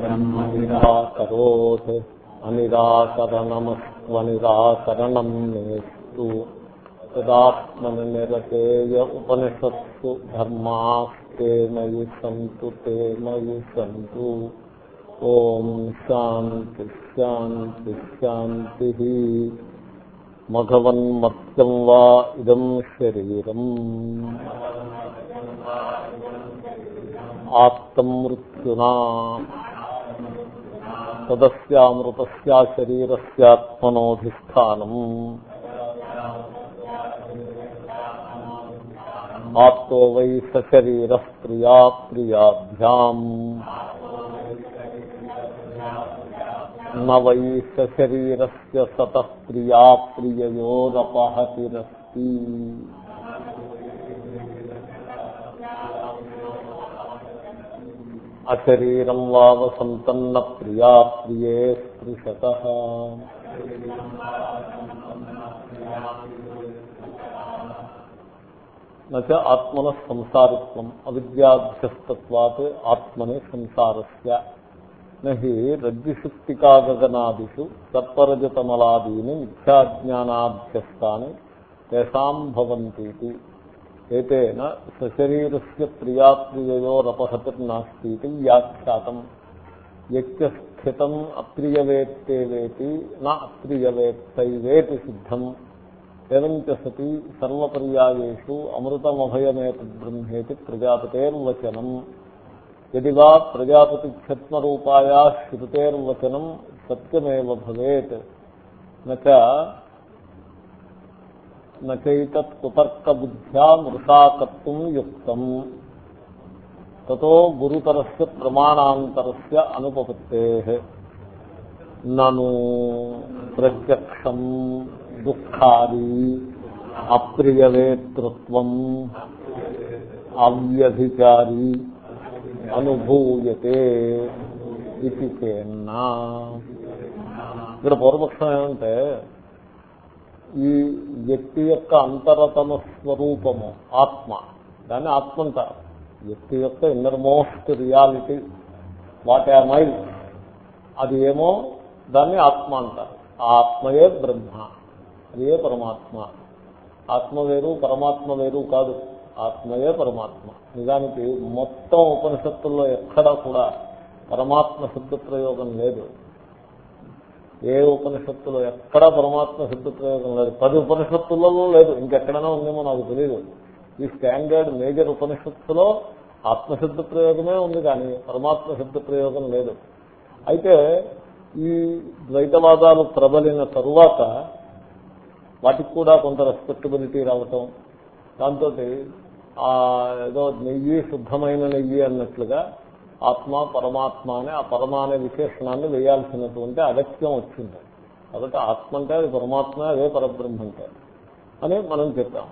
బ్రహ్మనిరాకరోత్ అనిరాకరణమస్వనిరాకరణం నేస్తు తదాత్మని ఉపనిషత్సు ధర్మాస్తే మయి సంతు తే సంతు. ఓం శాంతి శాంతి శాంతి. మఘవన్మత్యం వా ఇదం శరీరం ఆత్మృత్యునా మృత్యునా తదస్యామృతస్యా శరీరస్యాత్మనోధిష్టానం ఆప్తో వై సశరీర ప్రియా ప్రియాభ్యాం న వై ప్రియా ప్రియయోరపహతిరస్తి అశరీరం వావసంతన్న ప్రియా ప్రియే స్పృశత నచ ఆత్మన సంసారిత్వం అవిద్యాభ్యస్తత్వాత్ ఆత్మని సంసారస్య నహి రజ్జుశుక్తికాగనాదిషు తత్పరజతమలాదీని మిథ్యాజ్ఞానాభ్యస్తాని తేషాం భవంతీతి ఏతేన సశరీరస్య ప్రియాప్రియయోరపహతిర్నాస్తి వ్యాఖ్యాతం. యస్థితం అప్రియవేత్తేవేతి నా అప్రియవేత్తైవేతి సిద్ధం ఏవంచ సతి సర్వపర్యాయేషు అమృతమభయమేతద్బ్రహ్మేతి ప్రజాపతేర్వచనం. యది వా ప్రజాపతిక్షత్మరూపాయా శ్రుతేర్వచనం సత్యమేవ భవేత్. నచ నచైతత్ కుతర్కబుద్ధ్యా మృషాకర్తుం యుక్తం. తతో గురుతరస్య ప్రమాణాంతరస్య అనుపపత్తే. నను ప్రత్యక్షం దుఃఖాది అప్రియవేతృత్వం అవ్యధికారి అనుభూయతే ఇది చేన్నా ఇక్కడ పూర్వపక్షం ఏమంటే ఈ వ్యక్తి యొక్క అంతరతమ స్వరూపము ఆత్మ దాన్ని ఆత్మ అంటారు. వ్యక్తి యొక్క inner most reality what are మైల్ అది ఏమో దాన్ని ఆత్మ అంటారు. ఆత్మయే బ్రహ్మ అదే పరమాత్మ. ఆత్మ వేరు పరమాత్మ వేరు కాదు. ఆత్మయే పరమాత్మ. నిజానికి మొత్తం ఉపనిషత్తుల్లో ఎక్కడా కూడా పరమాత్మ శబ్ద ప్రయోగం లేదు. ఏ ఉపనిషత్తులో ఎక్కడా పరమాత్మ శబ్ద ప్రయోగం లేదు. పది ఉపనిషత్తులలో లేదు. ఇంకెక్కడైనా ఉందేమో నాకు తెలియదు ఈ స్టాండర్డ్ మేజర్ ఉపనిషత్తులో ఆత్మశబ్ద ప్రయోగమే ఉంది కానీ పరమాత్మ శబ్ద ప్రయోగం లేదు. అయితే ఈ ద్వైతవాదాలు ప్రబలిన తరువాత వాటికి కూడా కొంత రెస్పెక్టబిలిటీ రావటం దాంతో ఏదో నెయ్యి శుద్ధమైన నెయ్యి అన్నట్లుగా ఆత్మ పరమాత్మ అనే ఆ పరమ అనే విశేషణాన్ని వేయాల్సినటువంటి అగత్యం వచ్చింది. కాబట్టి ఆత్మ అంటే అది పరమాత్మ అదే పరబ్రహ్మ అంటే అని మనం చెప్పాం.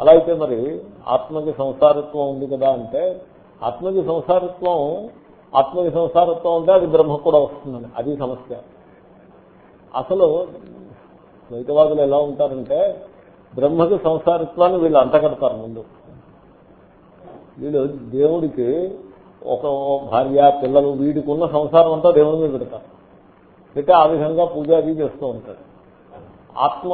అలా అయితే మరి ఆత్మకి సంసారత్వం ఉంది కదా అంటే ఆత్మకి సంసారత్వం ఆత్మకి సంసారత్వం ఉంటే అది బ్రహ్మ కూడా వస్తుందని అది సమస్య. అసలు ద్వైతవాదులు ఎలా ఉంటారంటే బ్రహ్మకి సంసారత్వాన్ని వీళ్ళు అంటగడతారు ముందు. వీడు దేవుడికి ఒక భార్య పిల్లలు వీడికి ఉన్న సంసారం అంతా దేవుడి మీద పెడతారు. పెట్టి ఆ విధంగా పూజ అది చేస్తూ ఉంటాడు. ఆత్మ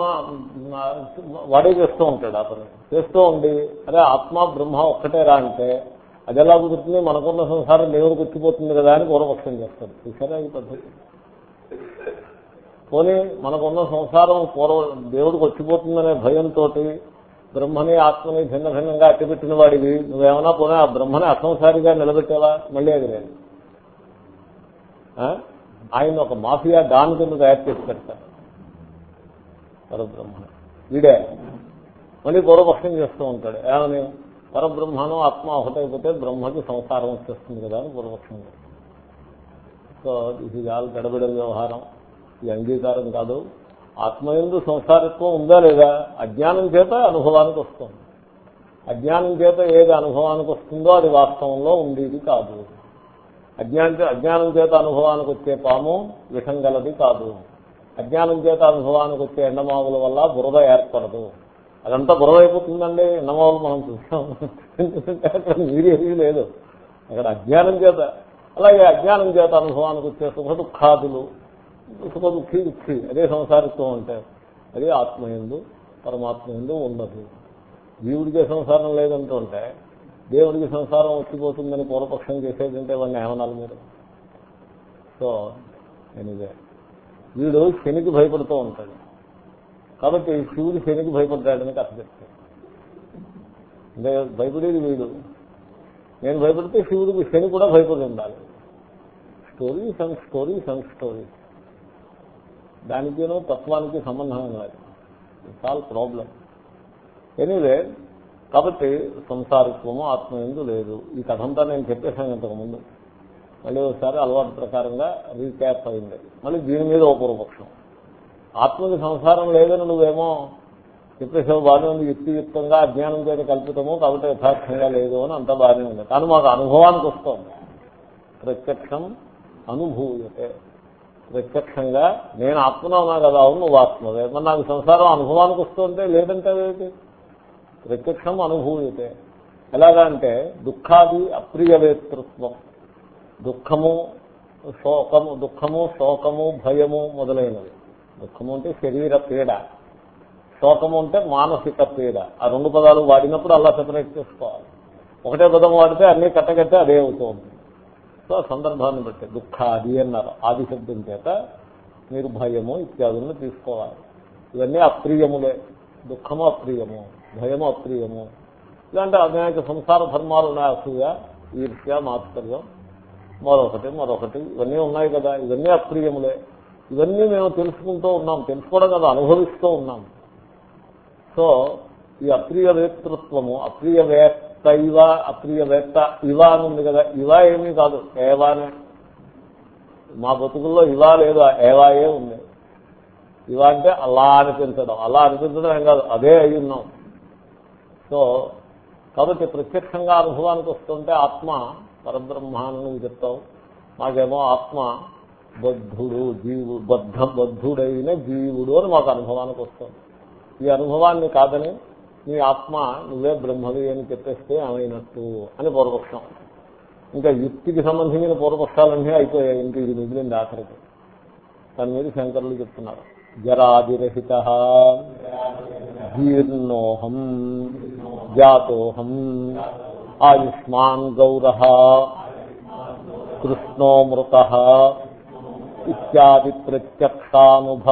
వాడే చేస్తూ ఉంటాడు అతను. చేస్తూ ఉండి అరే ఆత్మ బ్రహ్మ ఒక్కటే రా అంటే అది ఎలా కుదురుతుంది? మనకున్న సంసారం దేవుడికి వచ్చిపోతుంది కదా అని పూర్వపక్షం చేస్తాడు. చూసారా ఈ పద్ధతి? పోనీ మనకున్న సంసారం పూర్వ దేవుడికి వచ్చిపోతుందనే భయంతో బ్రహ్మని ఆత్మని భిన్న భిన్నంగా అట్టిపెట్టిన వాడివి నువ్వేమన్నా పోనీ ఆ బ్రహ్మని అసంసారిగా నిలబెట్టావా? మళ్ళీ అది లేదు. ఆయన ఒక మాఫియా డాన్ కింద తయారు చేసి పెడతారు. పరబ్రహ్మ వీడే. మళ్ళీ పూర్వపక్షం చేస్తూ ఉంటాడు. ఏమని? పరబ్రహ్మను ఆత్మ ఒకటైపోతే బ్రహ్మకి సంసారం వచ్చేస్తుంది కదా అని పూర్వపక్షం సో ఇది చాలా గడబిడ వ్యవహారం. ఈ అంగీకారం కాదు. ఆత్మయందు సంసారత్వం ఉందా లేదా? అజ్ఞానం చేత అనుభవానికి వస్తుంది. అజ్ఞానం చేత ఏది అనుభవానికి వస్తుందో అది వాస్తవంలో ఉండేది కాదు. అజ్ఞానం అజ్ఞానం చేత అనుభవానికి వచ్చే పాము విషం గలది కాదు. అజ్ఞానం చేత అనుభవానికి వచ్చే ఎండమావుల వల్ల బురద ఏర్పడదు. అదంతా బురద అయిపోతుందండి. ఎండమావులు మనం చూస్తాం అక్కడ మీరేమీ లేదు. అక్కడ అజ్ఞానం చేత అలాగే అజ్ఞానం చేత అనుభవానికి వచ్చే సుఖ దుఃఖాదులు సుఖ దుఃఖి దుఃఖి అదే సంసారిత్వం అంటే అదే ఆత్మయందు పరమాత్మయందు ఉన్నది జీవుడికి సంసారం లేదంటుంటే దేవుడికి సంసారం వచ్చిపోతుందని పూర్వపక్షం చేసేదంటే వాడిని ఏమనాలి మీరు? So anyway. వీడు శనికి భయపడుతూ ఉంటాడు. కాబట్టి శివుడు శనికి భయపడ్డాడని కథ చెప్తాడు అంటే భయపడేది వీడు. నేను భయపడితే శివుడికి శని కూడా భయపడి ఉండాలి. Story and story and story. దానికేనో తత్వానికి సంబంధం లేదు ఇట్స్ ఆల్ ప్రాబ్లం ఎనీవే కాబట్టి ఆత్మ ఎందుకు లేదు. ఈ కథంతా నేను చెప్పేశాను ఇంతకుముందు మళ్ళీ ఒకసారి అలవాటు ప్రకారంగా రీక్యాప్ అయింది. మళ్ళీ దీని మీద ఒక పూర్వపక్షం. ఆత్మకి సంసారం లేదని నువ్వేమో చెప్పేసావు బాగానే ఉంది యుక్తియుక్తంగా అజ్ఞానం చేత కల్పితము కాబట్టి యథార్థంగా లేదు అని అంతా బాగానే ఉంది. కానీ మాకు అనుభవానికి వస్తుంది ప్రత్యక్షం అనుభూయతే. ప్రత్యక్షంగా నేను ఆత్మలో ఉన్నా కదా అవును నువ్వు ఆత్మవే మరి నాకు సంసారం అనుభవానికి వస్తుంటే లేదంటే ఏంటి ప్రత్యక్షం అనుభూయతే. ఎలాగా అంటే దుఃఖాది అప్రియవేతృత్వం. దుఃఖము శోకము దుఃఖము శోకము భయము మొదలైనవి. దుఃఖము అంటే శరీర పీడ. శోకము అంటే మానసిక పీడ. ఆ రెండు పదాలు వాడినప్పుడు అలా సెపరేట్ చేసుకోవాలి. ఒకటే పదం వాడితే అన్ని కట్టగట్టే అదే అవుతుంది. సో ఆ సందర్భాన్ని బట్టి దుఃఖాది అన్నారు. ఆది శబ్దం చేత మీరు భయము ఇత్యాదులను తీసుకోవాలి. ఇవన్నీ అప్రియములే. దుఃఖము అప్రియము భయము అప్రియము. ఇలాంటి అనేక సంసార ధర్మాలు ఉన్నాయి అసూయ ఈర్ష్య మాత్సర్యం. మరొకటి మరొకటి. ఇవన్నీ ఉన్నాయి కదా. ఇవన్నీ అప్రియములే. ఇవన్నీ మేము తెలుసుకుంటూ ఉన్నాం. తెలుసుకోవడం కదా అనుభవిస్తూ ఉన్నాం. సో ఈ అప్రియ వేతృత్వము అప్రియ వేత్త ఇవ అప్రియ వేత్త ఇవ అని ఉంది కదా. ఇవ ఏమీ కాదు ఏవానే. మా బతుకుల్లో ఇవా లేదు ఏవాయే ఉంది. ఇవ అంటే అలా అనిపించడం అలా అనిపించడం ఏం కాదు అదే అయి ఉన్నాం సో కాబట్టి ప్రత్యక్షంగా అనుభవానికి వస్తుంటే ఆత్మ పరబ్రహ్మ అని మాకేమో ఆత్మ బద్ధుడు జీవుడు బద్ధ బద్ధుడైన జీవుడు అని మాకు అనుభవానికి వస్తుంది. ఈ అనుభవాన్ని కాదని నీ ఆత్మ నువ్వే బ్రహ్మవి అని చెప్పేస్తే ఏమైనట్టు అని పూర్వపక్షం. ఇంకా యుక్తికి సంబంధించిన పూర్వపక్షాలన్నీ అయిపోయాయి ఇంకా ఇది మిగిలింది ఆఖరికి. దాని మీద శంకరులు చెప్తున్నారు. జరాదిరహిత జీర్ణోహం జాతోహం ఆయుష్మాన్ గౌర కృష్ణోమృత ఇత్యాది ప్రత్యక్షానుభవవత్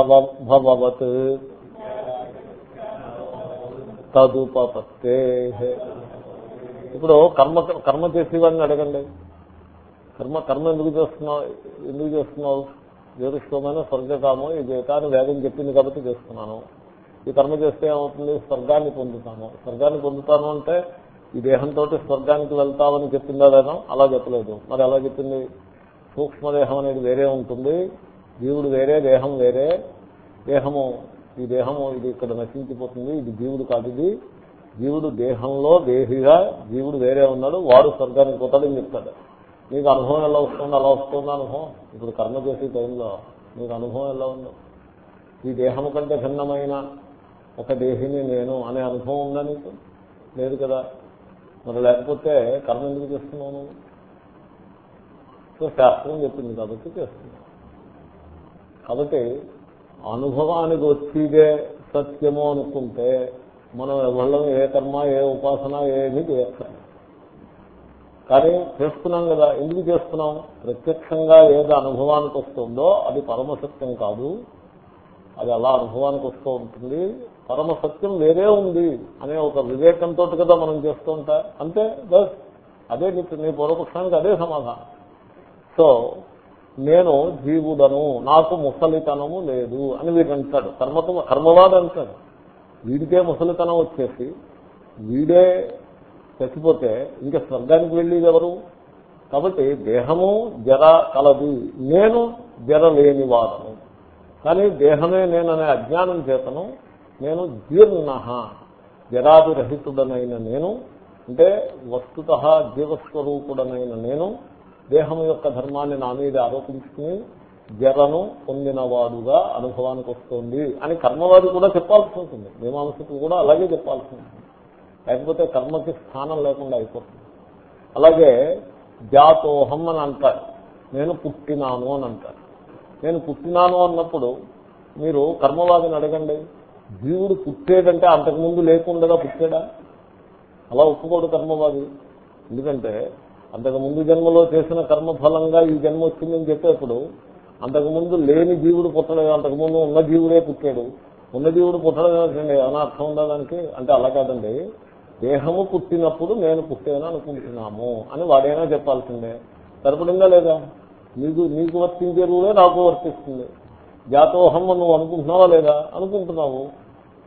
తదుపపత్తే. ఇప్పుడు కర్మ కర్మ చేసేవాడిని అడగండి. కర్మ కర్మ ఎందుకు చేస్తున్నావు? ఎందుకు చేస్తున్నావు? జ్యోతిష్కమైన స్వర్గకామం ఈ జీవితాన్ని వేదం చెప్పింది కాబట్టి చేస్తున్నాను. ఈ కర్మ చేస్తే ఏమవుతుంది? స్వర్గాన్ని పొందుతాను స్వర్గాన్ని పొందుతాను అంటే ఈ దేహంతో స్వర్గానికి వెళ్తామని చెప్పిందా వేదం? అలా చెప్పలేదు. మరి ఎలా చెప్పింది? సూక్ష్మదేహం అనేది వేరే ఉంటుంది. జీవుడు వేరే దేహం వేరే. దేహము ఈ దేహము ఇది ఇక్కడ నశించిపోతుంది ఇది జీవుడు కాదు ఇది జీవుడు దేహంలో దేహిగా జీవుడు వేరే ఉన్నాడు వాడు స్వర్గానికి పోతాడని చెప్తాడు. నీకు అనుభవం ఎలా వస్తుంది? అలా వస్తుంది అనుభవం? ఇప్పుడు కర్మ చేసే టైంలో నీకు అనుభవం ఎలా ఉందో? ఈ దేహం కంటే భిన్నమైన ఒక దేహిని నేను అనే అనుభవం ఉందా నీకు? లేదు కదా. మరి లేకపోతే కర్మ ఎందుకు చేస్తున్నావు సో శాస్త్రం చెప్పింది కాబట్టి చేస్తున్నావు. కాబట్టి అనుభవానికి వచ్చేదే సత్యము అనుకుంటే మనం ఎవళ్ళం ఏ కర్మ ఏ ఉపాసన ఏమీ చేస్తాం కానీ చేస్తున్నాం కదా ఎందుకు చేస్తున్నాం? ప్రత్యక్షంగా ఏదో అనుభవానికి వస్తుందో అది పరమసత్యం కాదు. అది అలా అనుభవానికి వస్తూ ఉంటుంది. పరమసత్యం వేరే ఉంది అనే ఒక వివేకంతో కదా మనం చేస్తూ ఉంటా. అంతే బస్. అదే నీ నీ పూర్వపక్షానికి అదే సమాధానం. సో నేను జీవుడను నాకు ముసలితనము లేదు అని వీడు అంటాడు. కర్మతో కర్మవాడు అంటాడు. వీడికే ముసలితనం వచ్చేసి వీడే చచ్చిపోతే ఇంకా స్వర్గానికి వెళ్ళేది ఎవరు? కాబట్టి దేహము జర కలదు. నేను జర లేని వాడను. కానీ దేహమే నేననే అజ్ఞానం చేతను నేను జీర్ణ జరాదిరహితుడనైన నేను అంటే వస్తుత జీవస్వరూపుడనైన నేను దేహం యొక్క ధర్మాన్ని నా మీద ఆరోపించుకుని జరను పొందినవాడుగా అనుభవానికి వస్తుంది అని కర్మవాది కూడా చెప్పాల్సి ఉంటుంది. మీమాంసకు కూడా అలాగే చెప్పాల్సి ఉంటుంది. లేకపోతే కర్మకి స్థానం లేకుండా అయిపోతుంది. అలాగే జాతోహం అని అంటారు. నేను పుట్టినాను అని అంటారు. నేను పుట్టినాను అన్నప్పుడు మీరు కర్మవాదిని అడగండి. జీవుడు పుట్టేదంటే అంతకుముందు లేకుండా పుట్టాడా? అలా ఒప్పుకోడు కర్మవాది. ఎందుకంటే అంతకు ముందు జన్మలో చేసిన కర్మఫలంగా ఈ జన్మ వచ్చిందని చెప్పేప్పుడు అంతకుముందు లేని జీవుడు పుట్టలేదు అంతకుముందు ఉన్న జీవుడే పుట్టాడు. ఉన్న జీవుడు పుట్టడం ఏమిటండి? ఏమైనా అర్థం ఉందా దానికి అంటే అలా కాదండి. దేహము పుట్టినప్పుడు నేను పుట్టాను అనుకుంటున్నాము అని వాడైనా చెప్పాల్సిందే. సరిపడిందా లేదా? నీకు నీకు వర్తించే రూలే నాకు వర్తిస్తుంది. జాతోహం నువ్వు అనుకుంటున్నావా లేదా? అనుకుంటున్నావు.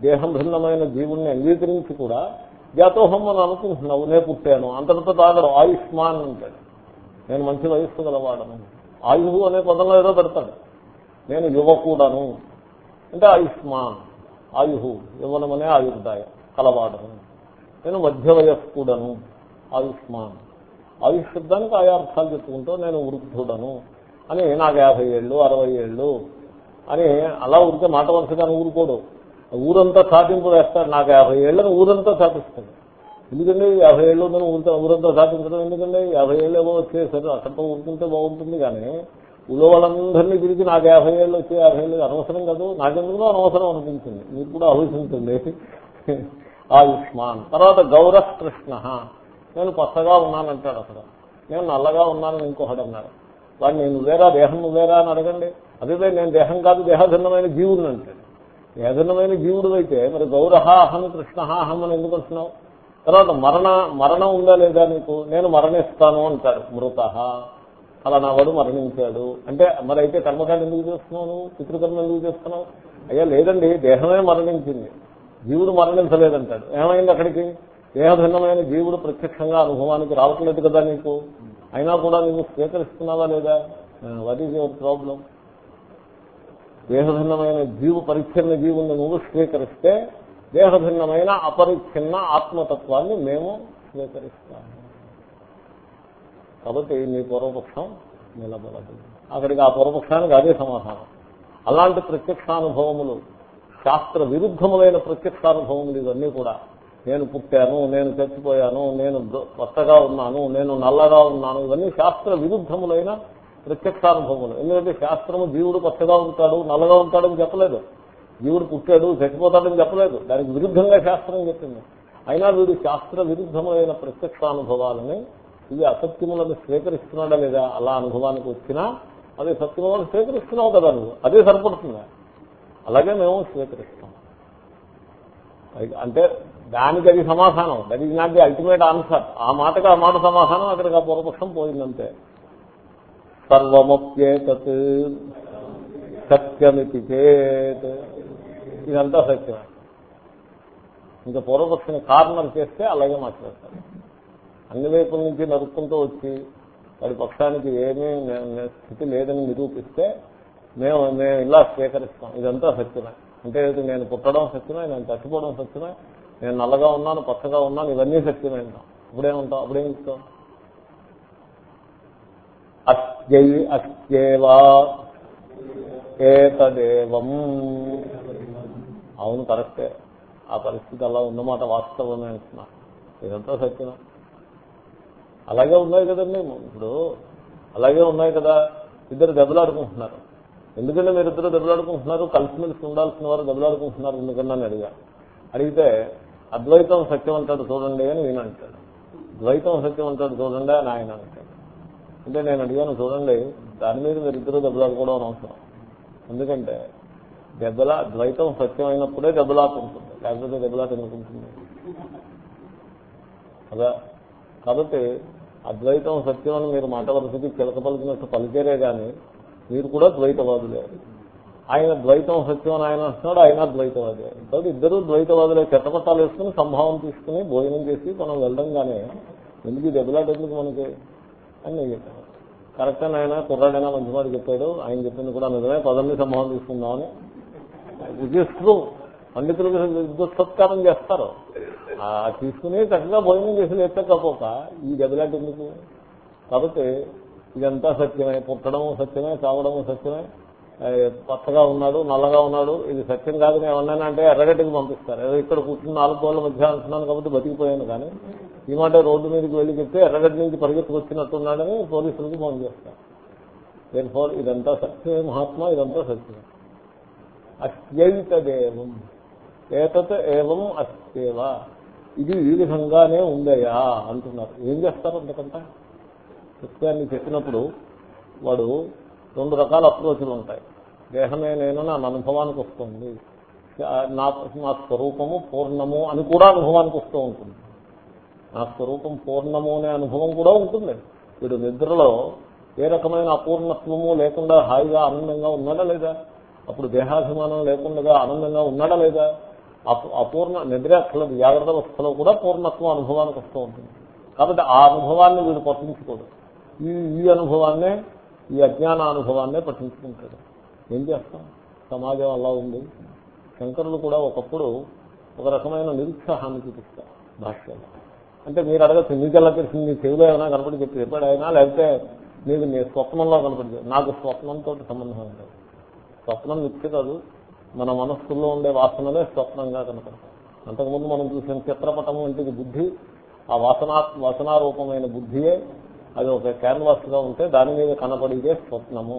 దేహం భిన్నమైన జీవుణ్ణి అంగీకరించి కూడా జాతోహం అని అనుకుంటున్నావు నేను పుట్టాను. అంతటితో తాగడం. ఆయుష్మాన్ అంటాడు. నేను మంచి వయస్సు గలవాడను. ఆయువు అనే పదంలో ఏదో పెడతాడు. నేను యువకుడను. అంటే ఆయుష్మాన్ ఆయుహు యువనమనే ఆయుర్దాయ. కలవాడను. నేను మధ్య వయస్కుడను ఆయుష్మాన్. ఆయుష్ శబ్దానికి ఆయా అర్థాలు చెప్పుకుంటూ నేను వృద్ధుడను. అని నాకు యాభై ఏళ్ళు అరవై ఏళ్ళు అని అలా ఉడితే మాట వరుసగానే ఊరుకోడు. ఊరంతా సాధింపు వేస్తాడు నాకు యాభై ఏళ్ళని ఊరంతా చాటిస్తాడు ఎందుకండి? యాభై ఏళ్ళు ఉందని ఊరితో ఊరంతా సాధించడం ఎందుకంటే యాభై ఏళ్ళు ఏమో వచ్చేసరి అక్కడ ఊరుకుంటే బాగుంటుంది కానీ ఊళ్ళో వాళ్ళందరినీ పిలిచి నాకు యాభై ఏళ్ళు వచ్చే యాభై ఏళ్ళు అనవసరం కాదు. నాకెందుకు అనవసరం అనిపించింది. మీకు కూడా ఆలోచించండి. ఆయుష్మాన్ తర్వాత గౌరవ్ కృష్ణ నేను పచ్చగా ఉన్నానంటాడు అక్కడ నేను నల్లగా ఉన్నానని ఇంకొకటి అన్నాడు. వాడు నేను వేరా దేహం నువ్వేరా? అని అడగండి. అదే నేను దేహం కాదు దేహభిన్నమైన జీవుని అంటాడు. వేదనమైన జీవుడు అయితే మరి గౌరహ అహం కృష్ణ అహం అని ఎందుకు వస్తున్నావు తర్వాత మరణ మరణం ఉందా లేదా నీకు? నేను మరణిస్తాను అంటాడు మృత అలా నా వాడు మరణించాడు. అంటే మరి అయితే కర్మకాండ ఎందుకు చేస్తున్నావు పితృకర్మ ఎందుకు చేస్తున్నావు? అయ్యా లేదండి దేహమే మరణించింది. జీవుడు మరణించలేదంటాడు. ఏమైంది అక్కడికి? దేహభిన్నమైన జీవుడు ప్రత్యక్షంగా అనుభవానికి రావట్లేదు కదా నీకు? అయినా కూడా నీకు స్వీకరిస్తున్నావా లేదా? వాట్ ఈజ్ యువర్ ప్రాబ్లం దేహభిన్నమైన జీవు పరిచ్ఛిన్న జీవుని నువ్వు స్వీకరిస్తే దేహభిన్నమైన అపరిచ్ఛిన్న ఆత్మతత్వాన్ని మేము స్వీకరిస్తాము. కాబట్టి నీ పూర్వపక్షం నిలబడదు. అక్కడికి ఆ పూర్వపక్షానికి అదే సమాధానం. అలాంటి ప్రత్యక్షానుభవములు శాస్త్ర విరుద్ధములైన ప్రత్యక్షానుభవములు ఇవన్నీ కూడా. నేను పుట్టాను నేను చచ్చిపోయాను నేను కొత్తగా ఉన్నాను నేను నల్లగా ఉన్నాను ఇవన్నీ శాస్త్ర విరుద్ధములైన ప్రత్యక్షానుభవములు. ఎందుకంటే శాస్త్రము జీవుడు పచ్చగా ఉంటాడు నల్లగా ఉంటాడని చెప్పలేదు. జీవుడు పుట్టాడు చచ్చిపోతాడని చెప్పలేదు. దానికి విరుద్ధంగా శాస్త్రం చెప్పింది. అయినా వీడు శాస్త్ర విరుద్ధమైన ప్రత్యక్షానుభవాలని ఇవి అసత్యములను స్వీకరిస్తున్నాడా లేదా అలా అనుభవానికి వచ్చినా అదే సత్యములను స్వీకరిస్తున్నావు కదా నువ్వు. అదే సరిపడుతుంది? అలాగే మేము స్వీకరిస్తాం. అంటే దానికి అది సమాధానం. That is not the ultimate answer ఆ మాటకు ఆ మాట సమాధానం అక్కడికి ఆ పూర్వపక్షం పోయిందంతే. సర్వమప్యేతత్ సత్యమితి చేత్. ఇదంతా సత్యమే ఇంకా పూర్వపక్షిని కార్నర్ చేస్తే అలాగే మాట్లాడతారు. అన్ని వైపుల నుంచి నరుక్కుంటూ వచ్చి వాడి పక్షానికి ఏమీ స్థితి లేదని నిరూపిస్తే మేము మేము ఇలా స్వీకరిస్తాం. ఇదంతా సత్యమే. అంటే నేను పుట్టడం సత్యమే నేను చచ్చిపోవడం సత్యమే నేను నల్లగా ఉన్నాను పచ్చగా ఉన్నాను ఇవన్నీ సత్యమే ఉంటాం అప్పుడేముంటాం? అప్పుడేమిస్తాం ఇస్తాం అస్యై ఏతదేవం. అవును కరెక్టే. ఆ పరిస్థితి అలా ఉందన్నమాట వాస్తవమే అంటున్నా. ఇదంతా సత్యం. అలాగే ఉన్నాయి కదండి. ఇప్పుడు అలాగే ఉన్నాయి కదా. ఇద్దరు దెబ్బలాడుకుంటున్నారు. ఎందుకంటే మీరు ఇద్దరు దెబ్బలాడుకుంటున్నారు? కలిసిమెలిసి ఉండాల్సిన వారు దెబ్బలాడుకుంటున్నారు ఎందుకన్నా అని అడిగా. అడిగితే అద్వైతం సత్యం అంటాడు చూడండి అని నేను అంటాడు. ద్వైతం సత్యం అంటాడు చూడండి అని ఆయన అంటాడు. అంటే నేను అడిగాను చూడండి దాని మీద మీరు ఇద్దరు దెబ్బలాడుకోవడం అనవసరం. ఎందుకంటే దెబ్బలా ద్వైతం సత్యమైనప్పుడే దెబ్బలాట ఉంటుంది. లేకపోతే దెబ్బలాట ఎందుకు ఉంటుంది? కదా? కాబట్టి అద్వైతం సత్యం అని మీరు మాట వరుసకి చిలక పలికినట్టు పలికేరే కానీ మీరు కూడా ద్వైతవాదులే. ఆయన ద్వైతం సత్యం అని ఆయన అంటున్నాడు ఆయన ద్వైతవాదే. కాబట్టి ఇద్దరు ద్వైతవాదులే. చెత్తపట్టాలు వేసుకుని సంభావం తీసుకుని భోజనం చేసి మనం వెళ్ళడం కానీ ఎందుకు దెబ్బలాట ఎందుకు మనకి? అని నేను చెప్పాను. కరెక్ట్ అని ఆయన కుర్రాడైనా మంచివాడు చెప్పాడు. ఆయన చెప్పింది కూడా నిజమే. పదన్ని సంభావం తీసుకుందామని. విజిస్ట్రు పండితులకు సత్కారం చేస్తారు. ఆ తీసుకుని చక్కగా భోజనం చేసి లేచకపోక ఈ గదిలాంటి ఎందుకు? కాబట్టి ఇదంతా సత్యమే. పుట్టడము సత్యమే చావడము సత్యమే. పచ్చగా ఉన్నాడు నల్లగా ఉన్నాడు ఇది సత్యం కాదు. నేను ఏమన్నా అంటే ఎర్రగడ్డకి పంపిస్తారు. ఏదో ఇక్కడ కూర్చుని నాలుగు కోళ్ళ మధ్య అంటున్నాను కాబట్టి బతికిపోయాను కానీ ఈ మాట రోడ్డు మీదకి వెళ్ళి చెప్తే ఎర్రగడ్డ నుంచి పరిగెత్తుకొచ్చినట్టున్నాడని పోలీసులకు ఫోన్ చేస్తారు దేనిఫోర్ ఇదంతా సత్యమే మహాత్మ ఇదంతా సత్యమే. అత్యైతదేవం. ఏతత్ ఏవం అస్యేవ. ఇది ఈ విధంగానే ఉందయా అంటున్నారు. ఏం చేస్తారు అంతకంటే? సత్యాన్ని చెప్పినప్పుడు వాడు రెండు రకాల అప్రోచులు ఉంటాయి. దేహమే నేను నా అనుభవానికి వస్తుంది. నా నా స్వరూపము పూర్ణము అని కూడా అనుభవానికి వస్తూ ఉంటుంది. నా స్వరూపం పూర్ణము అనే అనుభవం కూడా ఉంటుంది. వీడు నిద్రలో ఏ రకమైన అపూర్ణత్వము లేకుండా హాయిగా ఆనందంగా ఉన్నాడా లేదా? అప్పుడు దేహాభిమానం లేకుండా ఆనందంగా ఉన్నాడా లేదా? అపూర్ణ నిద్ర అసలు జాగ్రత్త అవస్థలో కూడా పూర్ణత్వం అనుభవానికి వస్తూ ఉంటుంది. కాబట్టి ఆ అనుభవాన్ని వీడు పట్టించుకోడు. ఈ ఈ అనుభవాన్నే ఈ అజ్ఞాన పఠించుకుంటాడు ఏం చేస్తాం? సమాజం అలా ఉంది. శంకరులు కూడా ఒకప్పుడు ఒక రకమైన నిరుత్సాహాన్ని చూపిస్తారు భాష్యంలో అంటే మీరు అడగచ్చు నీకెలా తెలిసింది నీ చెవిలో ఏమైనా కనపడి చెప్పి చెప్పాడు అయినా లేకపోతే నీకు నీ స్వప్నంలో కనపడి నాకు స్వప్నంతో సంబంధం ఉండదు స్వప్నం నిత్య కాదు. మన మనస్సులో ఉండే వాసనలే స్వప్నంగా కనపడతాయి. అంతకుముందు మనం చూసిన చిత్రపటం వంటిది బుద్ధి. ఆ వాసనా వాసనారూపమైన బుద్ధియే అది ఒక క్యాన్వాస్గా ఉంటే దాని మీద కనపడిదే స్వప్నము.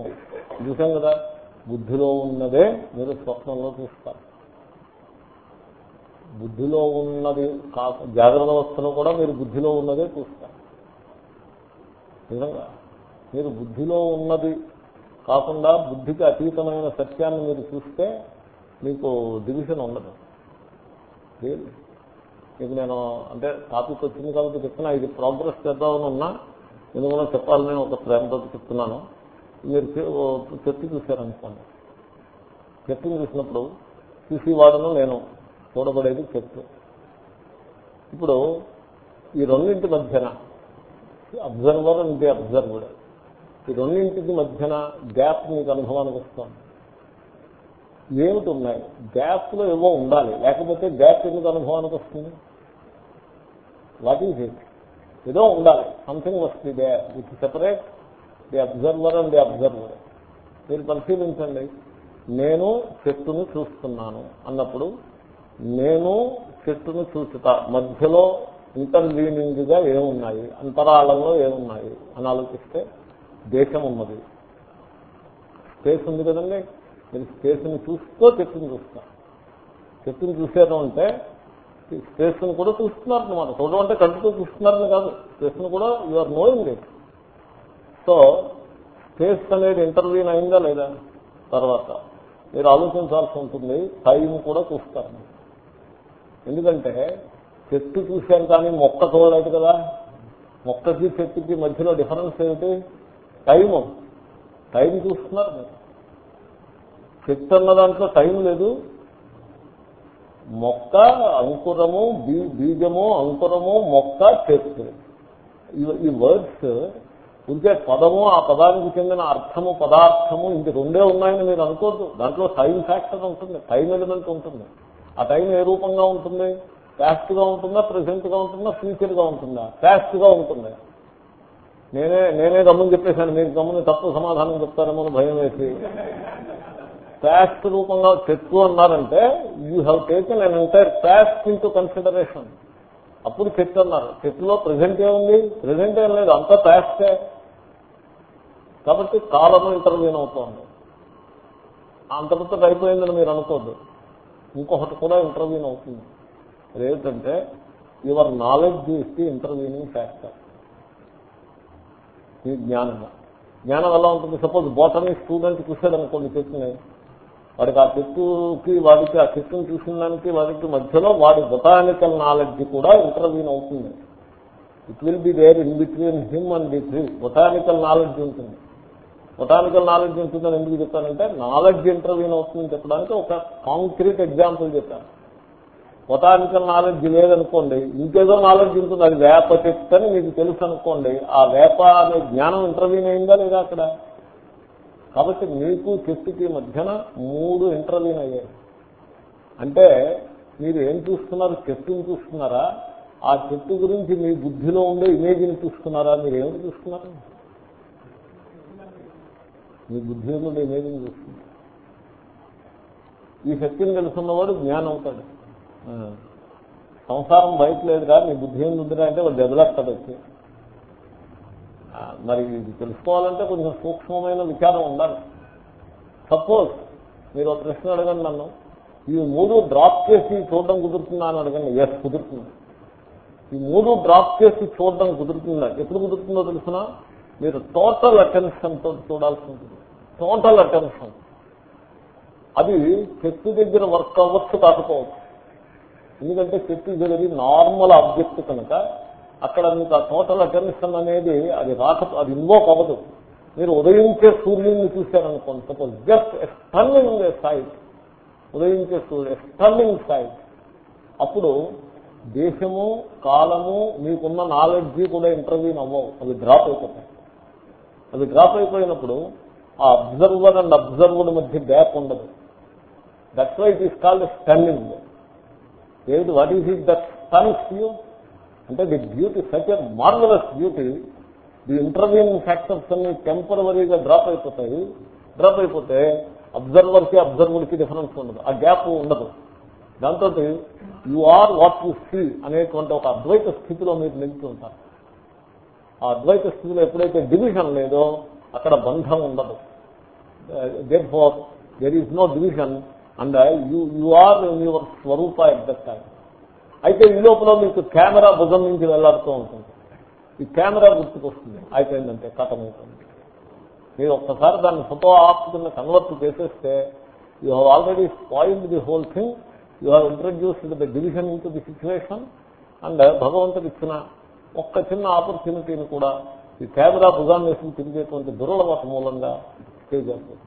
చూసాం కదా బుద్ధిలో ఉన్నదే మీరు స్వప్నంలో చూస్తారు. బుద్ధిలో ఉన్నది కాక జాగ్రత్త అవస్థను కూడా మీరు బుద్ధిలో ఉన్నదే చూస్తారు. నిజంగా? మీరు బుద్ధిలో ఉన్నది కాకుండా బుద్ధికి అతీతమైన సత్యాన్ని మీరు చూస్తే మీకు డివిజన్ ఉండదు. మీకు నేను అంటే టాపిక్ వచ్చింది కాబట్టి చెప్తున్నా ఇది ప్రోగ్రెస్ చేద్దామని ఉన్నా ఎందుకంటే చెప్పాలని ఒక ప్రేమతో చెప్తున్నాను. మీరు చెట్టు చూశారనుకోండి. చెట్టుని చూసినప్పుడు చూసేవాడను నేను చూడబడేది చెట్టు. ఇప్పుడు ఈ రెండింటి మధ్యన అబ్జర్వర్ అంటే అబ్జర్వర్డ్ ఈ రెండింటికి మధ్యన గ్యాప్ మీకు అనుభవానికి వస్తుంది. ఏమిటి ఉన్నాయి గ్యాప్లో ఏవో ఉండాలి. లేకపోతే గ్యాప్ ఎందుకు అనుభవానికి వస్తుంది? వాట్ ఈజ్ ఇట్ ఏదో ఉండాలి. సంథింగ్ వస్తుంది they with separate the observer and the observer మీరు పరిశీలించండి. నేను చెట్టును చూస్తున్నాను అన్నప్పుడు నేను చెట్టును చూచుట మధ్యలో ఇంటర్లీనింగ్గా ఏమున్నాయి? అంతరాళంలో ఏమున్నాయి? అని ఆలోచిస్తే దేశం ఉన్నది. స్పేస్ ఉంది కదండి. మీరు స్పేస్ని చూస్తూ చెట్టుని చూస్తా చెట్టుని చూసేయడం అంటే స్పేస్ని కూడా చూస్తున్నారు అనమాట చూడడం అంటే కంటితో చూస్తున్నారని కాదు. స్పేస్ని కూడా you are knowing it so space అనేది ఇంటర్వ్యూన్ అయిందా లేదా? తర్వాత మీరు ఆలోచించాల్సి ఉంటుంది. టైం కూడా చూస్తారు. ఎందుకంటే చెట్టు చూశాను కానీ మొక్క చూడలేదు కదా. మొక్కకి చెట్టుకి మధ్యలో డిఫరెన్స్ ఏమిటి? టైము టైం చూస్తున్నారు మీరు. చెట్టు అన్న దాంట్లో టైం లేదు. మొక్క అంకురము బీజము అంకురము మొక్క చెట్టు. ఈ వర్డ్స్ ఉంటే పదము ఆ పదానికి చెందిన అర్థము పదార్థము ఇంక రెండే ఉన్నాయని మీరు అనుకోవద్దు దాంట్లో టైం ఫ్యాక్టర్ ఉంటుంది టైం ఎలిమెంట్ ఉంటుంది. ఆ టైం ఏ రూపంగా ఉంటుంది? ప్యాస్ట్గా ఉంటుందా ప్రెసెంట్గా ఉంటుందా ఫ్యూచర్గా ఉంటుందా? ప్యాస్ట్గా ఉంటుంది? నేనే నేనే గమ్ముని చెప్పేశాను మీరు గమ్ముని తప్పు సమాధానం చెప్తారేమో భయం వేసి. ప్యాస్ట్ రూపంగా చెట్టు అన్నారంటే you have taken an entire past into consideration అప్పుడు చెట్టు అన్నారు చెట్టులో ప్రజెంట్ ఏముంది ప్రజెంట్ ఏం లేదు. అంతా ప్యాస్టే కాబట్టి కాలము ఇంటర్వ్యూన్ అవుతోంది. అంతటితో అయిపోయిందని మీరు అనుకోద్దు. ఇంకొకటి కూడా ఇంటర్వ్యూన్ అవుతుంది. అదేంటంటే your knowledge is the intervening factor ఈ జ్ఞానం జ్ఞానం ఎలా ఉంటుంది? సపోజ్ బోటనీ స్టూడెంట్ చూసాడు అనుకోండి చెట్టుని వాడికి ఆ చెట్టుకి వాడికి ఆ చెట్టుని చూసిన దానికి వాడికి మధ్యలో వాడి బొటానికల్ నాలెడ్జ్ కూడా ఇంటర్వ్యూన్ అవుతుంది. It will be there in between him and the tree botanical knowledge ఉంటుంది. బొటానికల్ నాలెడ్జ్ ఉంటుందని ఎందుకు చెప్తానంటే నాలెడ్జ్ ఇంటర్వ్యూన్ అవుతుందని చెప్పడానికి ఒక కాంక్రీట్ ఎగ్జాంపుల్ చెప్పాను. బొటానికల్ నాలెడ్జ్ లేదనుకోండి ఇంకేదో నాలెడ్జ్ ఉంటుంది అది వేప చెట్టు అని మీకు తెలుసు అనుకోండి ఆ వేప అనే జ్ఞానం ఇంటర్వ్యూన్ అయిందా లేదా అక్కడ? కాబట్టి మీకు చెట్టుకి మధ్యన మూడు ఇంటర్వ్యూన్ అయ్యాయి. అంటే మీరు ఏం చూస్తున్నారు? చెట్టుని చూస్తున్నారా? ఆ చెట్టు గురించి మీ బుద్ధిలో ఉండే ఇమేజ్ని చూస్తున్నారా? మీరు ఏమిటి చూస్తున్నారు? మీ బుద్ధిలో ఉండే ఇమేజ్ని చూస్తున్నారు. ఈ శక్తిని తెలుసున్నవాడు జ్ఞానం అవుతాడు. సంసారం బయట లేదురా మీ బుద్ధి ఏం ఉందిరా అంటే వాడు దెబ్బలాడతాడు వచ్చి మరి ఇది తెలుసుకోవాలంటే కొంచెం సూక్ష్మమైన విచారం ఉండాలి. సపోజ్ మీరు ఒక ప్రశ్న అడగండి నన్ను. ఈ మూడు డ్రాప్ చేసి చూడడం కుదురుతుందా అని అడగండి. ఎస్ కుదురుతుంది. ఈ మూడు డ్రాప్ చేసి చూడడం కుదురుతుందా? ఎప్పుడు కుదురుతుందో తెలిసిన? మీరు టోటల్ అటెన్షన్తో చూడాల్సి ఉంటుంది. టోటల్ అటెన్షన్ అది చెట్టు దగ్గర వర్క్ అవ్వచ్చు కాకపోవచ్చు. ఎందుకంటే చెట్టు ఇస్ నార్మల్ ఆబ్జెక్ట్ కనుక అక్కడ మీకు ఆ టోటల్ అటెన్షన్ అనేది అది రాక అది ఇన్వోక్ అవ్వదు. మీరు ఉదయించే సూర్యుడిని చూశారనుకోండి. సపోజ్ జస్ట్ స్టన్నింగ్ సైట్ ఉదయించే సూర్యుడు స్టన్నింగ్ సైట్ అప్పుడు దేశము కాలము మీకున్న నాలెడ్జి కూడా ఇంటర్వ్యూ అవ్వవు. అవి డ్రాప్ అయిపోతాయి. అవి డ్రాప్ అయిపోయినప్పుడు ఆ అబ్జర్వర్ అండ్ అబ్జర్వర్డ్ మధ్య గ్యాప్ ఉండదు. That's what is called stunning ఏమిటి what is it that stuns you అంటే the beauty such a marvellous beauty the interviewing factors అన్ని టెంపరీగా డ్రాప్ అయిపోతాయి. డ్రాప్ అయిపోతే అబ్జర్వర్కి అబ్జర్వర్కి డిఫరెన్స్ ఉండదు. ఆ గ్యాప్ ఉండదు. దాంతో you are what you see అనేటువంటి ఒక అద్వైత స్థితిలో మీరు నిలిచి ఉంటారు. ఆ అద్వైత స్థితిలో ఎప్పుడైతే డివిజన్ లేదో అక్కడ బంధం ఉండదు. Therefore there is no division and you you are your Swaroopa at that అయితే ఈ లోపల మీకు కెమెరా భుజం నుంచి వెళ్ళాడుతూ ఉంటుంది. ఈ కెమెరా గుర్తుకొస్తుంది. అయిపోయిందంటే కథం అవుతుంది మీరు ఒక్కసారి దాన్ని ఫోటో ఆప్ కింద కన్వర్ట్ చేసేస్తే you have already spoiled the whole thing you have introduced the division in the situation and భగవంతుడు ఇచ్చిన ఒక్క చిన్న ఆపర్చునిటీని కూడా ఈ కెమెరా భుజాన్ని వేసి తిరిగేటువంటి దురలవాటు మూలంగా స్టేజ్ అవుతుంది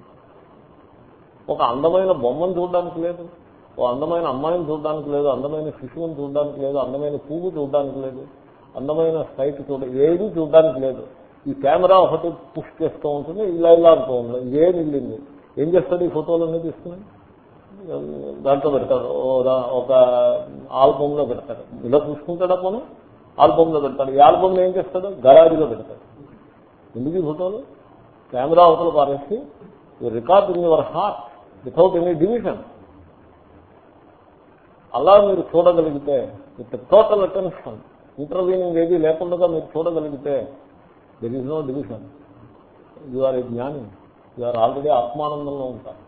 ఒక అందమైన బొమ్మను చూడడానికి లేదు. ఓ అందమైన అమ్మాయిని చూడడానికి లేదు అందమైన శిశువుని చూడడానికి లేదు అందమైన పువ్వు చూడడానికి లేదు అందమైన సైట్ చూడ ఏది చూడడానికి లేదు. ఈ కెమెరా ఒకటి పుష్ చేస్తూ ఉంటుంది ఇలా ఇలా అంటూ ఉంటుంది. ఏం వెళ్ళింది ఏం చేస్తాడు ఈ ఫోటోలన్నీ తీసుకుని? దాంట్లో పెడతాడు. ఒక ఆల్బమ్లో పెడతాడు. ఇలా చూసుకుంటాడా పోను? ఆల్బమ్లో పెడతాడు. ఈ ఆల్బమ్లో ఏం చేస్తాడు? గరాజీలో పెడతాడు. ఎందుకు ఈ ఫోటోలు? కెమెరా అవతల పారేసి record in your heart without any division. అలా మీరు చూడగలిగితే విత్ టోటల్ అటెన్షన్ ఇంటర్వ్యూనింగ్ ఏది లేకుండా మీరు చూడగలిగితే there is no division you are a జ్ఞాని యు ఆర్ ఆల్రెడీ ఆత్మానందంలో ఉంటారు.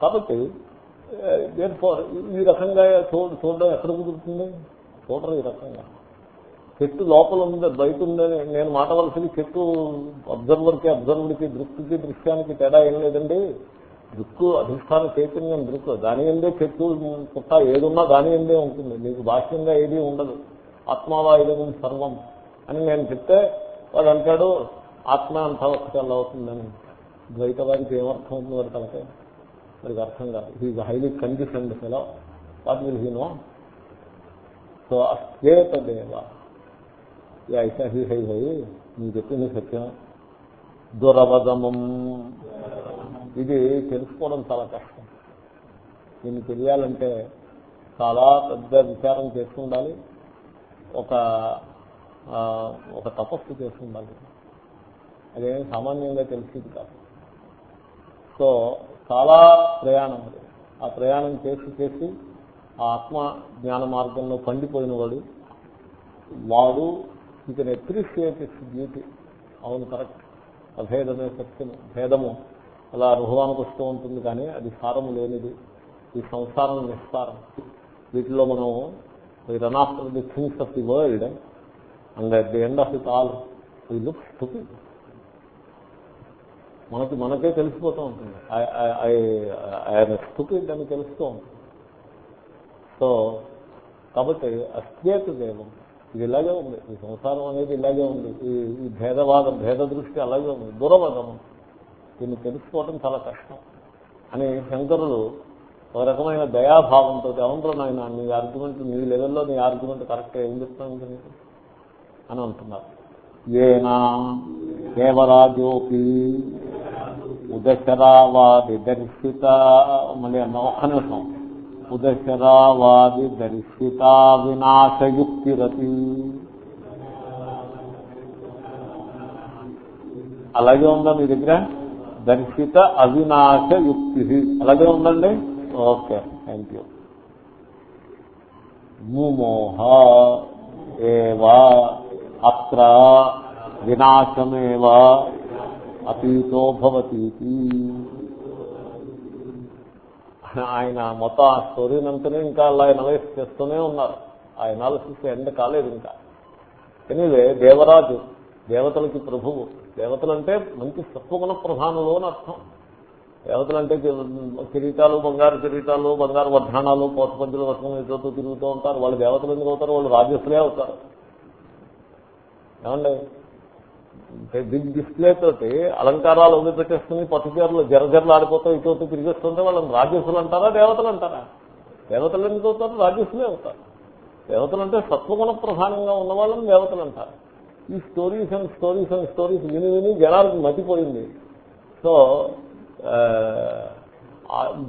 కాబట్టి ఈ రకంగా చూడడం ఎక్కడ కుదురుతుంది? చూడరు ఈ రకంగా. చెట్టు లోపల ఉంది బయట ఉందని నేను మాటవలసింది చెట్టు అబ్జర్వర్కి అబ్జర్వర్కి దృష్టికి దృశ్యానికి తేడా ఏం లేదండి. దృక్కు అధిష్టాన చైతన్యం దృక్కు. దాని ఎందే చెట్టు పుట్ట ఏదున్నా దాని ఎందే ఉంటుంది. మీకు బాహ్యంగా ఏది ఉండదు. ఆత్మావాయుధం సర్వం అని నేను చెప్తే వాడు అంటాడు ఆత్మ అంత ఒకటి అలా అవుతుందని. ద్వైతవాదికి ఏమర్థం అవుతుంది వాడి తలకే వాడికి అర్థం కాదు. He's highly conditioned fellow what will he know so అశ్వేత దేవ ఐసా హీ హై హై నువ్వు చెప్పింది సత్యం. దురవదమం ఇది తెలుసుకోవడం చాలా కష్టం. దీన్ని తెలియాలంటే చాలా పెద్ద విచారం చేసుకుండాలి. ఒక ఒక తపస్సు చేసుకుండాలి. అదేమి సామాన్యంగా తెలిసింది కాదు. సో చాలా ప్రయాణం అది. ఆ ప్రయాణం చేసి చేసి ఆ ఆత్మ జ్ఞాన మార్గంలో పండిపోయిన వాడు వాడు ఇతను అప్రిషియేట్ ఇట్స్ బ్యూటీ అవును కరెక్ట్. అభేదమే సత్యము. భేదము. అలా అనుభవానికి వస్తూ ఉంటుంది కానీ అది సారము లేనిది. ఈ సంసారం నిస్సారం. వీటిలో మనం run after the things of the world and at the end of it all ఈ లుక్ స్టూపిడ్ మనకి మనకే తెలిసిపోతూ ఉంటుంది. ఆయన స్టూపిడ్ అని తెలుస్తూ ఉంటుంది. సో కాబట్టి అస్వేత దేవం ఇది ఇలాగే ఉంది. ఈ సంసారం అనేది ఇలాగే ఉంది. ఈ ఈ భేదవాదం భేద దృష్టి అలాగే ఉంది. దూరవాదం దీన్ని తెలుసుకోవటం చాలా కష్టం. అని శంకరులు ఒక రకమైన దయాభావంతో అవునరా నాయన నీ ఆర్గ్యుమెంట్ నీ లెవెల్లో నీ ఆర్గ్యుమెంట్ కరెక్ట్ ఏం చెప్తాను నీకు? అని అంటున్నారు. ఏనా ఉదశరా ఉదశరావాది దర్శిత మళ్ళీ ఒక్క నిమిషం. ఉదశరావాది దర్శిత వినాశయుక్తిరతి. అలాగే ఉందా మీ దగ్గర? దర్శిత అవినాశ యుక్తి. అలాగే ఉందండి? Okay thank you. ముమోహ ఏవా అత్ర వినాశమేవా అతీతో భవతీతి. ఆయన మొత్తం ఆ స్టోరీనంతనే ఇంకా అలా ఎనలైజ్ చేస్తూనే ఉన్నారు. ఆ ఎనాలిసిస్ ఎండ్ కాలేదు ఇంకా. ఎనివే దేవరాజు దేవతలకి ప్రభువు. దేవతలు అంటే మంచి సత్వగుణ ప్రధానులు అని అర్థం. దేవతలు అంటే కిరీటాలు బంగారు కిరీటాలు బంగారు వర్ధానాలు పోషపంచులు వర్షం ఎదుగుతూ తిరుగుతూ ఉంటారు. వాళ్ళు దేవతలు ఎందుకు అవుతారు? వాళ్ళు రాజస్సులే అవుతారు. ఏమండి? బిగ్ డిస్ప్లే తోటి అలంకారాలు వదిలి పెట్టేసుకుని పట్టుచీరలు జరజరలు ఆడిపోతూ ఇటు తిరిగేస్తుంటే వాళ్ళని రాజస్సులు అంటారా? దేవతలు అంటారా? దేవతలు ఎందుకు అవుతారు? రాజస్సులే అవుతారు. దేవతలు అంటే సత్వగుణ ప్రధానంగా ఉన్న వాళ్ళని దేవతలు అంటారు. ఈ stories and stories and stories విని విని జనాలకు మతిపోయింది. సో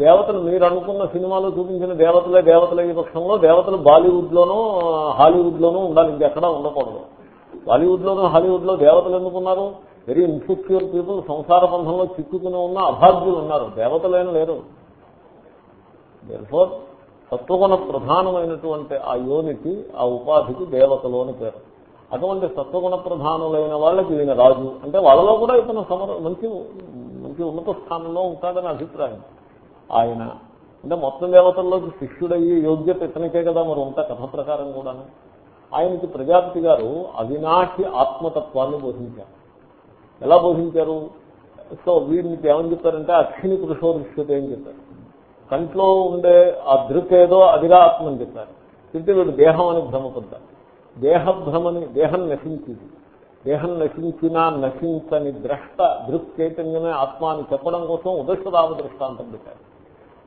దేవతలు మీరు అనుకున్న సినిమాలో చూపించిన దేవతలే దేవతల ఈ పక్షంలో దేవతలు బాలీవుడ్ లోనూ హాలీవుడ్ లోనూ ఉండాలి ఇంకెక్కడా ఉండకూడదు. బాలీవుడ్ లోనూ హాలీవుడ్లో దేవతలు ఎందుకున్నారు? వెరీ ఇన్సెక్యూర్ పీపుల్ సంసార బంధంలో చిక్కుకుని ఉన్న అభాగ్యులు ఉన్నారు. దేవతలైన లేరు. ఫోర్ సత్వగుణ ప్రధానమైనటువంటి ఆ యోనికి ఆ ఉపాధికి దేవతలు అని పేరు. అటువంటి తత్వగుణ ప్రధానులైన వాళ్ళకి ఈయన రాజు. అంటే వాళ్ళలో కూడా ఇతను సమర మంచి మంచి ఉన్నత స్థానంలో ఉంటాడని అభిప్రాయం. ఆయన. అంటే మొత్తం దేవతల్లోకి శిష్యుడయ్యి యోగ్యత ఇతనికే కదా మరి ఉంటా కథ ప్రకారం కూడాను. ఆయనకి ప్రజాపతి గారు అవినాశి ఆత్మతత్వాన్ని బోధించారు. ఎలా బోధించారు? సో వీడికి ఏమని చెప్పారంటే అక్షిని పురుషోదృశ్యత ఏం చెప్పారు. కంట్లో ఉండే ఆ దృక్ ఏదో అదిగా ఆత్మ అని చెప్పారు. తింటే వీడు దేహం అని భ్రమపడ్డారు. దేహభ్రమని దేహం నశించింది. దేహం నశించినా నశించని ద్రష్ట దృక్ చైతన్యమే ఆత్మ అని చెప్పడం కోసం ఉదశరావ దృష్టాంతం పెట్టారు.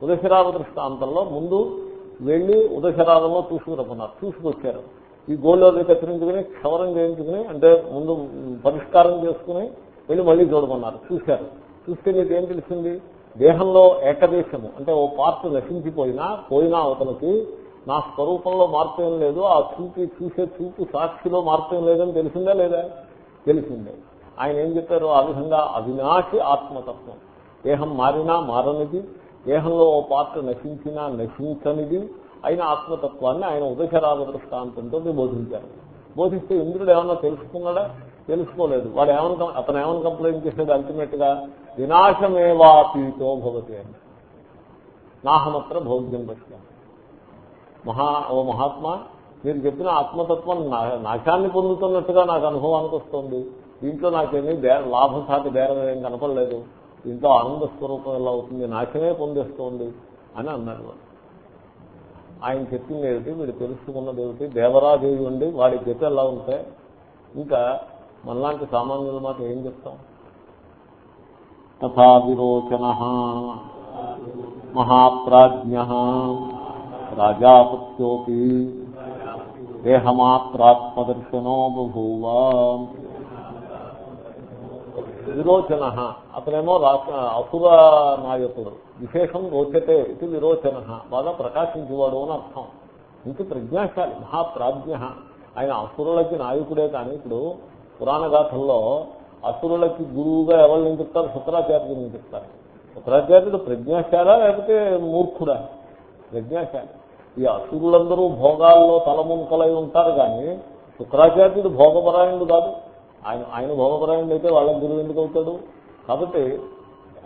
ఉదశరావ దృష్టాంతంలో ముందు వెళ్ళి ఉదశరావంలో చూసుకురమ్మన్నారు. చూసుకొచ్చారు. ఈ గోళ్ళు అది కత్తిరించుకుని క్షవరం చేయించుకుని అంటే ముందు పరిష్కారం చేసుకుని వెళ్ళి మళ్ళీ చూడమన్నారు. చూశారు. చూస్తే మీకు ఏం తెలిసింది? దేహంలో ఏకదేశము అంటే ఓ పార్ట్ నశించిపోయినా పోయినా అవతలకి నా స్వరూపంలో మార్పు ఏం లేదు ఆ చూపి చూసే చూపు సాక్షిలో మార్పు ఏం లేదని తెలిసిందా లేదా? తెలిసిందే. ఆయన ఏం చెప్పారు? ఆ విధంగా అవినాశి ఆత్మతత్వం. దేహం మారినా మారనిది దేహంలో ఓ పాత్ర నశించినా నశించనిది అయిన ఆత్మతత్వాన్ని ఆయన ఉదశరాగ దృష్టాంతంతో బోధించారు. బోధిస్తే ఇంద్రుడు ఏమన్నా తెలుసుకున్నాడా? తెలుసుకోలేదు. వాడు ఏమని అతను ఏమని కంప్లైంట్ చేసేది అల్టిమేట్గా వినాశమేవాపీతో భవతి అని. నాహమత్ర భోగ్యం పశ్య మహా ఓ మహాత్మా మీరు చెప్పిన ఆత్మతత్వం నాశాన్ని పొందుతున్నట్టుగా నాకు అనుభవానికి వస్తుంది. దీంట్లో నాకేమీ లాభసాటి బేరం ఏం కనపడలేదు. దీంట్లో ఆనంద స్వరూపం ఎలా అవుతుంది? నాశమే పొందేస్తోంది అని అన్నారు. ఆయన చెప్పింది ఏమిటి? వీడు తెలుసుకున్నది ఏమిటి? దేవరాదేవి ఉండి వాడి గత ఎలా ఉంటే ఇంకా మనలాంటి సామాన్యుల మాట ఏం చెప్తాం? తథా విరోచన మహాప్రాజ్ఞ. రాజాపత్యోపి దేహమాత్రాత్మదర్శనో బూవ విరోచన అతనేమో అసుర నాయకుడు విశేషం రోచతే ఇది విరోచన బాగా ప్రకాశించేవాడు అని అర్థం। ఇంటి ప్రజ్ఞాశాలి మహాప్రాజ్ఞ। ఆయన అసురులకి నాయకుడే కానీ ఇప్పుడు పురాణ గాథల్లో అసురులకి గురువుగా ఎవరిని చెప్తారు? శుక్రాచార్యుని చెప్తారు. శుక్రాచార్యుడు ప్రజ్ఞాశాల లేకపోతే మూర్ఖుడా? ప్రజ్ఞాశాలి. ఈ అసురులందరూ భోగాల్లో తలముంకలై ఉంటారు కానీ శుక్రాచార్యుడు భోగపరాయణుడు కాదు. ఆయన ఆయన భోగపరాయణుడు అయితే వాళ్ళ గురువు ఎందుకు అవుతాడు? కాబట్టి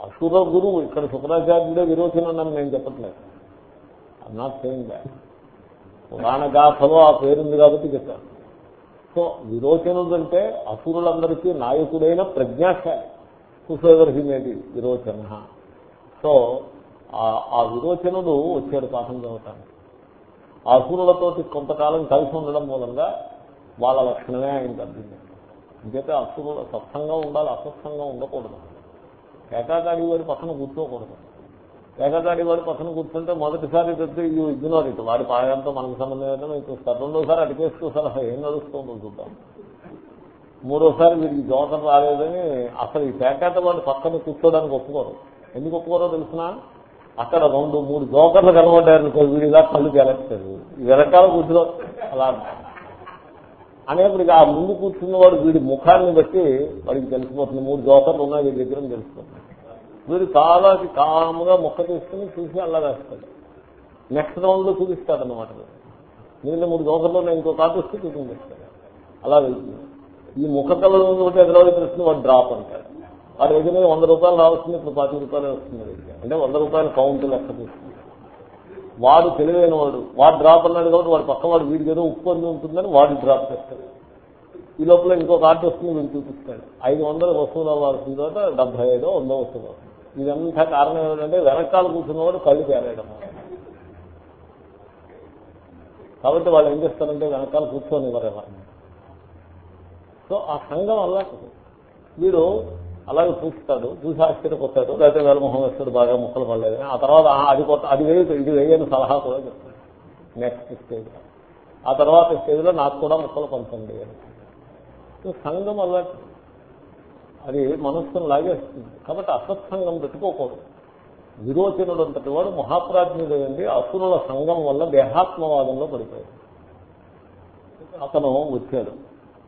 అసుర గురువు ఇక్కడ శుక్రాచార్యుడే విరోచనం నేను చెప్పట్లేదు. ఐమ్ నాట్ సేయింగ్ దాట్ పురాణ గాథలో ఆ పేరుంది కాబట్టి చెప్పాను. సో విరోచనుడు అంటే అసురులందరికీ నాయకుడైన ప్రజ్ఞాశాలి. హుసెవర్ విరోచన. సో ఆ విరోచనుడు వచ్చాడు పాఠం చదవటానికి. అసురులతోటి కొంతకాలం కలిసి ఉండడం మూలంగా వాళ్ళ లక్షణమే ఆయనకు అర్థం ఇంకైతే అసురులు సత్సంగా ఉండాలి అసత్సంగా ఉండకూడదు. ఏకాకాడి వాడి పక్కన కూర్చోకూడదు. ఏకాకాడి వాడి పక్కన కూర్చుంటే మొదటిసారి పెడితే ఇగ్నోర్ ఇటు. వాడి పాయంతో మనకు సంబంధం ఏంటో మీకు రెండోసారి అడిగేస్తూ సలహా ఏం నడుస్తుందో చూద్దాం. మూడోసారి మీరు జోకం రాలేదని అసలు ఈ పేకాట వాడి పక్కన కూర్చోడానికి ఒప్పుకోరు. ఎందుకు ఒప్పుకోరో తెలిసినా? అక్కడ రెండు మూడు జోకర్లు కనబడ్డారు ఇలా కళ్ళు గెలక్తారు వెనకాల కూర్చో అలా అనేప్పటికీ ఆ ముందు కూర్చున్నవాడు వీడి ముఖాన్ని బట్టి వాడికి తెలిసిపోతుంది. మూడు జోకర్లు ఉన్నాయి వీడి దగ్గర తెలుస్తుంది వీడు చాలా కాముగా మొక్క తీసుకుని చూసి అలా వేస్తాడు. నెక్స్ట్ రౌండ్లో చూపిస్తాడు అనమాట మిగిలిన మూడు దోకల్లో ఉన్నాయి ఇంకో కార్డు వస్తే చూపించేస్తాడు. అలా వెళ్తుంది. ఈ ముఖ కళలు ఒకటి తెలుస్తుంది వాడు డ్రాప్ అంటాడు. వాడి దగ్గర వంద రూపాయలు రావాల్సింది ఇప్పుడు పాతిక రూపాయలు వస్తుంది అంటే వంద రూపాయలు కౌంట్ లెక్క తీసుకుంది వాడు తెలివైన వాడు వాడు డ్రాప్ అన్నాడు కాబట్టి వాడు పక్క వాడు వీడికి ఏదో ఉప్పు అని ఉంటుందని వాడు డ్రాప్ చేస్తాడు. ఈ లోపల ఇంకో కార్డు వస్తుంది వీడు చూపిస్తాడు ఐదు వందలు వస్తువులు అవ్వాల్సిన తర్వాత డెబ్బై ఐదో వందో వస్తువులు ఇదంతా కారణం ఏంటంటే వెనకాల కూర్చున్నవాడు కళ్ళు తేరేయడం కాబట్టి వాళ్ళు ఏం చేస్తారంటే వెనకాల కూర్చొని ఎవరెవరు సో ఆ సంఘం అలా వీడు అలాగే చూస్తాడు చూసి ఆశ్చర్యపోతాడు. లేకపోతే వేల మొహం వేస్తాడు బాగా ముక్కలు పడలేదు. ఆ తర్వాత అది కొత్త అది వేయదు ఇది వేయని సలహా కూడా చెప్తాడు. నెక్స్ట్ స్టేజ్ ఆ తర్వాత స్టేజ్లో నాకు కూడా ముక్కలు పంచండి సంఘం అలా అది మనస్సును లాగేస్తుంది. కాబట్టి అసత్సంగం పెట్టుకోకూడదు. విరోచనుడు అంతటి వాడు మహాప్రాజ్ఞుడైంది. అసురుల సంఘం వల్ల దేహాత్మవాదంలో పడిపోయాడు. అతను వచ్చాడు.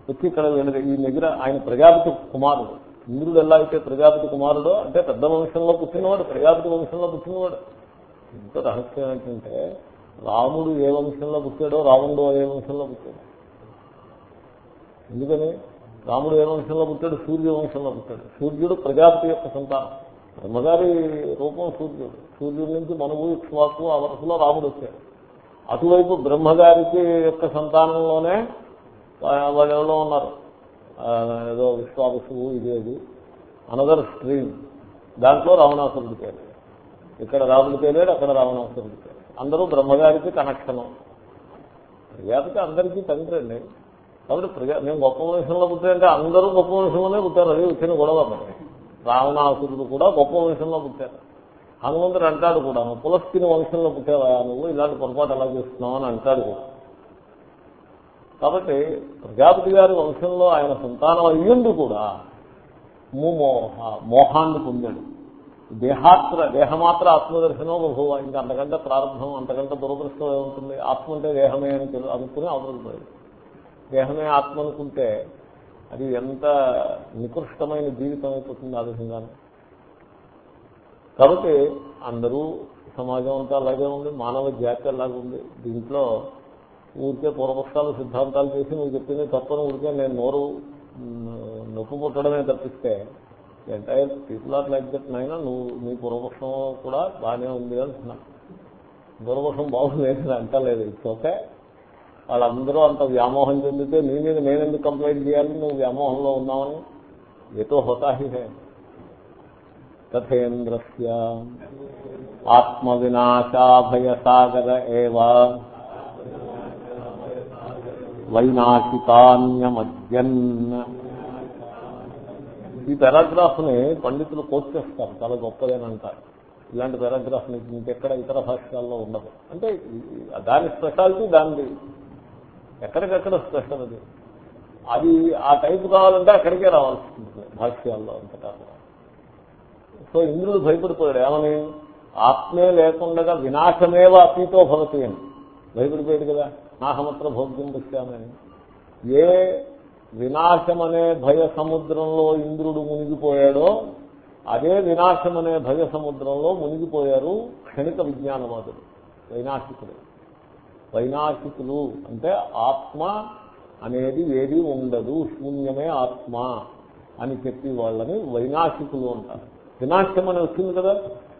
వచ్చి ఇక్కడ వీళ్ళ- ఈ దగ్గర ఆయన ప్రజాపతి కుమారుడు. ఇంద్రుడు ఎలా అయితే ప్రజాపతి కుమారుడో అంటే పెద్ద వంశంలో పుట్టినవాడు ప్రజాపతి వంశంలో పుట్టినవాడు. ఎంత రహస్యం ఏంటంటే రాముడు ఏ వంశంలో పుట్టాడో రావణుడు ఏ వంశంలో పుట్టాడు. ఎందుకని? రాముడు ఏ వంశంలో పుట్టాడు? సూర్య వంశంలో పుట్టాడు. సూర్యుడు ప్రజాపతి యొక్క సంతానం. బ్రహ్మగారి రూపం సూర్యుడు. సూర్యుడి నుంచి మనము ఇక్ష్వాకు ఆ వరుసలో రాముడు వచ్చాడు. అటువైపు బ్రహ్మగారికి యొక్క సంతానంలోనే వాళ్ళు ఎవరో ఉన్నారు. ఏదో విశ్వాసము ఇదేది అనదర్ స్ట్రీమ్ దాంట్లో రావణాసురుడి పేరు. ఇక్కడ రాముడి పేరేడు అక్కడ రావణాసురుడి పేరు. అందరూ బ్రహ్మగారికి కనెక్షను ప్రజాపతి అందరికీ తండ్రి అండి. కాబట్టి ప్రజా మేము గొప్ప వంశంలో పుట్టారంటే అందరూ గొప్ప మనుషుల్లోనే పుట్టారు. అది వచ్చిన గొడవ మరి. రావణాసురుడు కూడా గొప్ప వంశంలో పుట్టారు. హనుమంతుడు అంటాడు కూడా పులస్తిని వంశంలో పుట్టేవా నువ్వు? ఇలాంటి పొరపాటు ఎలా చేస్తున్నావు? అని అంటాడు కూడా. కాబట్టి ప్రజాపతి గారి వంశంలో ఆయన సంతానం అయ్యుండి కూడా ముమోహ మోహాన్ని పొందాడు. దేహాత్ర దేహమాత్ర ఆత్మదర్శనం బహువ ఇంకా అంతకంటే ప్రారంభం అంతకంటే దురదృష్టం ఏముంటుంది? ఆత్మ అంటే దేహమే అని తెలు- అనుకుని దేహమే ఆత్మ అనుకుంటే అది ఎంత నికృష్టమైన జీవితం అయిపోతుంది ఆ విధంగానే. కాబట్టి అందరూ సమాజం అంతా అలాగే ఉంది మానవ జాతి అలాగే ఉంది దీంట్లో ఊరికే పూర్వపక్షాలు సిద్ధాంతాలు చేసి నువ్వు చెప్పింది తప్పని ఊరికే నేను నోరు నొప్పు పుట్టడమే తప్పిస్తే entire people are like that నైనా నువ్వు నీ పూర్వపక్షం కూడా బాగానే ఉంది అంటున్నా పూర్వపక్షం బాగుంది అంటలేదు ఇట్స్ ఓకే వాళ్ళందరూ అంత వ్యామోహం చెందితే నీ మీద నేనెందుకు కంప్లైంట్ చేయాలి? నువ్వు వ్యామోహంలో ఉన్నావని. ఏతో హోతాహి ఆత్మవినాశాభయ తథేంద్రస్య. ఆత్మ సాగర ఏవా. వైనాశితాన్యమద్యన్ ఈ పారాగ్రాఫ్ని పండితులు కోట్ చేస్తారు చాలా గొప్పదని అంటారు ఇలాంటి పారాగ్రాఫ్ని ఇంకెక్కడ ఇతర భాష్యాల్లో ఉండదు. అంటే దాని స్పెషాలిటీ దానిది. ఎక్కడికెక్కడ స్పెషల్ అది. అది ఆ టైపు కావాలంటే అక్కడికే రావాల్సి ఉంటుంది భాష్యాల్లో అంతటా సో ఇంద్రుడు భయపడిపోయాడు ఏమని? ఆత్మే లేకుండా వినాశమేవ అతీతో భవతి అని. భయపడిపోయాడు కదా. నాహమత్ర భోగ్యం పశ్చామని ఏ వినాశం అనే భయ సముద్రంలో ఇంద్రుడు మునిగిపోయాడో అదే వినాశమనే భయ సముద్రంలో మునిగిపోయారు క్షణిక విజ్ఞానవాదులు వైనాశికులు. వైనాశికులు అంటే ఆత్మ అనేది ఏది ఉండదు శూన్యమే ఆత్మ అని చెప్పి వాళ్ళని వైనాశికులు అంటారు. వినాశం అని వచ్చింది కదా?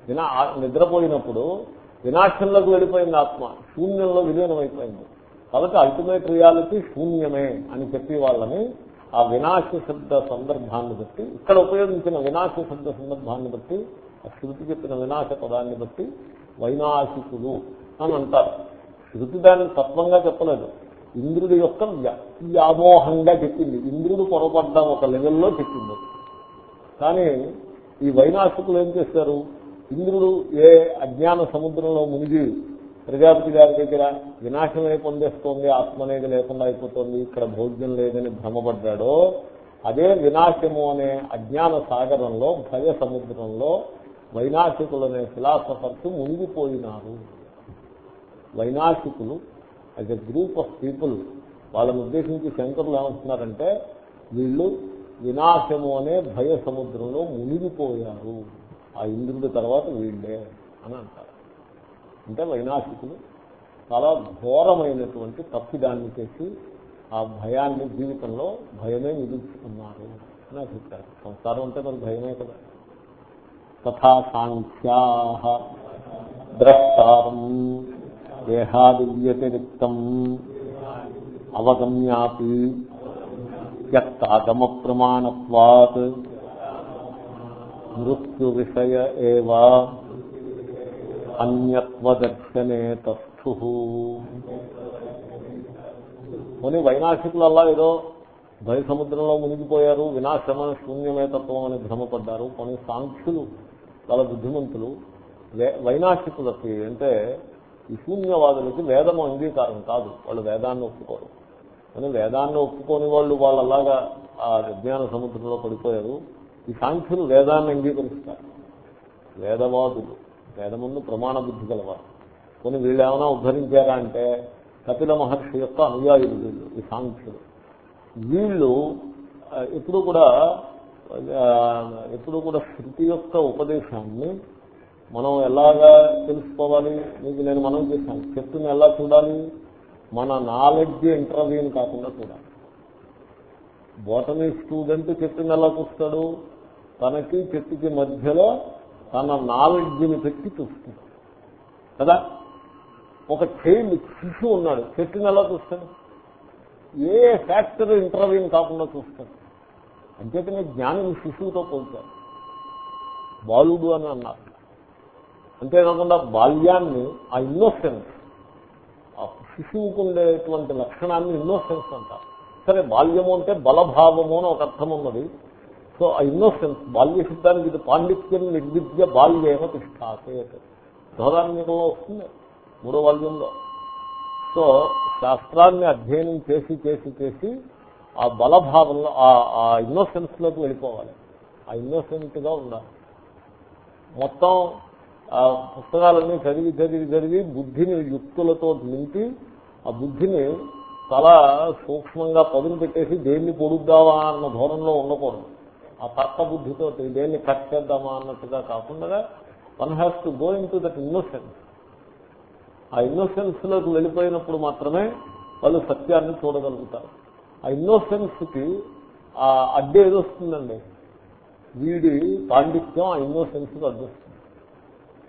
వినా నిద్రపోయినప్పుడు వినాశంలోకి వెళ్ళిపోయింది ఆత్మ శూన్యంలో విలీనమైపోయింది. కాబట్టి అల్టిమేట్ రియాలిటీ శూన్యమే అని చెప్పి వాళ్ళని ఆ వినాశ శబ్ద సందర్భాన్ని బట్టి ఇక్కడ ఉపయోగించిన వినాశ శబ్ద సందర్భాన్ని బట్టి ఆ శృతి చెప్పిన వినాశ పదాన్ని బట్టి వైనాశికులు అని అంటారు. శృతి దాన్ని తత్వంగా చెప్పలేదు. ఇంద్రుడి యొక్క వ్యామోహంగా చెప్పింది. ఇంద్రుడు పొరపడ్డ ఒక లెవెల్లో చెప్పింది. కానీ ఈ వైనాశికులు ఏం చేస్తారు ఇంద్రుడు ఏ అజ్ఞాన సముద్రంలో మునిగి ప్రజాపతి గారి దగ్గర వినాశమే పొందేస్తోంది ఆత్మ అనేది లేకుండా అయిపోతుంది ఇక్కడ భోగ్యం లేదని భ్రమపడ్డాడో అదే వినాశము అనే అజ్ఞాన సాగరంలో భయ సముద్రంలో వైనాశికులనే ఫిలాసఫర్స్ మునిగిపోయినారు. వైనాశికులు as a group of people వాళ్ళని ఉద్దేశించి శంకరులు ఏమంటున్నారంటే వీళ్ళు వినాశము అనే భయ సముద్రంలో మునిగిపోయారు. ఆ ఇంద్రుడి తర్వాత వీళ్ళే అని అంటారు. అంటే వైనాశికులు చాలా ఘోరమైనటువంటి తప్పిదాన్ని చేసి ఆ భయాన్ని జీవితంలో భయమే మిగుల్చుకున్నారు అని అభిప్రాయం. సంసారం అంటే మరి భయమే కదా. తథా సాంఖ్యా ద్రష్టారం దేహాదివ్యతిరిక్తం అవగమ్యాపి యత్తాగమ ప్రమాణత్వాత్ మృత్యు విషయ ఏవా అన్యత్వదర్శనే తస్థు కొన్ని వైనాశికులు అలా ఏదో భయ సముద్రంలో మునిగిపోయారు వినాశమ శూన్యమే తత్వం అని భ్రమపడ్డారు. కొన్ని సాంఖ్యులు చాలా బుద్ధిమంతులు వైనాశికులకి అంటే ఈ శూన్యవాదులకి వేదము అంగీకారం కాదు. వాళ్ళు వేదాన్ని ఒప్పుకోరు. కానీ వేదాన్ని ఒప్పుకోని వాళ్ళు వాళ్ళు అలాగా ఆ విజ్ఞాన సముద్రంలో పడిపోయారు. ఈ సాంఖ్యులు వేదాన్ని అంగీకరిస్తారు. వేదవాదులు. వేదముందు ప్రమాణ బుద్ధి గలవారు. కొన్ని వీళ్ళు ఏమైనా ఉద్ధరించారా అంటే కపిల మహర్షి యొక్క అనుయాయులు వీళ్ళు ఈ సాంఖ్యులు. వీళ్ళు ఎప్పుడు కూడా ఎప్పుడు కూడా శృతి యొక్క ఉపదేశాన్ని మనం ఎలాగా తెలుసుకోవాలి? మీకు నేను మనం చేశాను. చెట్టుని ఎలా చూడాలి? మన నాలెడ్జ్ ఇంటర్వ్యూని కాకుండా చూడాలి. బోటనీ స్టూడెంట్ చెట్టుని ఎలా చూస్తాడు? తనకి చెట్టుకి మధ్యలో తన నాలెడ్జిని పెట్టి చూస్తుంది కదా? ఒక చైల్డ్ శిశువు ఉన్నాడు. చెట్టుని ఎలా చూస్తాడు? ఏ ఫ్యాక్టర్ ఇంటర్వ్యూని కాకుండా చూస్తాడు. అంచేతనే జ్ఞానం శిశువుతో పోల్చారు బాలుడు అని అన్నారు. అంతేకాకుండా బాల్యాన్ని ఆ ఇన్నోసెన్స్ ఆ శిశువుకు ఉండేటువంటి లక్షణాన్ని ఇన్నోసెన్స్ అంటారు. సరే బాల్యము అంటే బలభావము అని ఒక అర్థం ఉన్నది. సో ఆ ఇన్నోసెన్స్ బాల్య సిద్ధానికి ఇది పాండిత్యం నిర్విద్య బాల్యేమ తిష్టాసేత బృహదారణ్యంలో వస్తుంది మూడో బాల్యంలో సో శాస్త్రాన్ని అధ్యయనం చేసి చేసి చేసి ఆ బలభావంలో ఆ ఇన్నోసెన్స్లోకి వెళ్ళిపోవాలి. ఆ ఇన్నోసెంట్గా ఉండాలి. మొత్తం ఆ పుస్తకాలన్నీ చదివి చదివి చదివి బుద్ధిని యుక్తులతో నింపి ఆ బుద్ధిని చాలా సూక్ష్మంగా పదులు పెట్టేసి దేన్ని పొడుద్దావా అన్న ధోరణిలో ఉండకూడదు. ఆ తర్క బుద్ధితో దేన్ని కట్ చేద్దామా అన్నట్టుగా కాకుండా one has to go into that innocence ఆ ఇన్నోసెన్స్లోకి వెళ్ళిపోయినప్పుడు మాత్రమే వాళ్ళు సత్యాన్ని చూడగలుగుతారు. ఆ ఇన్నోసెన్స్కి ఆ అడ్డు ఏదొస్తుందండి వీడి పాండిత్యం ఆ ఇన్నోసెన్స్కి అడ్డొస్తుంది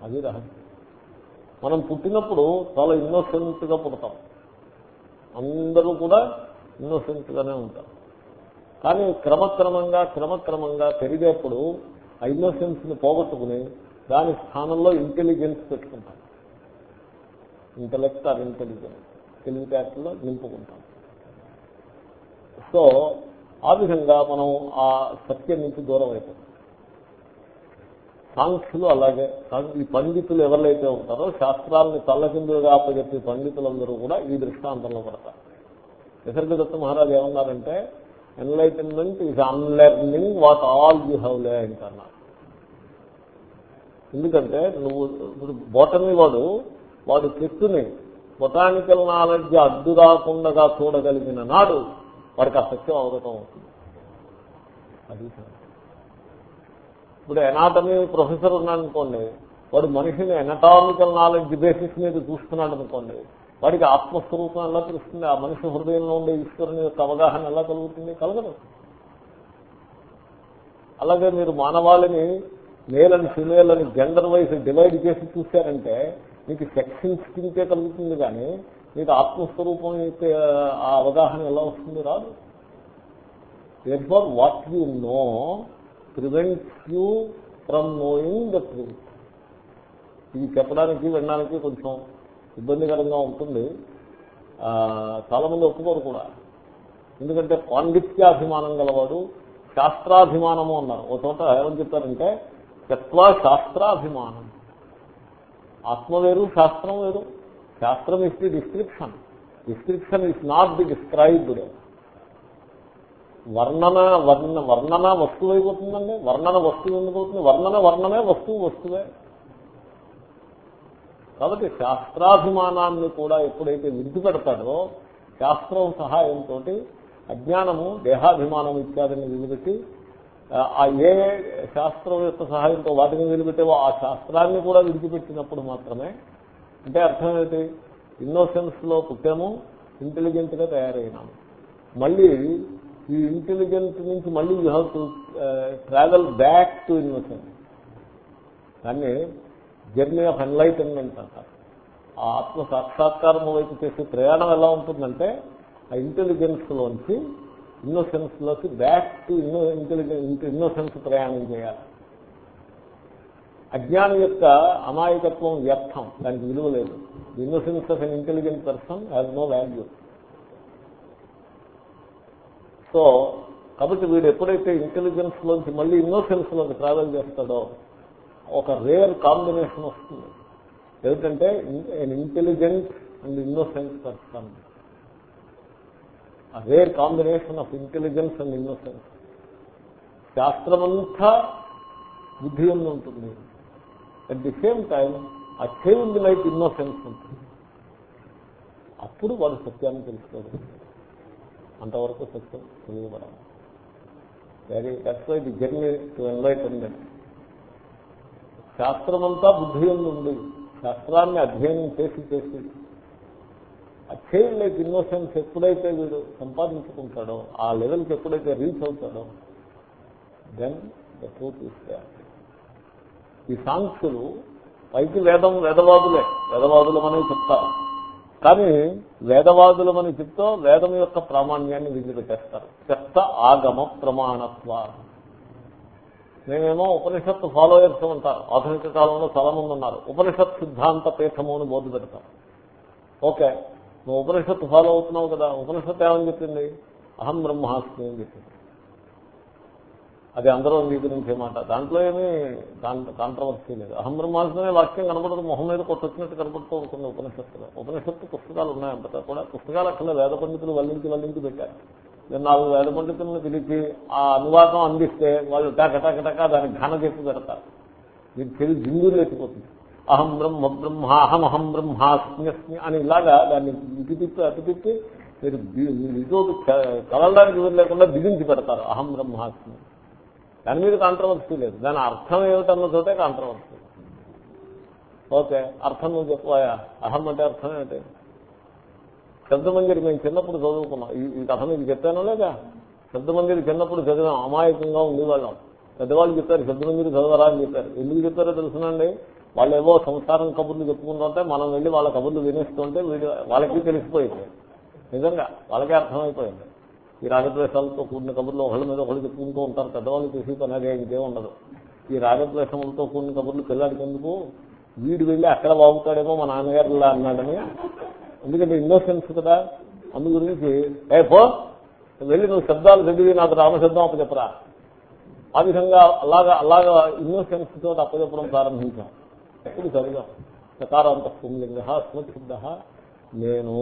అది రహస్యం. మనం పుట్టినప్పుడు చాలా ఇన్నోసెంట్గా పుడతాం. అందరూ కూడా ఇన్నోసెంట్ గానే ఉంటారు. కానీ క్రమక్రమంగా క్రమక్రమంగా పెరిగేప్పుడు ఆ ఇన్నోసెన్స్ని పోగొట్టుకుని దాని స్థానంలో ఇంటెలిజెన్స్ పెట్టుకుంటాం. ఇంటలెక్ట్ ఆర్ ఇంటెలిజెన్స్ తెలివితేటలో నింపుకుంటాం. సో ఆ విధంగా మనం ఆ సత్యం నుంచి దూరం అయిపోతాం. సాంఖ్యులు అలాగే ఈ పండితులు ఎవరైతే ఉంటారో శాస్త్రాలను తల్లకిందులుగా అప్పచెప్పే పండితులందరూ కూడా ఈ దృష్టాంతంలో పడతారు. నిసర్గదత్త మహారాజు ఏమన్నారంటే enlightenment is unlearning what all you have learn అన్నారు ఎందుకంటే నువ్వు ఇప్పుడు బోటనీ వాడు వాడు చెట్టుని బొటానికల్ నాలెడ్జ్ అడ్డు రాకుండా చూడగలిగిన నాడు వాడికి ఆ సత్యం అవగతం అవుతుంది. అది ఇప్పుడు ఎనాటమీ ప్రొఫెసర్ ఉన్నాడనుకోండి వాడు మనిషిని ఎనటామికల్ నాలెడ్జ్ బేసిస్ మీద చూస్తున్నాడు అనుకోండి వాడికి ఆత్మస్వరూపం ఎలా తెలుస్తుంది? ఆ మనిషి హృదయంలో ఉండే ఈశ్వరుని యొక్క అవగాహన ఎలా కలుగుతుంది? కలగదు. అలాగే మీరు మానవాళిని మేల్ అండ్ ఫిమేల్ అని జెండర్ వైజ్ డివైడ్ చేసి చూశారంటే మీకు సెక్స్ ఇన్స్టింగ్టే కలుగుతుంది కానీ మీకు ఆత్మస్వరూపం యొక్క ఆ అవగాహన ఎలా వస్తుంది? రాదు. For what you know prevents you from knowing the truth ఇది చెప్పడానికి వినడానికి కొంచెం ఇబ్బందికరంగా ఉంటుంది. చాలా మంది ఒప్పుకోరు కూడా. ఎందుకంటే పాండిత్యాభిమానం గలవాడు శాస్త్రాభిమానము అన్నారు. ఒక చోట ఏమని చెప్తారంటే తత్వ శాస్త్రాభిమానం. ఆత్మ వేరు శాస్త్రం వేరు. శాస్త్రం is the description description is not the described వర్ణన వర్ణ వర్ణన వస్తువు అయిపోతుందండి వర్ణన వస్తువు ఎందుకు అవుతుంది? వర్ణన వర్ణనే వస్తువు వస్తువే. కాబట్టి శాస్త్రాభిమానాన్ని కూడా ఎప్పుడైతే విడిచిపెడతాడో శాస్త్రం సహాయంతో అజ్ఞానము దేహాభిమానం ఇత్యాదిని విడిపెట్టి ఆ ఏ శాస్త్రం యొక్క సహాయంతో వాటిని వదిలిపెట్టేవో ఆ శాస్త్రాన్ని కూడా విడిచిపెట్టినప్పుడు మాత్రమే అంటే అర్థం ఏంటి? ఇన్నోసెన్స్లో పుట్టాము ఇంటెలిజెంట్గా తయారైనాము. మళ్ళీ ఈ ఇంటెలిజెంట్ నుంచి మళ్ళీ you have to travel back to innocence. దాన్ని జర్నీ ఆఫ్ ఎన్లైటన్మెంట్ అంటారు. ఆ ఆత్మ సాక్షాత్కారం వైపు చేసే ప్రయాణం ఎలా ఉంటుందంటే ఆ ఇంటెలిజెన్స్ లోంచి ఇన్నోసెన్స్లోకి బ్యాక్ టు ఇన్నో ఇంటెలిజెన్స్ ఇన్నోసెన్స్ ప్రయాణం చేయాలి. అజ్ఞానం యొక్క అమాయకత్వం వ్యర్థం దానికి విలువ లేదు. Innocence of an intelligent person has no value so కాబట్టి వీడు ఎప్పుడైతే ఇంటెలిజెన్స్ లోంచి మళ్ళీ ఇన్నోసెన్స్లోకి ట్రావెల్ చేస్తాడో ఒక రేర్ కాంబినేషన్ వస్తుంది. ఏమిటంటే intelligent and innocence person rare combination of intelligence and innocence శాస్త్రమంతా బుద్ధి ఉంది ఉంటుంది. అట్ ది సేమ్ టైం ఆ చేంజ్ లైట్ ఇన్నోసెన్స్ ఉంటుంది. అప్పుడు వాడు సత్యాన్ని తెలుసుకోదు అంతవరకు సత్యం తెలియబడాలి. Very that's why the journey to enlightenment శాస్త్రమంతా బుద్ధి ఉంది. శాస్త్రాన్ని అధ్యయనం చేసి చేసి. అధ్యయనం లేక ఇన్నోసెన్స్ ఎప్పుడైతే వీడు సంపాదించుకుంటాడో ఆ లెవెల్కి ఎప్పుడైతే రీచ్ అవుతాడో దెన్ ద ట్రూత్ ఇస్ ఈ సాంఖ్యులు పైకి వేదం వేదవాదులే. వేదవాదులమని చెప్తారు కానీ వేదవాదులమని చెప్తూ వేదం యొక్క ప్రామాణ్యాన్ని విధిపెట్టేస్తారు చెత్త ఆగమ ప్రమాణత్వాన్ని. మేమేమో ఉపనిషత్తు ఫాలోయర్స్ అంటారు ఆధునిక కాలంలో చాలా మంది ఉన్నారు. ఉపనిషత్ సిద్ధాంత పీఠము అని బోధ పెడతారు ఓకే నువ్వు ఉపనిషత్తు ఫాలో అవుతున్నావు కదా ఉపనిషత్తు ఏమని చెప్పింది? అహం బ్రహ్మాస్మి అని చెప్పింది. అది అందరూ అంగీకరించే మాట. దాంట్లో ఏమీ కాంట్రవర్సీ లేదు. అహం బ్రహ్మాస్మి అనే వాక్యం కనపడదు. మొహం మీద కొట్టొచ్చినట్టు కనపడుతూ ఉంటుంది ఉపనిషత్తులో. ఉపనిషత్తు పుస్తకాలు ఉన్నాయంతటా కూడా పుస్తకాలు అక్కడ వేద పండితులు వల్లించి వల్లించి పెట్టారు. నాలుగు వేల పండితులను పిలిచి ఆ అనువాదం అందిస్తే వాళ్ళు టక టక టక దానికి ఘన చెప్పు పెడతారు. మీరు చెవి జింగులు ఎత్తిపోతుంది అహం బ్రహ్మ బ్రహ్మ అహం అహం అని ఇలాగా దాన్ని ఇటు తిప్పి అటు తిప్పి మీరు ఇదో కలవడానికి వీలు లేకుండా బిగించి పెడతారు. అహం బ్రహ్మాస్మి దాని మీద కాంట్రవర్సీ లేదు. దాని అర్థం ఏమిటన్న చోటే కాంట్రవర్సీ ఓకే అర్థం నువ్వు చెప్పాయా అహం అంటే అర్థం ఏంటి శబ్దమంజరి మేము చిన్నప్పుడు చదువుకున్నాం. ఈ కథ మీకు చెప్పానో లేదా? శబ్దమంజరి చిన్నప్పుడు చదివాం అమాయకంగా ఉండేవాళ్ళం. పెద్దవాళ్ళు చెప్పారు శబ్దమంజరి చదవరా అని చెప్పారు. ఎందుకు చెప్పారో తెలుసునండి? వాళ్ళు ఏవో సంసారం కబుర్లు చెప్పుకుంటుంటే మనం వెళ్ళి వాళ్ళ కబుర్లు వినేస్తుంటే వీడు వాళ్ళకి తెలిసిపోయింది. నిజంగా వాళ్ళకే అర్థమైపోయింది. ఈ రాగద్వేషాలతో కూడిన కబుర్లు ఒకళ్ళ మీద ఒకళ్ళు చెప్పుకుంటూ ఉంటారు. పెద్దవాళ్ళు చేసి పని అదే ఇదే ఉండదు. ఈ రాగద్వేషములతో కూడిన కబుర్లు పిల్లాడికి ఎందుకు? వీడు వెళ్ళి అక్కడ బాగుతాడేమో మా నాన్నగారు ఇలా అన్నాడని ఎందుకంటే ఇన్నోసెన్స్ కదా? అందు గురించి ఏ వెళ్ళి నువ్వు శబ్దాలు చదివి నాకు రామశబ్దం అప్పచెప్పరా. ఆ విధంగా అలాగా అలాగా ఇన్నోసెన్స్ తోటి అప్పచెప్పడం ప్రారంభించాం. ఎప్పుడు చదివాం సకారాంత పుంలింగ స్మృతిశుద్ధ నేను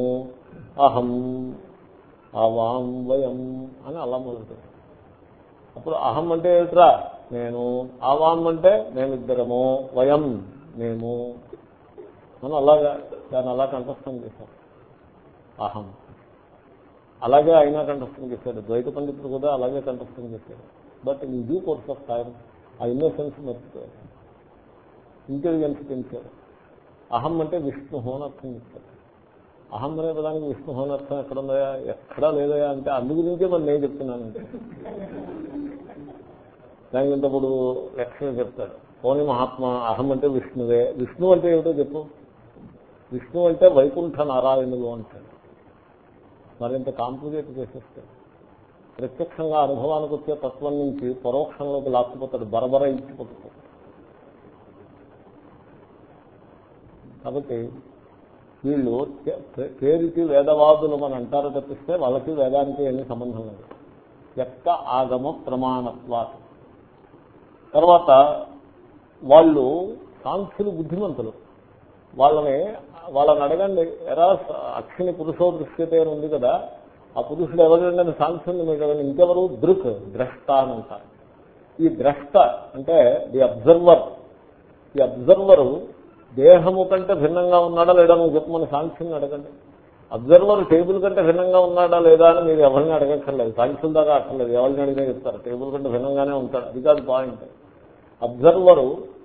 అహం అవాం వయం అని అలా మొదలుతుంది అప్పుడు అహం అంటే ఏమిట్రా? నేను ఆవాం అంటే మేమిద్దరము వయం మేము మనం అలాగా దాన్ని అలా కంఠస్థం చేశారు. అహం. అలాగే అయినా కంఠస్థం చేశాడు. ద్వైత పండితుడు కూడా అలాగే కంఠస్థం చేశాడు. But in due course of time ఆ ఇన్నోసెన్స్ మర్చిపోయారు ఇంటెలిజెన్స్ పెంచారు అహం అంటే విష్ణు అని అర్థం అహం అనే పదానికి విష్ణు అని అర్థం ఎక్కడుందా ఎక్కడా లేదయా అంటే అందు గురించే మరి నేను చెప్తున్నానంటే దానికి ఇంతప్పుడు లక్ష్మి చెప్తాడు. పోని మహాత్మా అహం అంటే విష్ణువే. విష్ణు అంటే ఏమిటో చెప్పు. విష్ణు అంటే వైకుంఠ నారాయణులు అంటాడు. మరింత కాంప్లికేట్ చేసేస్తాడు ప్రత్యక్షంగా అనుభవానికి వచ్చే తత్వం నుంచి పరోక్షంలోకి లాక్కుపోతాడు. బరబర ఇచ్చిపోతాడు కాబట్టి వీళ్ళు పేరుకి వేదవాదులు అని అంటారు తప్పిస్తే వాళ్ళకి వేదానికి ఏమీ సంబంధం లేదు. చెత్త ఆగమ ప్రమాణత్వ తర్వాత వాళ్ళు సాంఖ్యులు బుద్ధిమంతులు. వాళ్ళని వాళ్ళని అడగండి ఎరా అక్షిని పురుషో దృశ్యతే అని ఉంది కదా ఆ పురుషుడు ఎవరండి అని మీరు మీకు అడగండి ఇంకెవరు? దృక్ ద్రష్ట అని అంటారు. ఈ ద్రష్ట అంటే ది అబ్జర్వర్. ఈ అబ్జర్వరు దేహము కంటే భిన్నంగా ఉన్నాడా లేడా నువ్వు చెప్పమని సాంక్షన్ అడగండి. అబ్జర్వర్ టేబుల్ కంటే భిన్నంగా ఉన్నాడా లేదా అని మీరు ఎవరిని అడగక్కర్లేదు. సాంక్షన్ దాకా అక్కర్లేదు. ఎవరిని అడిగినా చెప్తారు. టేబుల్ కంటే భిన్నంగానే ఉంటాడు. అది కాదు పాయింట్. అబ్జర్వరు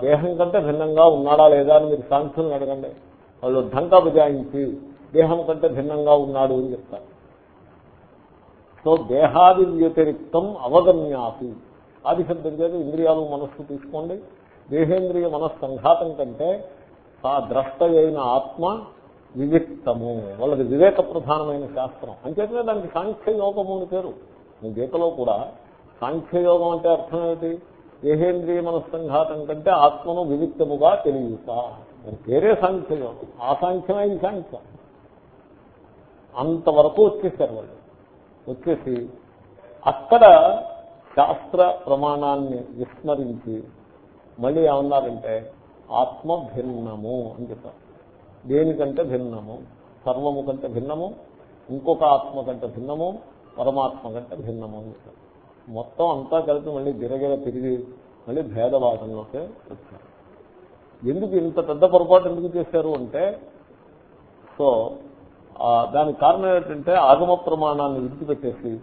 దేహం కంటే భిన్నంగా ఉన్నాడా లేదా అని మీరు సాంఖ్యులను అడగండి. వాళ్ళు ఢంకా బుజాయించి దేహం కంటే భిన్నంగా ఉన్నాడు అని చెప్తారు. సో దేహాది వ్యతిరిక్తం అవగమ్యాసి ఆది చేత ఇంద్రియాలు మనస్సు తీసుకోండి. దేహేంద్రియ మనస్సంఘాతం కంటే ఆ ద్రష్ట అయిన ఆత్మ వివిక్తము. వాళ్ళది వివేక ప్రధానమైన శాస్త్రం. అంచేతనే దానికి సాంఖ్యయోగము అని పేరు. గీతలో కూడా సాంఖ్యయోగం అంటే అర్థం ఏమిటి? దేహేంద్రియ మనస్సంఘాతం కంటే ఆత్మను వివిక్తముగా తెలియట దాని పేరే సాంఖ్యం ఆ సాంఖ్యమే ఈ సాంఖ్యం. అంతవరకు వచ్చేసారు వాళ్ళు. వచ్చేసి అక్కడ శాస్త్ర ప్రమాణాన్ని విస్మరించి మళ్ళీ ఏమన్నారంటే ఆత్మ భిన్నము అని చెప్పారు. దేనికంటే భిన్నము? సర్వము కంటే భిన్నము? ఇంకొక ఆత్మ కంటే భిన్నము? పరమాత్మ కంటే భిన్నము అని చెప్పారు. మొత్తం అంతా కలిపి మళ్ళీ గిరగిర తిరిగి మళ్ళీ భేదవాదంలోకి వచ్చారు. ఎందుకు ఇంత పెద్ద పొరపాటు ఎందుకు చేశారు అంటే సో దానికి కారణం ఏంటంటే ఆగమ ప్రమాణాన్ని విడిచిపెట్టేసి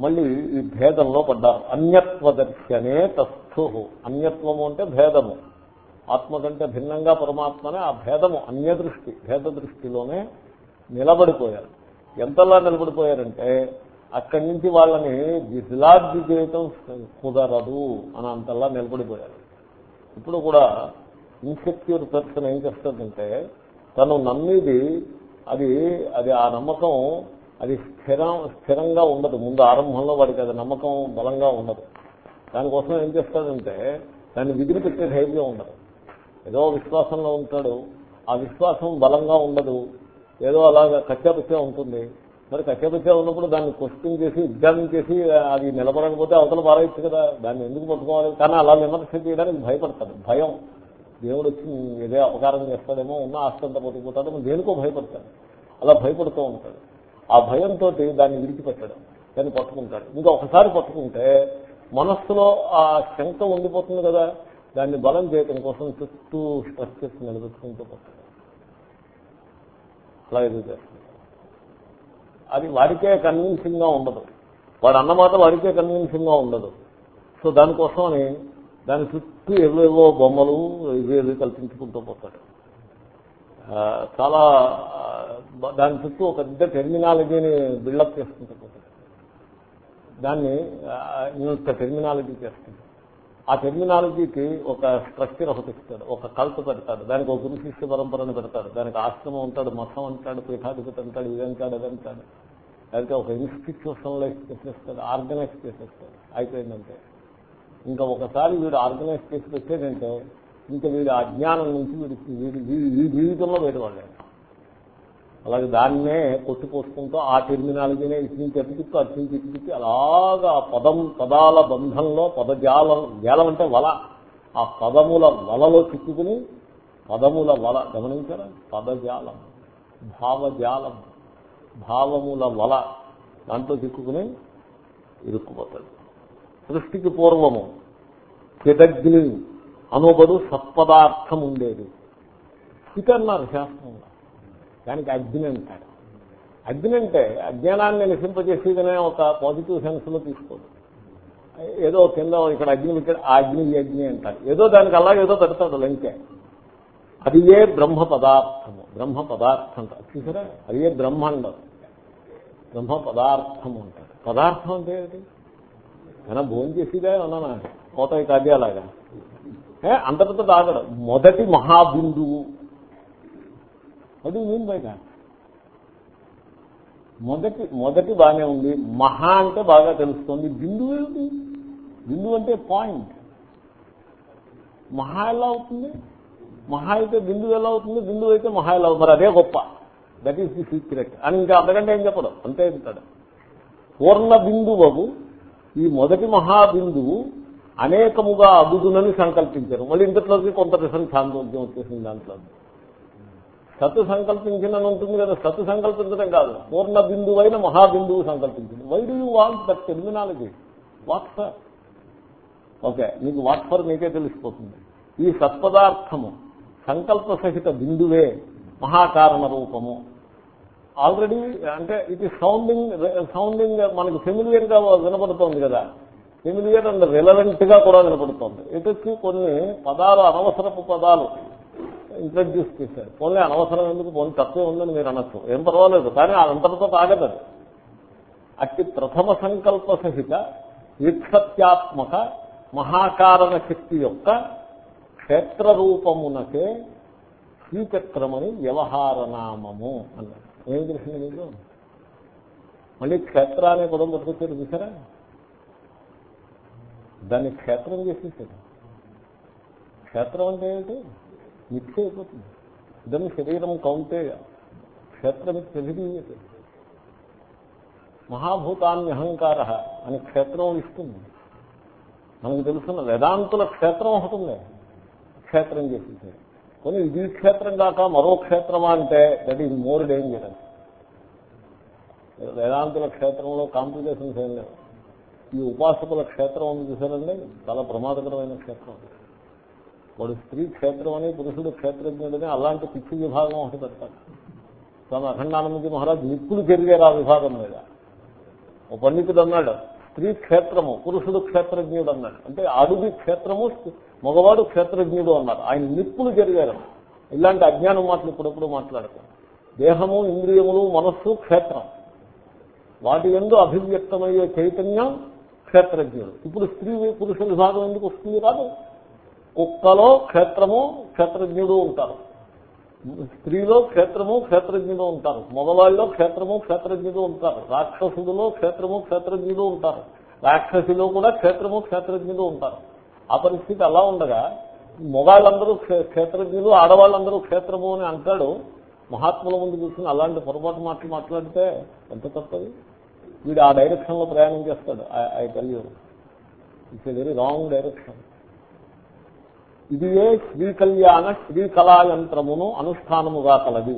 మళ్ళీ ఈ భేదంలో పడ్డారు. అన్యత్వ దర్శనే తస్థు. అన్యత్వము అంటే భేదము. ఆత్మ కంటే భిన్నంగా పరమాత్మనే ఆ భేదము అన్యదృష్టి భేద దృష్టిలోనే నిలబడిపోయారు. ఎంతలా నిలబడిపోయారంటే అక్కడి నుంచి వాళ్ళని డిస్లాడ్జ్ చేయటం కుదరదు అని అంతలా నిలబడిపోయారు. ఇప్పుడు కూడా ఇన్సెక్యూర్ పర్సన్ ఏం చేస్తుందంటే తను నమ్మేది అది అది ఆ నమ్మకం అది స్థిరం స్థిరంగా ఉండదు. ముందు ఆరంభంలో వాడికి అది నమ్మకం బలంగా ఉండదు. దానికోసం ఏం చేస్తాడంటే దాన్ని విధులు పెట్టే ధైర్యం ఉండదు. ఏదో విశ్వాసంలో ఉంటాడు. ఆ విశ్వాసం బలంగా ఉండదు. ఏదో అలాగా కచ్చాపిచ్చా ఉంటుంది. మరి కచ్చాపిచ్చా ఉన్నప్పుడు దాన్ని క్వశ్చన్ చేసి ఎగ్జామిన్ చేసి అది నిలబడకపోతే అవతల పారేయచ్చు కదా. దాన్ని ఎందుకు పట్టుకోవాలి? కానీ అలా విమర్శ చేయడానికి భయపడతాడు భయం. దేవుడు వచ్చి ఏదో అపకారం చేస్తాడేమో ఉన్న ఆస్తంత పట్టుకుపోతాడేమో దేనికో భయపడతాడు. అలా భయపడుతూ ఉంటాడు. ఆ భయంతో దాన్ని విడిచిపెట్టడం. దాన్ని పట్టుకుంటాడు. ఇంకా ఒకసారి పట్టుకుంటే మనస్సులో ఆ శంక ఉండిపోతుంది కదా. దాన్ని బలం చేయటం కోసం చుట్టూ స్ట్రక్చర్స్ నిలబెట్టుకుంటూ పోతాడు అలా ఎదుగుతారు అది వాడికే కన్విన్సింగ్గా ఉండదు. వాడు అన్నమాట వాడికే కన్విన్సింగ్గా ఉండదు. సో దానికోసమని దాని చుట్టూ ఎవో బొమ్మలు ఇవేవి కల్పించుకుంటూ పోతాడు. చాలా దాని చుట్టూ ఒక పెద్ద టెర్మినాలజీని బిల్డప్ చేసుకుంటూ పోతాడు. దాన్ని ఇంత టెర్మినాలజీ చేస్తుంది ఆ టెర్మినాలజీకి ఒక స్ట్రక్చర్ ఒకటి ఇస్తాడు ఒక కల్ప పెడతాడు. దానికి ఒక గురు శిష్య పరంపరను పెడతాడు. దానికి ఆశ్రమం ఉంటాడు మఠం అంటాడు పీఠాధిపతి అంటాడు ఇదంటాడు అదంటాడు లేకపోతే ఒక ఇన్స్టిట్యూషనలైజ్ చేసేస్తాడు ఆర్గనైజ్ చేసేస్తాడు. అయిపోయిందంటే. ఇంకా ఒకసారి వీడు ఆర్గనైజ్ చేసి పెట్టేదంటే ఇంకా వీడి అజ్ఞానం నుంచి వీడికి వీడి వీడి జీవితంలో బయటపడలేదు అలాగే దాన్నే కొట్టిపోసుకుంటూ ఆ టెర్మినాలజీనే ఇటు నుంచి అతికిస్తూ అటు నుంచి ఇటుకిచ్చి అలాగా పదం పదాల బంధంలో పదజాలం జాలం అంటే వల. ఆ పదముల వలలో చిక్కుకుని పదముల వల గమనించారా? పదజాలం భావజాలం భావముల వల దాంట్లో చిక్కుకుని ఇరుక్కుపోతాడు. సృష్టికి పూర్వము చిదగ్ని అనుబడు సత్పదార్థం ఉండేది. ఇతన్నారు శాస్త్రంలో. దానికి అగ్ని అంటారు. అగ్ని అంటే అజ్ఞానాన్ని నశింపజేసేదనే ఒక పాజిటివ్ సెన్స్లో తీసుకోదు. ఏదో కింద ఇక్కడ అగ్ని ఇక్కడ ఆ అగ్ని ఈ అగ్ని అంటారు. ఏదో దానికి అలా ఏదో పెడతాడు లంకే. అది ఏ బ్రహ్మ పదార్థము. బ్రహ్మ పదార్థం చూసారా? అది ఏ బ్రహ్మాండం. బ్రహ్మ పదార్థము అంటారు. పదార్థం అంటే ఏంటి ఏమైనా భోజనం చేసేదే అన్నా కోత కాద్యాలాగా అంత పెద్ద తాగడం. మొదటి మహాబిందువు. అది మీన్ బై దాట్ మొదటి మొదటి బాగానే ఉంది. మహా అంటే బాగా తెలుస్తుంది. బిందువు ఏమిటి? బిందువు అంటే పాయింట్ మహా ఎలా అవుతుంది? మహా అయితే బిందువు ఎలా అవుతుంది? బిందువు అయితే మహా ఎలా మరి అదే గొప్ప. దట్ ఈస్ ది సీక్రెట్ అని ఇంకా అంతకంటే ఏం చెప్పడం అంతే చెప్తాడు. పూర్ణ బిందువు ఈ మొదటి మహాబిందువు అనేకముగా అగుదునని సంకల్పించారు. మళ్ళీ ఇంతట్లోకి కొంత రిసల్ట్ సాంద్రోగ్యం వచ్చేసింది దాంట్లో సత్తు సంకల్పించిన ఉంటుంది కదా సత్తు సంకల్పించడం కాదు. పూర్ణ బిందువైన మహాబిందువు సంకల్పించింది. Why do you want that terminology what for okay మీకు వాట్ ఫర్ మీకే తెలిసిపోతుంది. ఈ సత్పదార్థము సంకల్ప సహిత బిందువే మహాకారణ రూపము. ఆల్రెడీ అంటే ఇట్ సౌండింగ్ సౌండింగ్ మనకి ఫెమిలియర్గా వినపడుతోంది కదా. ఫెమిలియర్ అండ్ రిలవెంట్గా కూడా వినపడుతోంది. ఎటు కొన్ని పదాలు అనవసరపు పదాలు. ఇంట్రడ్యూస్ చేశారు. పోన్లే అనవసరం ఎందుకు? పోనీ తత్వం ఉందని మీరు అనొచ్చు. ఏం పర్వాలేదు కానీ అదంతటితో తాగదు అది. అట్టి ప్రథమ సంకల్ప సహిత విత్సత్యాత్మక మహాకారణ శక్తి యొక్క క్షేత్ర రూపమునకే శ్రీచక్రమని వ్యవహారనామము అన్నారు ఏం తెలిసింది మీకు మళ్ళీ క్షేత్ర అనే పదం పట్టుకొచ్చారు చూసారా దాన్ని క్షేత్రం చేసేసారు. క్షేత్రం అంటే ఏంటి మిథ్య అయిపోతుంది ఇదం శరీరం కౌంటే క్షేత్రం ప్రతిదీయతే మహాభూతాన్ని అహంకార అని క్షేత్రం ఇస్తుంది. మనకు తెలుసున్న వేదాంతుల క్షేత్రం ఒకటి క్షేత్రం చేసింది. కొన్ని ఇది క్షేత్రం కాక మరో క్షేత్రమా అంటే దట్ ఈజ్ మోర్ డేంజరస్ వేదాంతుల క్షేత్రంలో కాంప్లికేషన్స్ ఏం లేవు. ఈ ఉపాసకుల క్షేత్రం ఉంది చూసారండి చాలా ప్రమాదకరమైన క్షేత్రం వాడు స్త్రీ క్షేత్రం అని పురుషుడు క్షేత్రజ్ఞుడని అలాంటి పిచ్చి విభాగం ఒకటి పెడతాడు. స్వామి అఖండానందజీ మహారాజ్ నిప్పులు చెరిగారు ఆ విభాగం మీద. ఓ పండితుడు అన్నాడు స్త్రీ క్షేత్రము పురుషుడు క్షేత్రజ్ఞుడు అన్నాడు. అంటే అడుగు క్షేత్రము మగవాడు క్షేత్రజ్ఞుడు అన్నారు. ఆయన నిప్పులు జరిగారు ఇలాంటి అజ్ఞానం మాటలు ఇప్పుడెప్పుడు మాట్లాడతాం దేహము ఇంద్రియములు మనస్సు క్షేత్రం. వాటి ఎందు అభివ్యక్తమయ్యే చైతన్యం క్షేత్రజ్ఞుడు. ఇప్పుడు స్త్రీ పురుష విభాగం ఎందుకు వస్తుంది కాదు కుక్కలో క్షేత్రము క్షేత్రజ్ఞుడు ఉంటారు స్త్రీలో క్షేత్రము క్షేత్రజ్ఞుడు ఉంటారు మగవాళ్ళలో క్షేత్రము క్షేత్రజ్ఞుడు ఉంటారు రాక్షసుడిలో క్షేత్రము క్షేత్రజ్ఞుడు ఉంటారు రాక్షసిలో కూడా క్షేత్రము క్షేత్రజ్ఞుడు ఉంటారు ఆ పరిస్థితి అలా ఉండగా మొగాళ్ళందరూ క్షేత్రజ్ఞులు ఆడవాళ్ళందరూ క్షేత్రము అని అంటాడు మహాత్ముల ముందు కూర్చుని అలాంటి పొరపాటు మాటలు మాట్లాడితే ఎంత తప్పది వీడు ఆ డైరెక్షన్లో ప్రయాణం చేస్తాడు I tell you it's a very wrong direction ఇదియే శ్రీ కళ్యాణ శ్రీ కళాయంత్రమును అనుష్ఠానముగా కలది.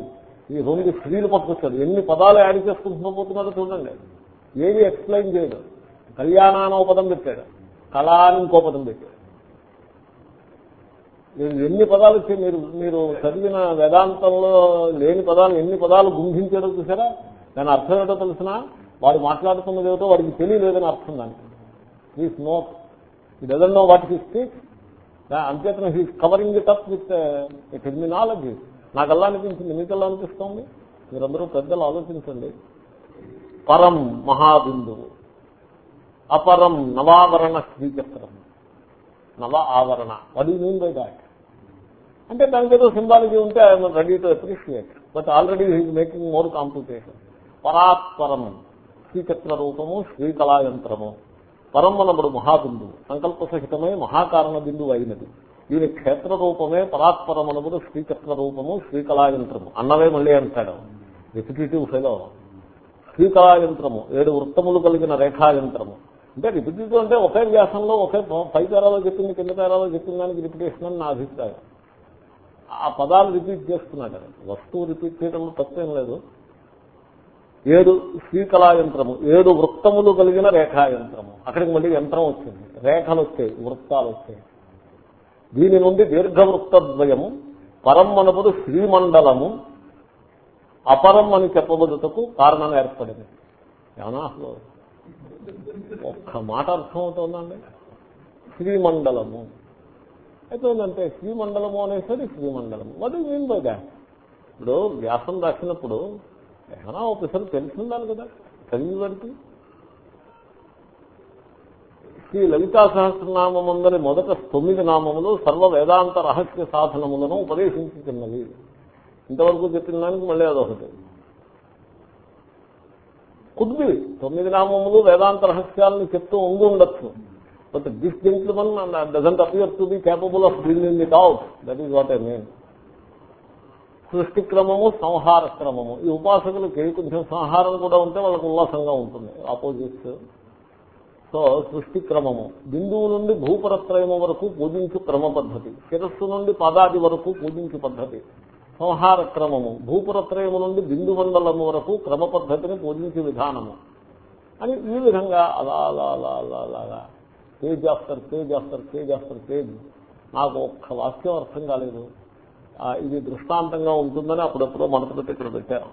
ఈ రెండు స్త్రీలు పట్టుకొచ్చారు. ఎన్ని పదాలు యాడ్ చేసుకుంటున్నా పోతున్నారో చూడండి. ఏది ఎక్స్ప్లెయిన్ చేయడు కళ్యాణ ఒక పదం పెట్టాడు. కళా అని ఇంకో పదం పెట్టాడు. ఎన్ని పదాలు మీరు మీరు చదివిన వేదాంతంలో లేని పదాలు ఎన్ని పదాలు గుంభించాడో చూసారా? దాని అర్థం ఏదో తెలిసిన? వాడు మాట్లాడుతున్నది ఏదో వాడికి తెలియలేదని అర్థం దానికి. Please note he doesn't know వాటికి he speak అంతేతను he covering it up with terminology నాకు అలా అనిపించింది మీకు ఎలా అనిపిస్తోంది? మీరందరూ పెద్దలు ఆలోచించండి. పరం మహాబిందువు. అపరం నవావరణ శ్రీచక్రం. నవ ఆవరణ. What you mean by that అంటే దానికి ఏదో సింబాలజీ ఉంటే I'm ready to appreciate but already he making more complication పరాత్పరం శ్రీచక్ర రూపము శ్రీకళాయంత్రము. పరమ్మనముడు మహాబిందువు సంకల్ప సహితమే మహాకారణ బిందువు అయినది. దీని క్షేత్ర రూపమే పరాత్పరమనముడు శ్రీచక్ర రూపము శ్రీకళాయంత్రము. అన్నవే మళ్ళీ అంటాడు. రిపిటేటివ్ ఫెలో శ్రీకళాయంత్రము. ఏడు వృత్తములు కలిగిన రేఖాయంత్రము. అంటే రిపిటేటివ్ అంటే ఒకే వ్యాసంలో ఒకే పై పేరాలో చెప్పింది కింద పేరాలో చెప్పిన దానికి రిపిటేషన్ అని నా అభిప్రాయం. ఆ పదాలు రిపీట్ చేస్తున్నాడు. వస్తువు రిపీట్ చేయడంలో తప్పేం లేదు. ఏడు శ్రీకళాయంత్రము ఏడు వృత్తములు కలిగిన రేఖాయంత్రము. అక్కడికి మళ్ళీ యంత్రం వచ్చింది. రేఖలు వచ్చాయి వృత్తాలు వచ్చాయి. దీని నుండి దీర్ఘవృత్తద్వయము పరం మనపుడు శ్రీమండలము అపరం అని చెప్పబడుటకు కారణం ఏర్పడింది. ఏమన్నా అసలు ఒక్క మాట అర్థం అవుతుందండి? శ్రీమండలము. అయిపోయిందంటే శ్రీమండలము అనేసరి శ్రీమండలము. వడ్ మీన్ బై దాట్ ఇప్పుడు వ్యాసం రాసినప్పుడు ఏమైనా ఒకసారి తెలిసి కదా? చదివి వారికి శ్రీ లలితా సహస్రనామందరి మొదట తొమ్మిది నామములు సర్వ వేదాంత రహస్య సాధనములను ఉపదేశించుతున్నవి. ఇంతవరకు చెప్పిన దానికి మళ్ళీ అదొకటి. కుడ్బి తొమ్మిది నామములు వేదాంత రహస్యాలను చెప్తూ ఉండి ఉండొచ్చు. But this gentleman doesn't appear to be capable of bringing it out that is what I mean సృష్టి క్రమము సంహార క్రమము. ఈ ఉపాసకులకి కొంచెం సంహారం కూడా ఉంటే వాళ్ళకు ఉల్లాసంగా ఉంటుంది. ఆపోజిట్స్. సో సృష్టి క్రమము. బిందువు నుండి భూపరత్రయము వరకు పూజించు క్రమ పద్ధతి. శిరస్సు నుండి పదాది వరకు పూజించు పద్ధతి. సంహార క్రమము. భూపురత్రయము నుండి బిందు మండలము వరకు క్రమ పద్ధతిని పూజించే విధానము. అని ఈ విధంగా అలా అలా అలా అలా అలాగా page after page after page after page నాకు ఒక్క వాక్యం అర్థం కాలేదు. ఇది దృష్టాంతంగా ఉంటుందని అప్పుడప్పుడు మనసు పెట్టి ఇక్కడ పెట్టారు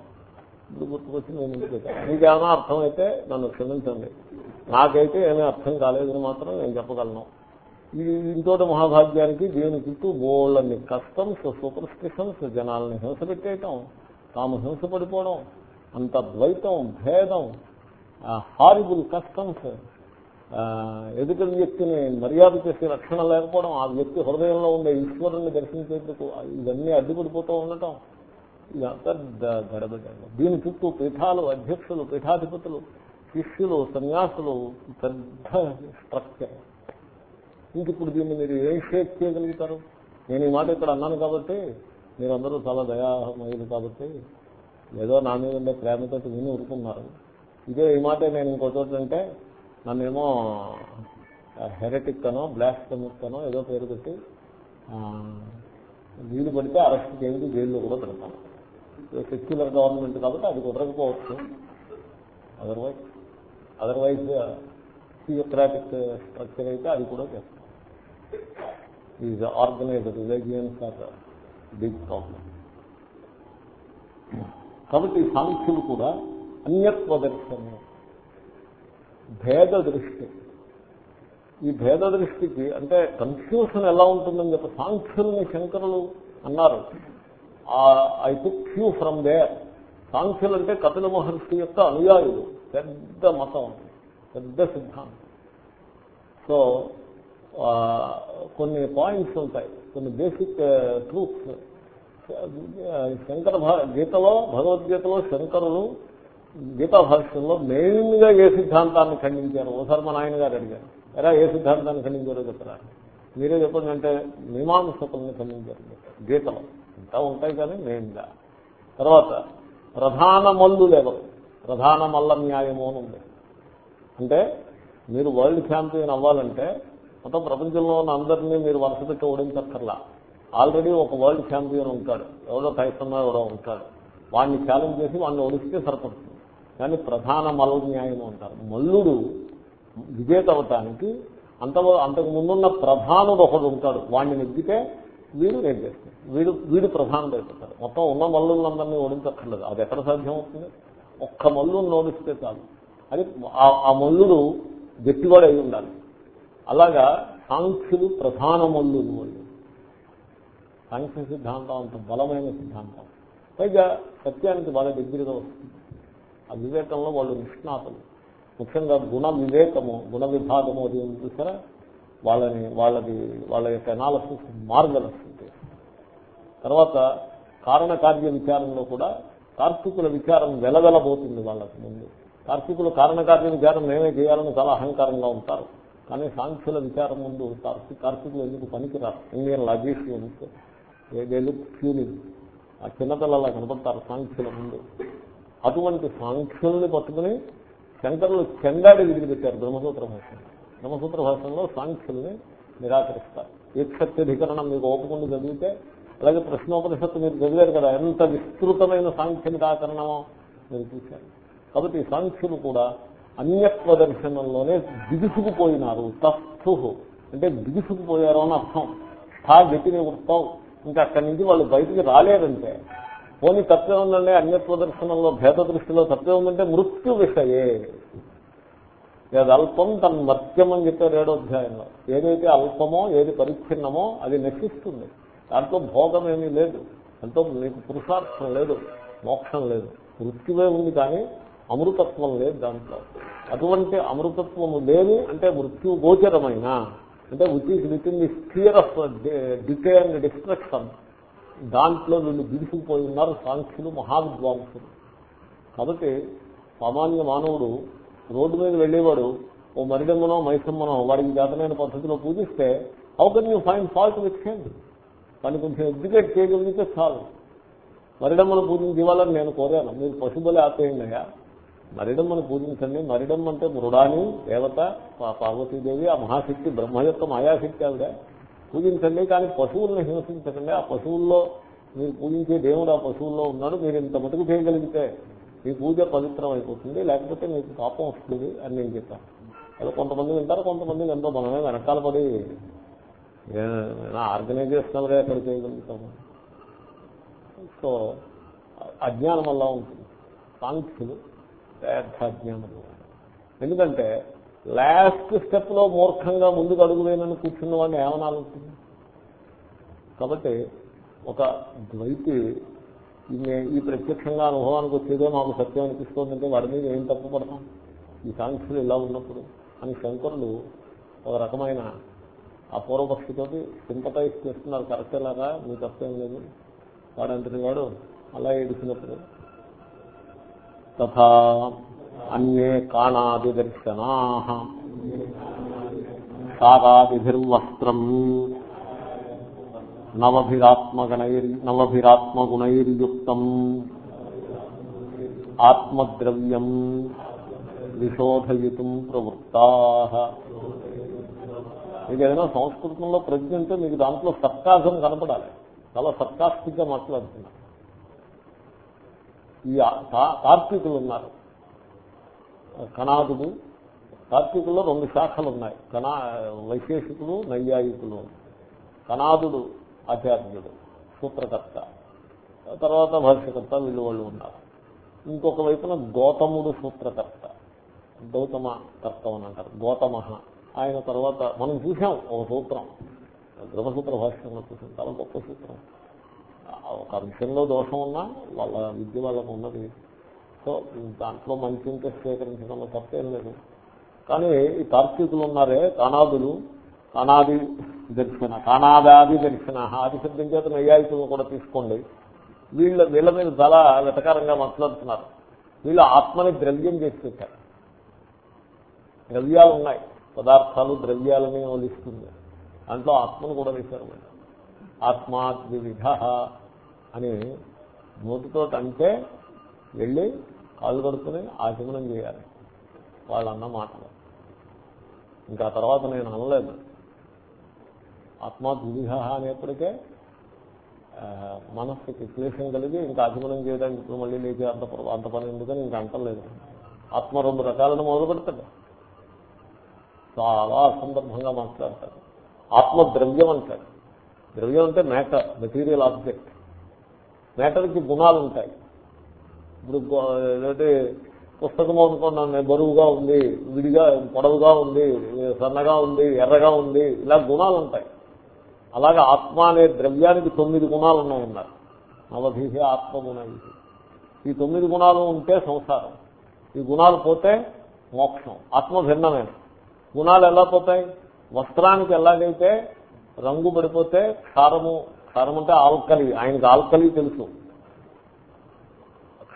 ఇప్పుడు గుర్తుకొచ్చి నేను పెట్టాను పెట్టాను? మీకేమైనా అర్థమైతే నన్ను క్షమించండి. నాకైతే ఏమీ అర్థం కాలేదని మాత్రం నేను చెప్పగలను. ఇది ఇంతోటి మహాభాగ్యానికి దీని చుట్టూ బోళ్ళని కస్టమ్స్ సూపర్ స్టిషన్స్ జనాలని హింస పెట్టేయటం తాము హింస పడిపోవడం అంత ద్వైతం భేదం హారిబుల్ కస్టమ్స్ ఎదుటి వ్యక్తిని మర్యాద చేసే రక్షణ లేకపోవడం ఆ వ్యక్తి హృదయంలో ఉండే ఈశ్వరుని దర్శించేందుకు ఇవన్నీ అడ్డుపడిపోతూ ఉండటం ఇదంతా ద- దీని చుట్టూ పీఠాలు అధ్యక్షులు పీఠాధిపతులు శిష్యులు సన్యాసులు పెద్ద స్ట్రక్చర్ ఇంక ఇప్పుడు దీన్ని మీరు ఏం షేక్ చేయగలుగుతారు? నేను ఈ మాట ఇక్కడ అన్నాను కాబట్టి మీరందరూ చాలా దయామయులు కాబట్టి ఏదో నా మీద ఉండే ప్రేమతో విని ఊరుకున్నారు. ఇదే ఈ మాట నేను ఇంకో చోట అంటే నన్నేమో హెరటిక్ అనో బ్లాస్టమిక్ అనో ఏదో పేరు పెట్టి వీలు పడితే అరెస్ట్ చేయదు జైల్లో కూడా పెడతాను. సెక్యులర్ గవర్నమెంట్ కాబట్టి అది కుదరకపోవచ్చు. అదర్వైజ్ అదర్వైజ్ థియోక్రాటిక్ స్ట్రక్చర్ అయితే అది కూడా చేస్తాం is organised religions are big problem కాబట్టి ఈ సాంఖ్యులు కూడా అన్యత్వ దర్శనం భేద దృష్టి. ఈ భేద దృష్టికి అంటే కన్ఫ్యూషన్ ఎలా ఉంటుందని చెప్పి సాంఖ్యుల్ని శంకరులు అన్నారు. I took cue from there సాంఖ్యులు అంటే కపిల మహర్షి యొక్క అనుయాయులు. పెద్ద మతం పెద్ద సిద్ధాంతం. సో ఆ, కొన్ని పాయింట్స్ ఉంటాయి. కొన్ని బేసిక్ ట్రూత్స్ శంకర గీతలో భగవద్గీతలో శంకరులు గీతా భాష్యంలో మెయిన్గా ఏ సిద్ధాంతాన్ని ఖండించారు? ఓసారి మా నాయన గారు అడిగారు. ఎలా ఏ సిద్ధాంతాన్ని ఖండించారో చెప్పరా మీరే చెప్పండి అంటే మీమాంసకుల్ని ఖండించారు. గీతలో ఇంకా ఉంటాయి కానీ మెయిన్గా తర్వాత ప్రధాన మల్లులు ఎవరు? ప్రధాన మల్ల న్యాయము అని ఉంది. అంటే మీరు వరల్డ్ ఛాంపియన్ అవ్వాలంటే మొత్తం ప్రపంచంలో ఉన్న అందరినీ మీరు వరుస పెట్టి ఓడించక్కర్లా. ఆల్రెడీ ఒక వరల్డ్ ఛాంపియన్ ఉంటాడు. ఎవరో టైసన్ ఎవరో ఉంటాడు. వాడిని ఛాలెంజ్ చేసి వాడిని ఓడిస్తే సరిపడుతుంది. కానీ ప్రధాన మల న్యాయము అంటారు. మల్లుడు విజేత అవటానికి అంత అంతకు ముందున్న ప్రధానుడు ఒకడు ఉంటాడు. వాడిని నెగ్గితే వీడు నెగ్గేస్తాడు వీడు వీడు ప్రధానుడు అయిపోతాడు మొత్తం ఉన్న మల్లులందరినీ ఓడించక్కర్లేదు. అది ఎక్కడ సాధ్యం అవుతుంది ఒక్క మల్లుని ఓడిస్తే చాలు. అది ఆ- మల్లుడు గట్టివాడు అయి ఉండాలి. అలాగా సాంఖ్యులు ప్రధాన మల్లులు వాళ్ళు సాంఖ్య సిద్ధాంతం అంత బలమైన సిద్ధాంతం. పైగా సత్యానికి బాగా దగ్గరగా వస్తుంది. ఆ వివేకంలో వాళ్ళు నిష్ణాతులు. ముఖ్యంగా గుణ వివేకము గుణ విభాగము అది ఉంది చూసారా? వాళ్ళని వాళ్ళది వాళ్ళ యొక్క అనాలసిస్ మార్గలస్ తర్వాత కారణకార్య విచారంలో కూడా కార్తీకుల విచారం వెలవెలబోతుంది వాళ్ళకి ముందు. తార్కికుల కారణకార్య విచారం నేనే చేయాలని చాలా అహంకారంగా ఉంటారు. కానీ సాంఖ్యుల విచారం ముందు కార్తీ కార్తీకులు ఎందుకు పనికిరారు? ఇండియన్ లాజిషియన్స్ ఏదేళ్ళు ఫ్యూనింగ్ ఆ చిన్నపిల్లలా కనపడతారు సాంఖ్యుల ముందు. అటువంటి సాంఖ్యుల్ని పట్టుకుని శంకరులు చెండాడి విడిచిపెట్టారు బ్రహ్మసూత్ర భాష. బ్రహ్మసూత్ర భాషలో సాంఖ్యుల్ని నిరాకరిస్తారు. ఏక్షత్యధికరణం మీకు ఓపుకుండి చదివితే అలాగే ప్రశ్నోపనిషత్తు మీరు చదివారు కదా ఎంత విస్తృతమైన సాంఖ్య నిరాకరణమో మీరు చూశారు. కాబట్టి ఈ సాంఖ్యులు కూడా అన్యత్వ దర్శనంలోనే బిగుసుకుపోయినారు. తస్థు అంటే బిగుసుకుపోయారు అని అర్థం. స్థా గతిని వృత్తం ఇంకా అక్కడి నుంచి వాళ్ళు బయటికి రాలేదంటే పోనీ తప్పే ఉందండి అన్యత్వ దర్శనంలో భేద దృష్టిలో తప్పే ఉందంటే మృత్యు విషయే. లేదా అల్పం తన మర్త్యం అని చెప్పారు ఏడో అధ్యాయంలో. ఏదైతే అల్పమో ఏది పరిచ్ఛిన్నమో అది నశిస్తుంది. దాంట్లో భోగం ఏమీ లేదు. ఎంతో మీకు పురుషార్థం లేదు మోక్షం లేదు. మృత్యువే ఉంది కానీ అమృతత్వం లేదు దాంట్లో. అటువంటి అమృతత్వము లేని అంటే మృత్యు గోచరమైన అంటే which is within the sphere of decay and destruction దాంట్లో వీళ్ళు బిగుసుకుపోయి ఉన్నారు సాంఖ్యులు మహావిద్వాంసులు. కాబట్టి సామాన్య మానవుడు రోడ్డు మీద వెళ్ళేవాడు ఓ మరిడమ్మనో మైసమ్మనో వాడికి జాతమైన పద్ధతిలో పూజిస్తే how can you find fault with him కానీ కొంచెం ఎడ్యుకేట్ చేయగలిగితే చాలు. మరిడమ్మను పూజించేవాళ్ళని నేను కోరాను. మీరు పశుబలి ఆపేయండి అయ్యా మరిడమ్మను పూజించండి. మరిడమ్మ అంటే మృడాని దేవత పార్వతీదేవి ఆ మహాశక్తి బ్రహ్మ యొక్క మాయాశక్తి ఆవిడ. పూజించండి కానీ పశువుల్ని హింసించకండి. ఆ పశువుల్లో మీరు పూజించే దేవుడు ఆ పశువుల్లో ఉన్నాడు. మీరు ఇంత మటుకు చేయగలిగితే మీ పూజ పవిత్రం అయిపోతుంది లేకపోతే మీకు పాపం వస్తుంది అని నేను చెప్పాను. అదే కొంతమంది వింటారు కొంతమంది ఎంతో మనమే వెనకాల పడి ఆర్గనైజ్ చేస్తున్నారే ఎక్కడ చేయగలుగుతాము? సో అజ్ఞానం వల్ల ఉంటుంది. సాంఖ్యులు పెద్ద అజ్ఞానం ఎందుకంటే లాస్ట్ స్టెప్లో మూర్ఖంగా ముందుకు అడుగులేనని కూర్చున్న వాడిని ఏమనాలంటుంది కాబట్టి ఒక ద్వైతి ఈ ప్రత్యక్షంగా అనుభవానికి వచ్చేదో మాకు సత్యం అనిపిస్తోందంటే వాడి మీద ఏం తప్పు పడతాం? ఈ సాంఖ్యులు ఇలా ఉన్నప్పుడు అని శంకరులు ఒక రకమైన ఆ పూర్వపక్షితోటి సింపటైజ్ చేస్తున్నారు. కరెక్ట్ ఎలాగా మీ తప్పేం లేదు. వాడంతటి వాడు అలా ఏడిచినప్పుడు తథా అన్యే కాణాదిదర్శనా సారాదిభిర్వస్త్రం నవభిరాత్మగణైర్ నవభిరాత్మగుణైర్యుక్తం. ఆత్మద్రవ్యం విశోధయుతం ప్రవృత్తా. మీకు ఏదైనా సంస్కృతంలో ప్రజ్ఞ ఉంటే మీకు దాంట్లో సర్కాజం కనపడాలి. చాలా సర్కాస్టిక్గా మాట్లాడుతున్నారు. ఈ తార్కికులు ఉన్నారు. కణాదుడు కార్తీకుల్లో రెండు శాఖలు ఉన్నాయి కణా వైశేషికులు నైయాయికులు. కణాదుడు ఆచార్యుడు సూత్రకర్త. తర్వాత భాష్యకర్త వీళ్ళు వాళ్ళు ఉన్నారు. ఇంకొక వైపున గౌతముడు సూత్రకర్త. గౌతమ కర్త అని అంటారు. గౌతమ. ఆయన తర్వాత మనం చూసాం ఒక సూత్రం. బ్రహ్మసూత్ర భాష్యంలో చూసాం చాలా గొప్ప సూత్రం. ఒక అంశంలో దోషం ఉన్నా వాళ్ళ విద్య వాళ్ళకు ఉన్నది. సో దాంట్లో మంచి ఇంట్రెస్ట్ స్వీకరించడంలో తప్పేం లేదు. కానీ ఈ తార్కికులు ఉన్నారే కానాదులు కానాది దర్శన కానాదాది దర్శన ఆది శబ్దం చేత నైయాయికులను కూడా తీసుకోండి. వీళ్ళ వీళ్ళ మీద చాలా వెటకారంగా మాట్లాడుతున్నారు. వీళ్ళు ఆత్మని ద్రవ్యం చేసి పెట్టారు. ద్రవ్యాలు ఉన్నాయి. పదార్థాలు ద్రవ్యాలని వలిస్తుంది దాంట్లో ఆత్మను కూడా వేశారు వీళ్ళు. ఆత్మాద్విధ అని నోటితో అంటే వెళ్ళి కాళ్ళు కడుక్కుని ఆచమనం చేయాలి. వాళ్ళన్న మాటలు. ఇంకా తర్వాత నేను అనలేదు. ఆత్మాద్విధ అనేప్పటికే మనస్సుకి క్లేషం కలిగి ఇంకా ఆచమనం చేయడానికి ఇప్పుడు మళ్ళీ లేచి అంత అంత పని ఎందుకని ఇంకా అంటలేదు ఆత్మ రెండు రకాలను మొదలు పెడతాడు చాలా అసందర్భంగా మాట్లాడతాడు. ఆత్మ ద్రవ్యం అంటాడు. ద్రవ్యం అంటే మ్యాటర్ మెటీరియల్ ఆబ్జెక్ట్. మ్యాటర్కి గుణాలు ఉంటాయి ఇప్పుడు ఏంటంటే పుస్తకం అనుకున్నాను బరువుగా ఉంది విడిగా పొడవుగా ఉంది సన్నగా ఉంది ఎర్రగా ఉంది ఇలా గుణాలు ఉంటాయి. అలాగే ఆత్మ అనే ద్రవ్యానికి తొమ్మిది గుణాలు ఉన్నాయన్నారు. నవధీహి ఆత్మగుణి ఈ తొమ్మిది గుణాలు ఉంటే సంసారం. ఈ గుణాలు పోతే మోక్షం. ఆత్మ భిన్నమైన? గుణాలు ఎలా పోతాయి? వస్త్రానికి ఎలాగైతే రంగు పడిపోతే క్షారము క్షారం అంటే ఆల్కలి ఆయనకు ఆల్కలి తెలుసు.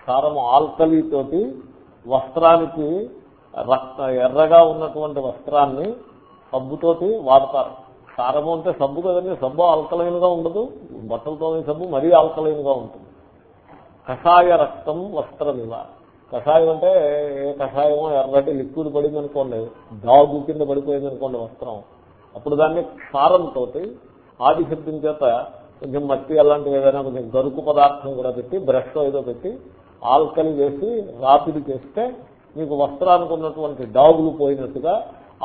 కారము ఆల్కలి తోటి వస్త్రానికి రక్త ఎర్రగా ఉన్నటువంటి వస్త్రాన్ని సబ్బుతోటి వాడతారు. కారము అంటే సబ్బు కదండి సబ్బు ఆల్కలైన్గా ఉండదు. బట్టలతో సబ్బు మరీ ఆల్కలైన్గా ఉంటుంది. కషాయ రక్తం వస్త్రమివ. కషాయం అంటే ఏ కషాయమో ఎర్రటి లిక్విడ్ పడింది అనుకోండి దాగు కింద పడిపోయింది అనుకోండి వస్త్రం. అప్పుడు దాన్ని క్షారంతో ఆది శబ్దం చేత కొంచెం మట్టి అలాంటివి ఏదైనా కొంచెం గరుకు పదార్థం కూడా పెట్టి బ్రష్ ఏదో పెట్టి ఆల్కలి వేసి రాపిడి చేస్తే మీకు వస్త్రానికి ఉన్నటువంటి డాగులు పోయినట్టుగా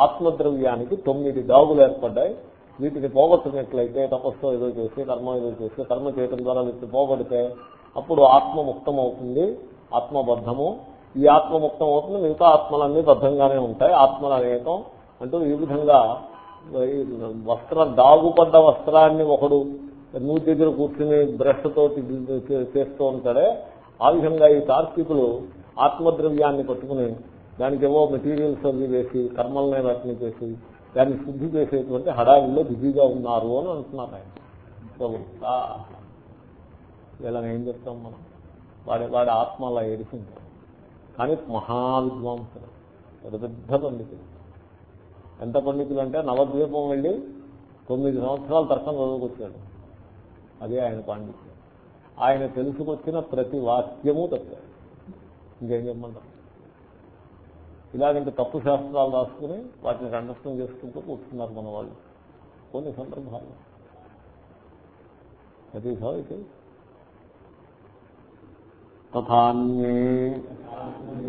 ఆత్మద్రవ్యానికి తొమ్మిది డాగులు ఏర్పడ్డాయి. వీటిని పోగొట్టినట్లయితే తపస్సు ఏదో చేసి కర్మ ఏదో చేసి కర్మ చేయడం ద్వారా వీటిని పోగొడితే అప్పుడు ఆత్మ ముక్తం అవుతుంది ఆత్మబద్ధము. ఈ ఆత్మ ముక్తం అవుతుంది మిగతా ఆత్మలన్నీ బద్ధంగానే ఉంటాయి. ఆత్మల అనేకం అంటూ ఈ విధంగా వస్త్ర దాగుపడ్డ వస్త్రాన్ని ఒకడు నూతి దగ్గర కూర్చుని బ్రష్ తోటి చేస్తూ ఉంటాడే ఆ విధంగా ఈ తార్కికులు ఆత్మద్రవ్యాన్ని పట్టుకుని దానికి ఏవో మెటీరియల్స్ అవి వేసి కర్మలనే రచన చేసి దాన్ని శుద్ధి చేసేటువంటి హడావిల్లో బిజీగా ఉన్నారు అని అంటున్నారు ఆయన. ఇలా ఏం చెప్తాం మనం? వాడి వాడి ఆత్మ అలా ఏడిసింది. కానీ మహావిద్వాంసులు పెద్ద పెద్ద పండితులు. ఎంత పండితులు అంటే నవద్వీపం వెళ్ళి తొమ్మిది సంవత్సరాల తర్కం చదువుకొచ్చాడు. అదే ఆయన పాండిత్యం. ఆయన తెలుసుకొచ్చిన ప్రతి వాక్యము తప్పాడు ఇంకేం చెప్పమంటాం? ఇలాగంటే తప్పు శాస్త్రాలు రాసుకుని వాటిని కంఠస్థం చేసుకుంటూ కూర్చున్నారు మన వాళ్ళు. కొన్ని సందర్భాలు అది అయితే తథాన్యే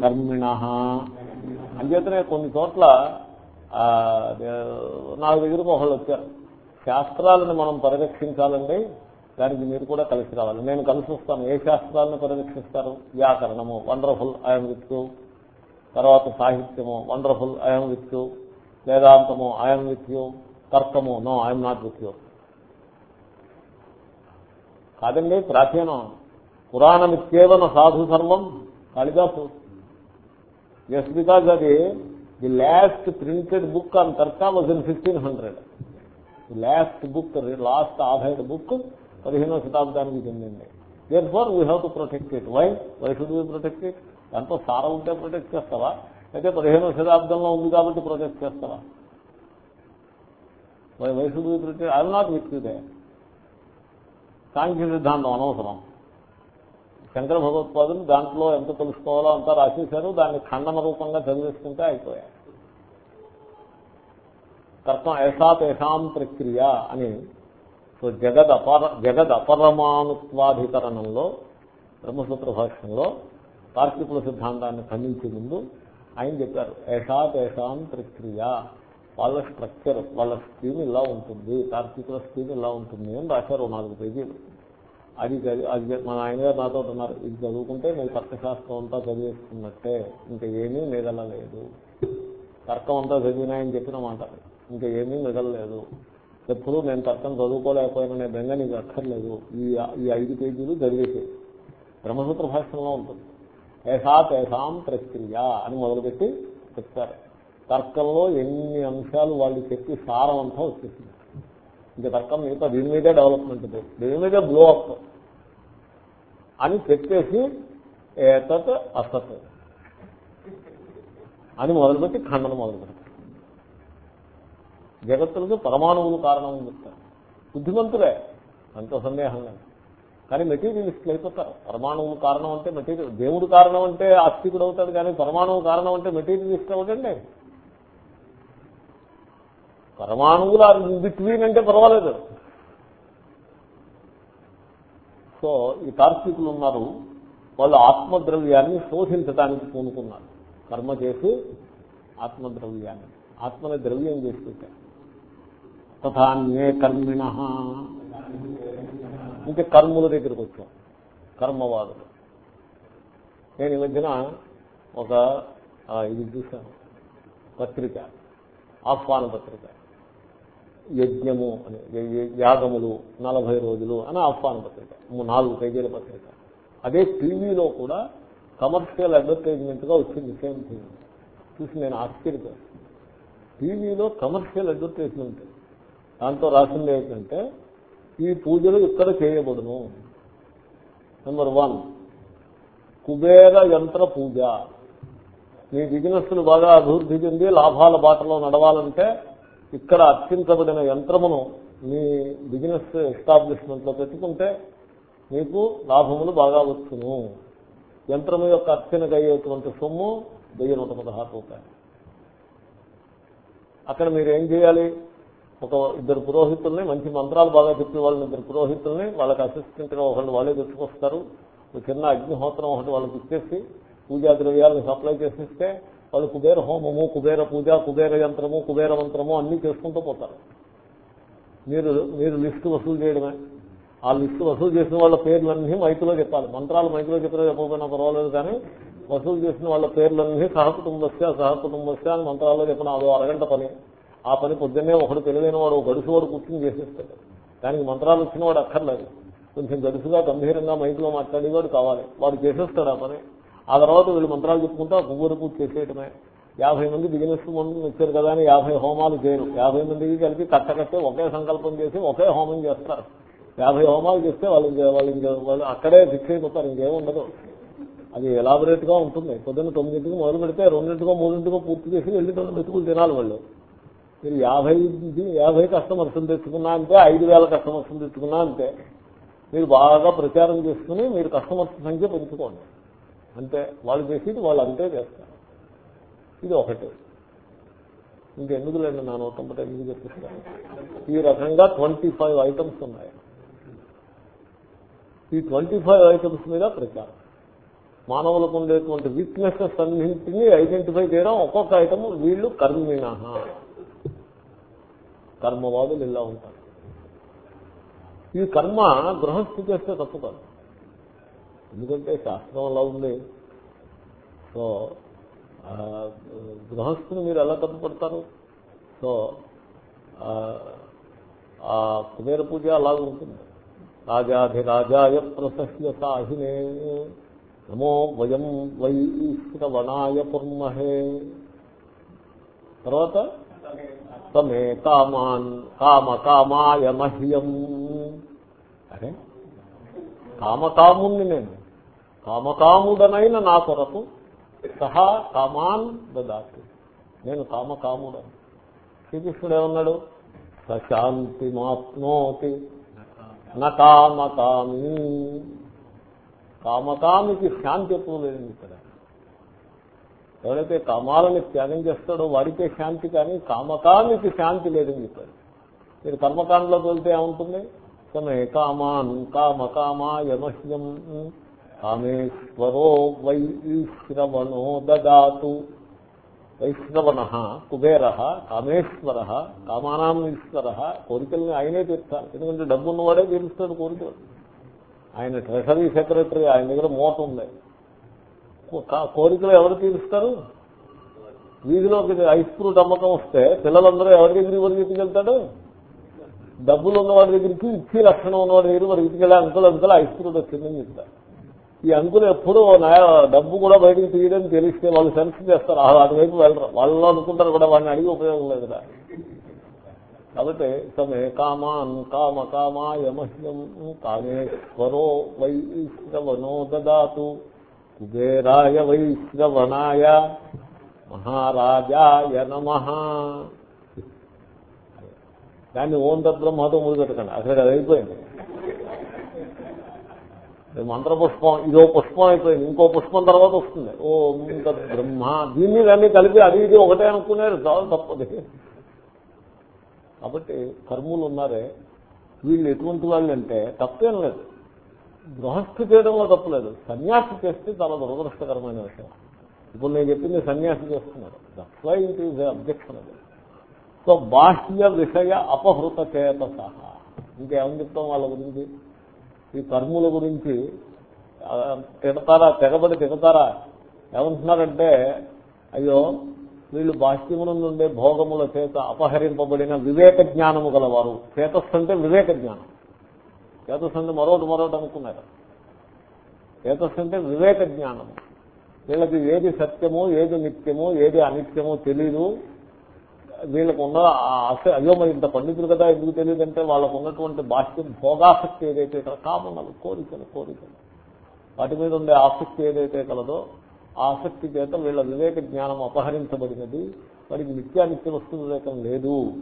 కర్మిణ. అంచేతనే కొన్ని చోట్ల నా దగ్గరకు ఒకళ్ళు వచ్చారు. శాస్త్రాలను మనం పరిరక్షించాలండి. దానికి మీరు కూడా కలిసి రావాలి. నేను కలిసి వస్తాను. ఏ శాస్త్రాలను పరిరక్షిస్తారు? వ్యాకరణము. వండర్ఫుల్ ఐఎమ్ విత్ తర్వాత సాహిత్యము. వండర్ఫుల్ ఐఎమ్ విత్ వేదాంతము. ఐఎమ్ విత్ తర్కము. నో ఐఎమ్ నాట్ విత్ కాదండి ప్రాచీనం. పురాణమిత్యేవన సాధు సర్వం కాళిదాసు. ఎస్ బికాజ్ అది the last printed book on Tarka was in fifteen hundred the last book last ఆధాయిడ్ book పదిహేనవ శతాబ్దానికి చెందింది. Therefore we have to protect it why why should we protect it దాంట్లో సారం ఉంటే ప్రొటెక్ట్ చేస్తావా? అయితే పదిహేనవ శతాబ్దంలో ఉంది కాబట్టి ప్రొటెక్ట్ చేస్తావా? Why why should we protect I not with the Sankhya సిద్ధాంతం అనవసరం. శంకర భగవత్పాదులు దాంట్లో ఎంత తెలుసుకోవాలో అంతా రాసేశారు. దాన్ని ఖండన రూపంగా చదివేసుకుంటే అయిపోయాయి. తర్కం ఏషా తేషాం ప్రక్రియ అని సో జగద్ అపర జగద్ అపరమాణుత్వాధికరణంలో బ్రహ్మసూత్ర భాష్యంలో తార్కికుల సిద్ధాంతాన్ని ఖండించే ముందు ఆయన చెప్పారు ఏషా తేషాం ప్రక్రియ వాళ్ళ స్ట్రక్చర్ వాళ్ళ స్కీమ్ ఇలా ఉంటుంది తార్కికుల స్కీమ్ ఇలా ఉంటుంది అని రాశారు నాలుగు పేజీలు. అది చదివి అది మన ఆయన గారు నాతో ఉన్నారు ఇది చదువుకుంటే నేను తర్కశాస్త్రం అంతా చదివేసుకున్నట్టే ఇంకా ఏమీ మిగలలేదు. తర్కం అంతా చదివినాయని చెప్పిన మాట ఇంకా ఏమీ మిగలలేదు. ఎప్పుడు నేను తర్కం చదువుకోలేకపోయినా బెంగ నీకు అక్కర్లేదు. ఈ ఈ ఐదు పేజీలు చదివేసే బ్రహ్మసూత్ర భాషలో ఉంటుంది. ఏషా తేషాం ప్రక్రియ అని మొదలుపెట్టి చెప్తారు. తర్కంలో ఎన్ని అంశాలు వాళ్ళు చెప్పి సారం అంతా వచ్చేసింది. ఇంకా తర్కం మిగతా దీని మీదే డెవలప్మెంట్ దీని మీదే బ్లో అప్ అని చెప్పేసి ఏతత్ అసత్ అని మొదలుపెట్టి ఖండన మొదలుపెడతారు. జగత్తులకు పరమాణువులు కారణం అని చెప్తారు. బుద్ధిమంతులే అంత సందేహం లేదు కానీ మెటీరియలిస్టులు అయిపోతారు. పరమాణువులు కారణం అంటే మెటీరియల్ దేవుడు కారణం అంటే ఆస్తికుడు అవుతాడు కానీ పరమాణువు కారణం అంటే మెటీరియలిస్ట్ అవుతండి పరమాణువులు ఆర్ బిట్వీన్ అంటే పర్వాలేదు. సో ఈ తార్కికులు ఉన్నారు. వాళ్ళు ఆత్మద్రవ్యాన్ని శోధించడానికి పూనుకున్నారు. కర్మ చేసి ఆత్మద్రవ్యాన్ని ఆత్మని ద్రవ్యం చేసి పెట్టారు. తథాన్యే కర్మిణ. ఇంకా కర్ముల దగ్గరికి వచ్చాం. కర్మవాదులు. నేను ఈ మధ్యన ఒక ఇది చూశాను. పత్రిక. ఆహ్వాన పత్రిక. యజ్ఞము అని యాగములు నలభై రోజులు అని ఆహ్వాన పత్రిక. నాలుగు పేజీల పత్రిక. అదే టీవీలో కూడా కమర్షియల్ అడ్వర్టైజ్మెంట్గా వచ్చింది. సేమ్ థింగ్ చూసి నేను ఆశ్చర్యపోయాను. టీవీలో కమర్షియల్ అడ్వర్టైజ్మెంట్. దాంతో రాసింది ఏంటంటే ఈ పూజలు ఇక్కడ చేయబడును. నెంబర్ వన్ కుబేర యంత్ర పూజ. మీ బిజినెస్లు బాగా అభివృద్ధి చెంది లాభాల బాటలో నడవాలంటే ఇక్కడ అర్చించబడిన యంత్రమును మీ బిజినెస్ ఎస్టాబ్లిష్మెంట్లో పెట్టుకుంటే మీకు లాభములు బాగా వచ్చును. యంత్రము యొక్క అర్చనకు అయ్యేటువంటి సొమ్ము వెయ్యి నూట పదహారు రూపాయలు. అక్కడ మీరు ఏం చేయాలి? ఒక ఇద్దరు పురోహితుల్ని మంచి మంత్రాలు బాగా చెప్పే వాళ్ళని ఇద్దరు పురోహితుల్ని వాళ్ళకి అసిస్టెంట్గా ఒకళ్ళు వాళ్ళే తెచ్చుకొస్తారు. ఒక చిన్న అగ్నిహోత్రం ఒకటి వాళ్ళకి ఇచ్చేసి పూజా ద్రవ్యాలను సప్లై చేసిస్తే వాళ్ళు కుబేర హోమము కుబేర పూజ కుబేర యంత్రము కుబేర మంత్రము అన్ని చేసుకుంటూ పోతారు. మీరు మీరు లిస్టు వసూలు చేయడమే. ఆ లిస్టు వసూలు చేసిన వాళ్ళ పేర్లన్నీ మైకులో చెప్పాలి. మంత్రాలు మైకులో చెప్పినా చెప్పకపోయినా పర్వాలేదు కానీ వసూలు చేసిన వాళ్ళ పేర్లన్నీ సహకుటుంబస్య సహకుటుంబస్య అని మంత్రాల్లో చెప్పిన అదో అరగంట పని. ఆ పని పొద్దున్నే ఒకడు తెలివైన వాడు ఒక గడుసు వాడు కూర్చుని చేసేస్తాడు. దానికి మంత్రాలు వచ్చిన వాడు అక్కర్లేదు. కొంచెం గడుసుగా గంభీరంగా మైకులో మాట్లాడేవాడు కావాలి. వాడు చేసేస్తాడు ఆ పని. ఆ తర్వాత వీళ్ళు మంత్రాలు చెప్పుకుంటా ఆ పువ్వులు పూజ చేసేయటమే. యాభై మంది బిజినెస్ వచ్చారు కదా అని యాభై హోమాలు చేయరు. యాభై మందికి కలిపి కట్టకట్టే ఒకే సంకల్పం చేసి ఒకే హోమం చేస్తారు. యాభై హోమాలు చేస్తే వాళ్ళు వాళ్ళు వాళ్ళు అక్కడే ఫిక్స్ అయిపోతారు. ఇంకేం ఉండదు. అది ఎలాబొరేట్గా ఉంటుంది. పొద్దున్న తొమ్మిదింటికి మొదలు పెడితే రెండింటికో మూడింటికో పూర్తి చేసి వెళ్ళి మెతుకులు తినాలి వాళ్ళు. మీరు యాభై యాభై కస్టమర్స్ని తెచ్చుకున్నా అంతే ఐదు వేల కస్టమర్స్ని తెచ్చుకున్నా అంతే. మీరు బాగా ప్రచారం చేసుకుని మీరు కస్టమర్స్ సంఖ్య పెంచుకోండి. అంతే. వాళ్ళు చేసేది వాళ్ళు అంతే చేస్తారు. ఇది ఒకటి. ఇంకెందుకు లేండి నా తొంభై ఎందుకు చెప్పిస్తాను ఈ రకంగా ట్వంటీ ఫైవ్ ఐటమ్స్ ఉన్నాయి. ఈ ట్వంటీ ఫైవ్ ఐటమ్స్ మీద ప్రచారం. మానవులకు ఉండేటువంటి వీక్నెసెస్ అన్నింటినీ ఐడెంటిఫై చేయడం ఒక్కొక్క ఐటమ్ వీళ్ళు కర్మిణ కర్మవాదులు ఇలా ఉంటారు. ఈ కర్మ గృహస్థు చేస్తే తప్పు కాదు. ఎందుకంటే శాస్త్రం అలా ఉంది. సో గృహస్థుని మీరు ఎలా తప్పుపడతారు? సో ఆ, ఆ కుబేర పూజ అలాగే ఉంటుంది. రాజాధిరాజాయ ప్రసహ్య సాహినే నమో వయం వై శ్రవణాయ కుర్మహే తర్వాత? తమే కామాన్ కామ కామాయ మహ్యం. అరే కామకాముణ్ణి నేను. కామకాముడనైన నా కొరకు సహా కామాన్ దాటి నేను కామకాముడను. శ్రీకృష్ణుడు ఏమన్నాడు? సశాంతి మాప్నోతి నా కామకామికి శాంతి ఎప్పుడు లేదు ఇక్కడ. ఎవరైతే కామాలని త్యాగం చేస్తాడో వాడికే శాంతి కానీ కామకానికి శాంతి లేదని చెప్పారు. మీరు కర్మకాండలోకి వెళ్తే ఏముంటుంది? తమే కామాన్ కామ మహ్యం కామేశ్వరో వైశ్రవణో దదాతు. వైష్ణవన కుబేర కామేశ్వర కామానాం ఈశ్వర కోరికల్ని ఆయనే తీర్చాలి. ఎందుకంటే డబ్బు ఉన్నవాడే తీరుస్తాడు కోరికలు. ఆయన ట్రెషరీ సెక్రటరీ ఆయన దగ్గర మూట ఉంది. కోరికలు ఎవరు తీరుస్తారు? వీధిలోకి ఐస్ ఫ్రూట్ అమ్మకం వస్తే పిల్లలందరూ ఎవరి దగ్గరికి పరిగెత్తుకెళ్తాడు డబ్బులు ఉన్నవాడి దగ్గరికి ఇచ్చి లక్షణం ఉన్న వాడి దగ్గర పరిగెత్తుకెళ్ళి అంకులు అంకులు ఐస్ ఫ్రూట్ వచ్చిందని చెప్తారు. ఈ అంకులు ఎప్పుడు డబ్బు కూడా బయటకు తీయడం తెలిస్తే వాళ్ళు సెన్స్ చేస్తారు. ఆ అటువైపు వెళ్ళరు. వాళ్ళు అనుకుంటారు కూడా వాడిని అడిగి ఉపయోగం లేదురా. కాబట్టి సమే కామాన్ కామ కామాయ మహ్యం కామేశ్వరో వైశ్రవణో దదాతు. కుబేరాయ వైశ్రవణాయ. మహారాజాయ నమ. దాన్ని ఓం తద్బ్రహ్మతో మొదలుపెట్టకండి అసలు అది అయిపోయింది. ఇది మంత్రపుష్పం ఇదో పుష్పం అయిపోయింది. ఇంకో పుష్పం తర్వాత వస్తుంది. ఓం బ్రహ్మ దీన్ని దాన్ని కలిపి అది ఇది ఒకటే అనుకునేది చాలా తప్పది. కాబట్టి కర్ములు ఉన్నారే వీళ్ళు ఎటువంటి వాళ్ళు అంటే తప్పేం లేదు. గృహస్థి చేయడంలో తప్పలేదు. సన్యాసి చేస్తే చాలా దురదృష్టకరమైన విషయం. ఇప్పుడు నేను చెప్పింది సన్యాసి చేస్తున్నారు. దట్స్ ఇట్ ఈజ్ అబ్జెక్షన్ అది సో బాహ్య విషయ అపహృత చేత సహా ఇంకేమని చెప్తాం వాళ్ళ గురించి? ఈ కర్ముల గురించి తిడతారా తెగబడి తిడతారా? ఏమంటున్నారంటే అయ్యో వీళ్ళు బాహ్యముల నుండే భోగముల చేత అపహరింపబడిన వివేక జ్ఞానము గలవారు. చేతస్సు అంటే వివేక జ్ఞానం. చేతస్సు అంటే మరొకటి మరొకటి అనుకున్నారు. చేతస్సు అంటే వివేక జ్ఞానం. వీళ్ళకి ఏది సత్యమో ఏది నిత్యమో ఏది అనిత్యమో తెలీదు. వీళ్ళకు ఉన్న ఆ ఆశ అయ్యో మరి ఇంత పండితులు కదా ఎందుకు తెలియదంటే వాళ్ళకు ఉన్నటువంటి బాహ్యం భోగాసక్తి ఏదైతే కల కామనలు కోరికలు కోరికలు. వాటి మీద ఉండే ఆసక్తి ఏదైతే కలదో ఆసక్తి చేత వీళ్ళ వివేక జ్ఞానం అపహరించబడినది. వాడికి నిత్యానిత్య వస్తు వివేకం లేదు.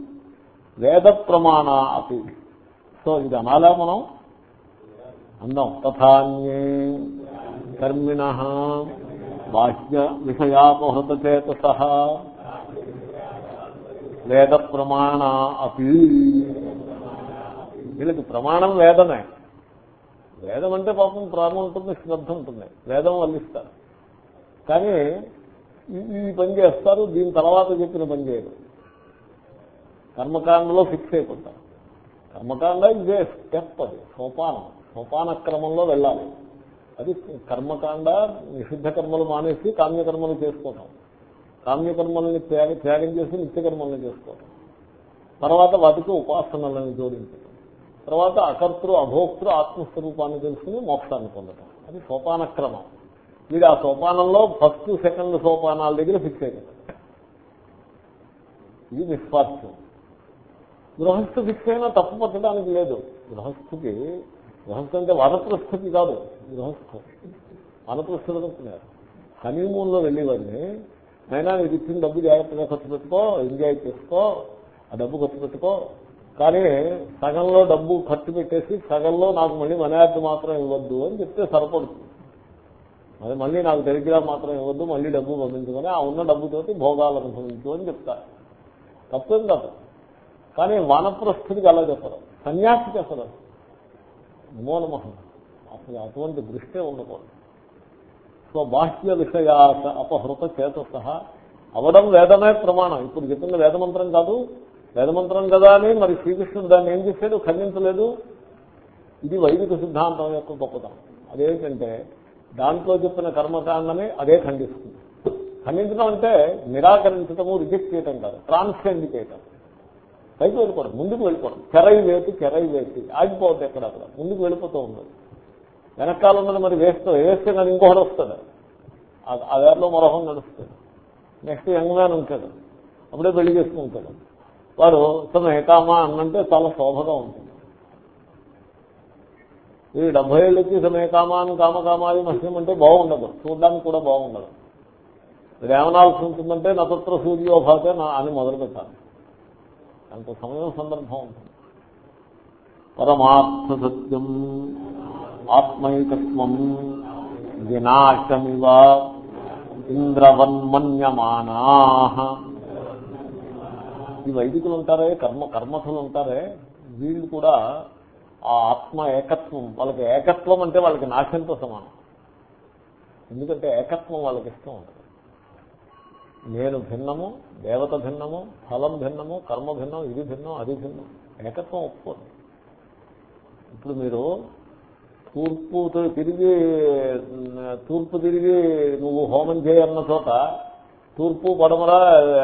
వేద ప్రమాణ అతి సో ఇది అనాలా మనం? అందాం తథాన్యే కర్మిణ బాహ్య విషయాపహృత చేత సహా వేద ప్రమాణ అపి. వీళ్ళకి ప్రమాణం వేదమే. వేదం అంటే పాపం ప్రాణం ఉంటుంది శ్రద్ధ ఉంటుంది. వేదం వల్లిస్తారు. కానీ ఈ- ఈ పని చేస్తారు దీని తర్వాత చెప్పిన పని చేయరు. కర్మకాండలో ఫిక్స్ అయిపోతారు. కర్మకాండ ఇదే స్టెప్ అది సోపానం. సోపాన క్రమంలో వెళ్ళాలి. అది కర్మకాండ నిషిద్ధ కర్మలు మానేసి కామ్యకర్మలు చేసుకోవటం. కామ్యకర్మల్ని త్యాగ త్యాగం చేసి నిత్యకర్మల్ని చేసుకోవటం. తర్వాత వాటికి ఉపాసనలను జోడించడం తర్వాత అకర్తృ అభోక్తృ ఆత్మస్వరూపాన్ని తెలుసుకుని మోక్షాన్ని పొందడం అది సోపాన క్రమం వీడు ఆ సోపానంలో ఫస్ట్ సెకండ్ సోపానాల దగ్గర ఫిక్స్ అయిపోతాడు. ఇది నిస్వార్థం. గృహస్థు ఫిక్స్ అయినా తప్పు పట్టడానికి లేదు. గృహస్థుకి గృహస్థ అంటే వనప్రస్థుకి కాదు. గృహస్థు. వనప్రస్థులు అనుకున్నారు. హనీమూన్లో వెళ్ళేవాడిని. అయినా నీకు ఇచ్చిన డబ్బు జాగ్రత్తగా ఖర్చు పెట్టుకో ఎంజాయ్ చేసుకో ఆ డబ్బు ఖర్చు పెట్టుకో. కానీ సగంలో డబ్బు ఖర్చు పెట్టేసి సగంలో నాకు మళ్ళీ మనార్థి మాత్రం ఇవ్వద్దు అని చెప్తే సరిపడుతుంది మరి మళ్ళీ నాకు దరిద్రా మాత్రం ఇవ్వద్దు మళ్ళీ డబ్బు పంపించుకొని ఆ ఉన్న డబ్బుతోటి భోగాలు అనుభవించు అని చెప్తారు తప్పేం కాదు. కానీ వానప్రస్థుడికి అలా చెప్పరు. సన్యాసికి అసలు మూలమహం. అసలు అటువంటి దృష్టే ఉండకూడదు. సో బాహ్య విషయాస అపహృత చేత సహా అవడం వేదమే ప్రమాణం. ఇప్పుడు చెప్పింది వేదమంత్రం కాదు. వేదమంత్రం కదా అని మరి శ్రీకృష్ణుడు దాన్ని ఏం చేశాడు? ఖండించలేదు. ఇది వైదిక సిద్ధాంతం యొక్క గొప్పతనం. అదేంటంటే దాంట్లో చెప్పిన కర్మకాండని అదే ఖండిస్తుంది. ఖండించడం అంటే నిరాకరించడము రిజెక్ట్ చేయటం కాదు. ట్రాన్స్జెండ్ చేయటం. పైకి వెళ్ళిపోవడం ముందుకు వెళ్ళిపోవడం. కెరై వేసి కెరై వేసి ఆగిపోవద్దు ఎక్కడ అక్కడ. ముందుకు వెళ్ళిపోతూ ఉండదు వెనకాల ఉన్నది మరి వేస్తూ వేస్తే కానీ ఇంకొకటి వస్తుంది. ఆ- ఆ దారిలో మరొకం నడుస్తుంది. నెక్స్ట్ యంగ్ మ్యాన్ ఉంటాడు. అప్పుడే పెళ్ళి చేసుకుంటాడు. వాడు తన ఏకామా అన్నంటే చాలా శోభగా ఉంటుంది. ఇది డెబ్బై ఏళ్ళకి సమయకామాను కామకామాది మత్స్యం అంటే బాగుండదు. చూడడానికి కూడా బాగుండదు. ఇది ఏమనాల్సి ఉంటుందంటే నక్షత్ర సూర్యోభాతే నా అని మొదలు పెట్టాలి అంత సమయం సందర్భం ఉంటుంది. పరమార్థ సత్యం ఆత్మైకత్వం వినాశమివ ఇంద్రవన్మన్యమానా. ఈ వైదికులు ఉంటారే కర్మ కర్మఠులు ఉంటారే వీళ్ళు కూడా ఆ ఆత్మ ఏకత్వం వాళ్ళకి ఏకత్వం అంటే వాళ్ళకి నాశంతో సమానం. ఎందుకంటే ఏకత్వం వాళ్ళకి ఇష్టం ఉంటుంది నేను భిన్నము దేవత భిన్నము ఫలం భిన్నము కర్మ భిన్నం ఇది భిన్నం అది భిన్నం. ఏకత్వం ఒప్పుకోండి ఇప్పుడు మీరు తూర్పు తిరిగి తూర్పు తిరిగి నువ్వు హోమం చేయన్న చోట తూర్పు పడమర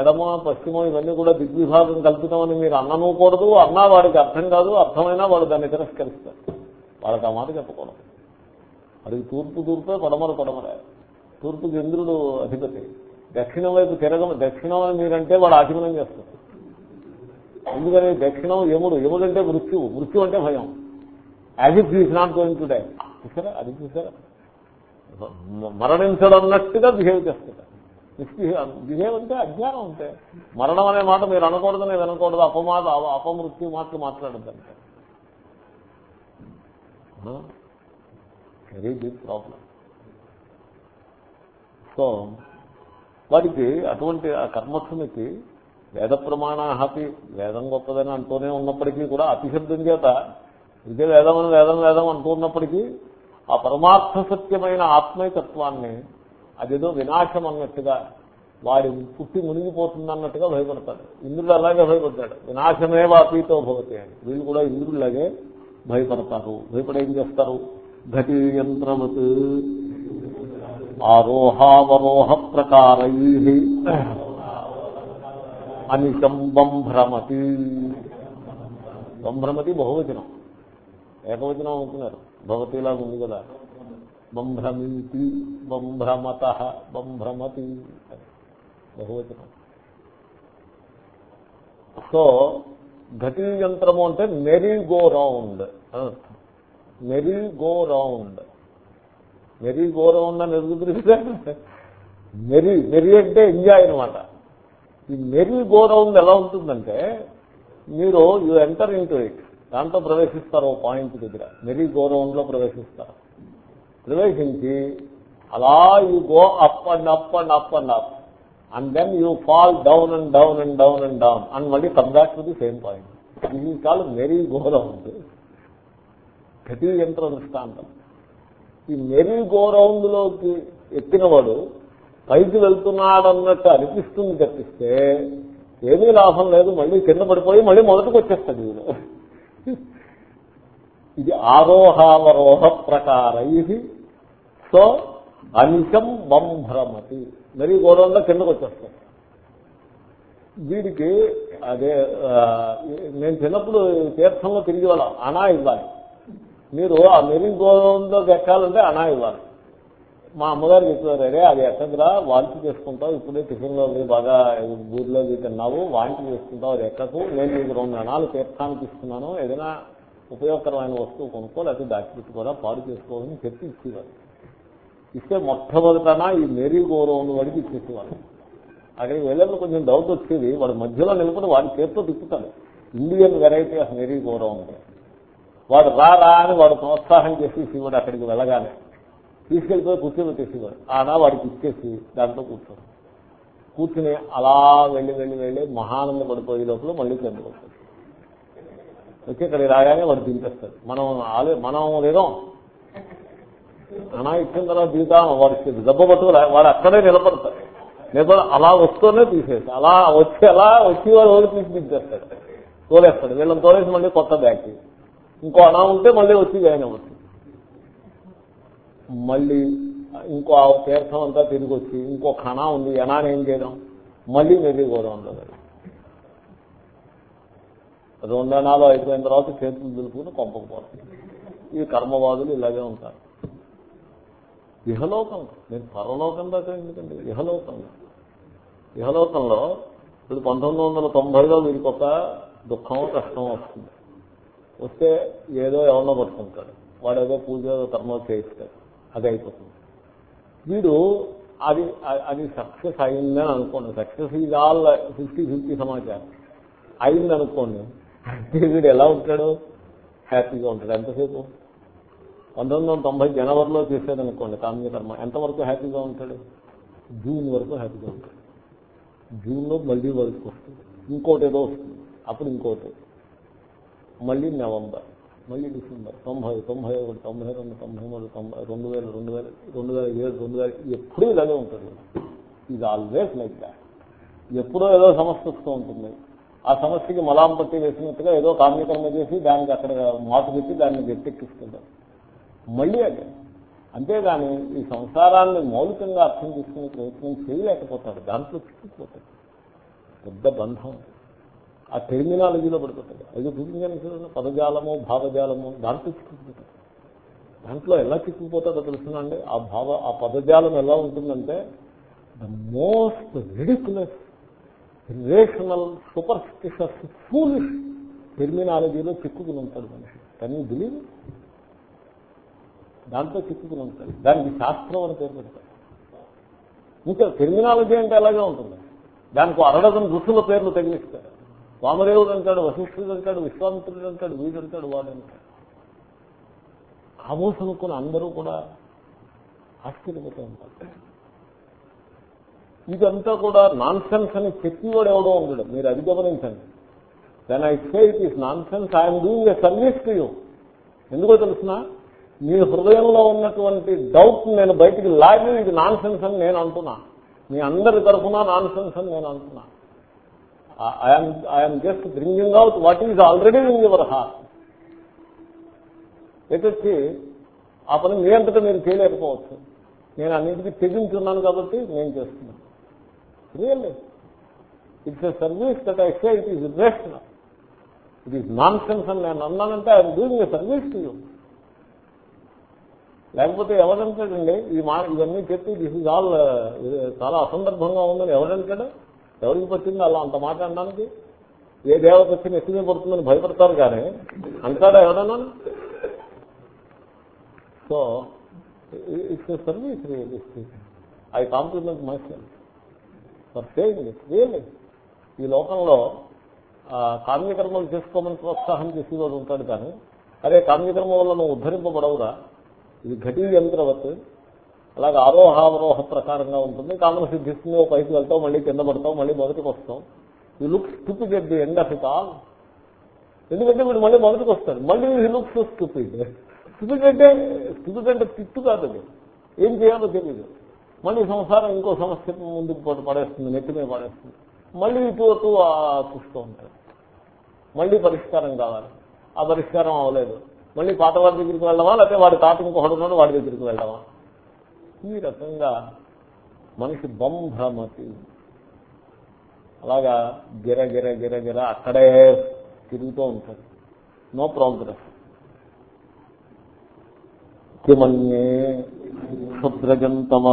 ఎడమ పశ్చిమ ఇవన్నీ కూడా దిగ్విభాగం కల్పితామని మీరు అన్ననూకూడదు. అన్నా వాడికి అర్థం కాదు. అర్థమైనా వాడు దాన్ని తిరస్కరిస్తారు వాళ్ళకి ఆ మాట చెప్పకూడదు. అది తూర్పు తూర్పే పడమర పడమరే. తూర్పుకి ఇంద్రుడు అధిపతి. దక్షిణం వైపు తిరగమ దక్షిణం అని మీరంటే వాడు ఆచమనం చేస్తారు ఎందుకని? దక్షిణం యముడు. యముడు అంటే మృత్యువు మృత్యు అంటే భయం. As if is not going to die చూసారా? అది చూసారా? మరణించడం అన్నట్టుగా బిహేవ్ చేస్తాడు. బిహేవ్ అంటే అజ్ఞానం అంటే మరణం అనే మాట మీరు అనకూడదు నేను అనకూడదు అపమాట అపమృత్యు మాటలు మాట్లాడద్దంటే. వెరీ బిగ్ ప్రాబ్లం సో వారికి అటువంటి ఆ కర్మస్థునికి వేద ప్రమాణాహతి వేదం గొప్పదని అంటూనే ఉన్నప్పటికీ కూడా అతిశబ్దం చేత ఇదే వేదం అని వేదం వేదం అంటున్నప్పటికీ ఆ పరమార్థ సత్యమైన ఆత్మైకత్వాన్ని అదేదో వినాశం అన్నట్టుగా వాడి పుట్టి మునిగిపోతుంది అన్నట్టుగా భయపడతాడు. ఇంద్రుడు అలాగే భయపడతాడు వినాశమే వాపీతో భవతి అని. వీళ్ళు కూడా ఇంద్రుడిలాగే భయపడతారు. భయపడి ఏం చేస్తారు? ఘటి యంత్రవత్ ఆరోహావరోహ ప్రకారై అనిశం బంభ్రమతి బంభ్రమతి బహువచనం. ఏకవచనం అనుకున్నారు. భవతిలాగా ఉంది కదా. బంభ్రమీతి బంభ్రమత బంభ్రమతి బహువచనం. సో ఘటీ యంత్రము అంటే merry go round merry go round merry ఘోరం ఉన్న అని మెరీ మెరీ అంటే ఎంజాయ్ అనమాట ఈ మెరీ ఘోరం ఎలా ఉంటుందంటే మీరు యూ ఎంటర్ ఇంటూ ఇట్ దాంట్లో ప్రవేశిస్తారు ఓ పాయింట్ దగ్గర. మెరీ గో లో ప్రవేశిస్తారు. ప్రవేశించి అలా you go up and up and up and up and then you fall down and down and down and down and మళ్ళీ come back to the same point ఇది కాదు మెరీ గో గతి యంత్ర దృష్టాంతం. ఈ మెరీ గోరౌండ్లోకి ఎక్కినవాడు పైకి వెళ్తున్నాడన్నట్టు అనిపిస్తుంది తప్పిస్తే ఏమీ లాభం లేదు మళ్ళీ కింద పడిపోయి మళ్ళీ మొదటికి వచ్చేస్తాడు వీడు ఇది ఆరోహావరోహ ప్రకారై సో అంశం బంభ్రమతి మరీ గోడంలో కిందకు వచ్చేస్తాడు వీడికి అదే నేను చిన్నప్పుడు తీర్థంలో తిరిగి వాళ్ళం అనా ఇవ్వాలి. మీరు ఆ మెరిన్ గోడంలోకి ఎక్కాలంటే అనా ఇవ్వాలి. మా అమ్మగారు చెప్పారు అరే అది ఎక్కదురా వాంతి చేసుకుంటావు ఇప్పుడే టిఫిన్లో బాగా ఊర్లో తిన్నావు వాంతి చేసుకుంటావు అది ఎక్కకు నేను మీకు రెండు అణాలు తీర్థానికి ఇస్తున్నాను ఏదైనా ఉపయోగకరమైన వస్తువు కొనుక్కో లేకపోతే దాచిపెట్టుకోరా పాడు చేసుకోవాలని చెప్పి ఇచ్చేవారు. ఇస్తే మొట్టమొదటన ఈ మెరీ గౌరవం వాడికి ఇచ్చేసేవారు. అక్కడికి వెళ్ళినప్పుడు కొంచెం డౌట్ వచ్చేది వాడు మధ్యలో నిలబడి వాడి చేతితో తిప్పుతాడు. ఇండియన్ వెరైటీ ఆఫ్ మెరీ గౌరవం వాడు రారా అని వాడు ప్రోత్సాహం చేసి వాడు అక్కడికి వెళ్ళగానే తీసుకెళ్ళిపోయి కూర్చోబెట్టేసేవాడు ఆనా వాడికి ఇచ్చేసి దాంట్లో కూర్చోడు. కూర్చుని అలా వెళ్ళి వెళ్ళి వెళ్ళి మహానంద పడిపోయే లోపల మళ్ళీ కింద పడుతుంది వచ్చి ఇక్కడికి రాగానే వాడు దింపేస్తాడు. మనం ఆలే మనం లేదాం. అనా ఇచ్చిన తర్వాత దిగుతాం. వాడికి దెబ్బ పట్టుకు వాడు అక్కడే నిలబడతాడు. నిలబడి అలా వస్తూనే తీసేసి అలా వచ్చి అలా వచ్చి వాడు ఓడి తీసి దించేస్తాడు తోలేస్తాడు. వీళ్ళని తోలేసి మళ్ళీ కొత్త బ్యాగ్ ఇంకో అణా ఉంటే మళ్ళీ వచ్చి జాయిన్ అవ్వచ్చు. మళ్ళీ ఇంకో ఆ తీర్థం అంతా తిరిగి వచ్చి ఇంకో కణా ఉంది ఎనాన్ని ఏం చేయడం మళ్ళీ మెల్లి గోదాంలో రెండనాలు అయిపోయిన తర్వాత చేతులు దులుపుకుని కొంపకపోతాం ఈ కర్మవాదులు ఇలాగే ఉంటారు. ఇహలోకం. నేను పరలోకం దాకా ఎందుకండి? ఇహలోకంలో ఇహలోకంలో ఇప్పుడు పంతొమ్మిది వందల తొంభైలో వీరికి ఒక దుఃఖం కష్టం వస్తుంది. వస్తే ఏదో ఎవరినో పట్టుకుంటాడు. వాడు ఏదో పూజ కర్మ చేయిస్తాడు. అది అయిపోతుంది వీడు అది అది సక్సెస్ అయిందని అనుకోండి. సక్సెస్ ఇది ఆల్ ఫిఫ్టీ ఫిఫ్టీ సమాచారం. అయింది అనుకోండి వీడు ఎలా ఉంటాడు? హ్యాపీగా ఉంటాడు. ఎంతసేపు? పంతొమ్మిది వందల తొంభై జనవరిలో చేసేది అనుకోండి కామ్యకర్మ ఎంతవరకు హ్యాపీగా ఉంటాడు? జూన్ వరకు హ్యాపీగా ఉంటాడు. జూన్లో మళ్ళీ వరకు వస్తుంది. ఇంకోటి ఏదో వస్తుంది. అప్పుడు ఇంకోటి. మళ్ళీ నవంబర్ మళ్ళీ డిసెంబర్ తొంభై తొంభై ఒకటి తొంభై రెండు తొంభై మూడు తొంభై రెండు వేల రెండు వేల రెండు వేల ఏడు రెండు వేల ఎప్పుడూ ఇలాగే ఉంటుంది. ఇది ఆల్వేస్ లైక్ దాట్ ఎప్పుడో ఏదో సమస్య వస్తూ ఉంటుంది. ఆ సమస్యకి మలాం పట్టి వేసినట్టుగా ఏదో కామ్యకర్మ చేసి దానికి అక్కడ మాటు పెట్టి దాన్ని గట్టెక్కిస్తుంటారు. మళ్ళీ అదే. అంతేగాని ఈ సంసారాన్ని మౌలికంగా అర్థం చేసుకునే ప్రయత్నం చేయలేకపోతాడు దాంట్లో చిక్కుపోతాడు పెద్ద బంధం. ఆ టెర్మినాలజీలో పడిపోతాడు. అది చూపించని పదజాలము భావజాలము దాంట్లో చిక్కుకుపోతాడు. దాంట్లో ఎలా చిక్కుకుపోతాడో తెలుసునండి ఆ భావ ఆ పదజాలం ఎలా ఉంటుందంటే the most ridiculous rational superstitious foolish టెర్మినాలజీలో చిక్కుకుని ఉంటాడు మనిషి. కానీ బిలీవ్ దాంట్లో చిక్కుకుని ఉంటాడు. దానికి శాస్త్రం అని పేరు పెడతాడు. ఇంకా టెర్మినాలజీ అంటే అలాగే ఉంటుంది? దానికి అరడదని దుస్తుల పేర్లు తగిలిస్తారు. వామదేవుడు అంటాడు వశిష్ఠుడు అంటాడు విశ్వామిత్రుడు అంటాడు వీడు అంటాడు వాడు అంటాడు. ఆమోసం అందరూ కూడా ఆశ్చర్యపోతూ ఉంటారు. ఇదంతా కూడా నాన్ సెన్స్ అని చెప్పేవాడు ఎవడో ఉండడు మీరు అది గమనించండి. Then I say it is nonsense I'm doing a service to you ఎందుకో తెలిసిన? మీ హృదయంలో ఉన్నటువంటి డౌట్ నేను బయటికి లాగి ఇది నాన్ సెన్స్ అని నేను అంటున్నా. మీ అందరి తరఫున నాన్ సెన్స్ అని నేను అంటున్నా I'm I'm just bringing out what is already in your heart ఎటొచ్చి ఆ పని మీ అంతటా మీరు చేయలేకపోవచ్చు. నేను అన్నింటికి తెగించున్నాను కాబట్టి నేను చేస్తున్నాను. Really it's a service that I say it is rational it is nonsense అని నేను అన్నానంటే I'm doing a service to you లేకపోతే ఎవరంటాడండి ఇది మా ఇవన్నీ చెప్పి దిస్ ఇస్ ఆల్ చాలా అసందర్భంగా ఉందని ఎవరంటాడు ఎవరికి పట్టింది అలా అంత మాట అనడానికి? ఏ దేవత వచ్చి నెత్తిమే పడుతుందని భయపడతారు కానీ అంటాడా ఎవడన్నా? So it's service I compliment myself. For saying it really. ఈ లోకంలో కామ్యకర్మలు చేసుకోమని ప్రోత్సాహం చేసేవాడు ఉంటాడు కానీ అరే కామ్యకర్మ వల్ల నువ్వు ఉద్ధరింపబడవురా. ఇది ఘటీ యంత్రవత్ అలాగే ఆరోహావరోహ ప్రకారంగా ఉంటుంది. కామన సిద్ధిస్తుంది ఓ పైకి వెళ్తావు మళ్ళీ కింద పడతావు మళ్ళీ మొదటికి వస్తాం ఈ look stupid at the end of it all ఎందుకంటే వీడు మళ్ళీ మొదటికి వస్తాడు. మళ్ళీ ఈ లుక్స్ స్టూపిడ్ స్టూపిడ్ అంటే స్టూపిడ్ అంటే తిట్టు కాదు అది. ఏం చేయాలో తెలియదు మళ్ళీ సంసారం ఇంకో సమస్య ముందుకు పడేస్తుంది నెత్తి మీద పడేస్తుంది. మళ్ళీ ఇటు అటు చూస్తూ ఉంటాడు. మళ్ళీ పరిష్కారం కావాలి. ఆ పరిష్కారం అవ్వలేదు. మళ్ళీ పాత వాడి దగ్గరికి వెళ్ళడమా లేకపోతే వాడి తాత ఇంకొకడు ఉన్నాడు వాడి దగ్గరికి వెళ్ళడమా ఈ రకంగా మనిషి బంభ్రమతి అలాగా గిర గిర గిర గిర అక్కడే తిరుగుతూ ఉంటుంది నో ప్రోగ్రెస్ కిమన్యే క్షుద్రజంతవ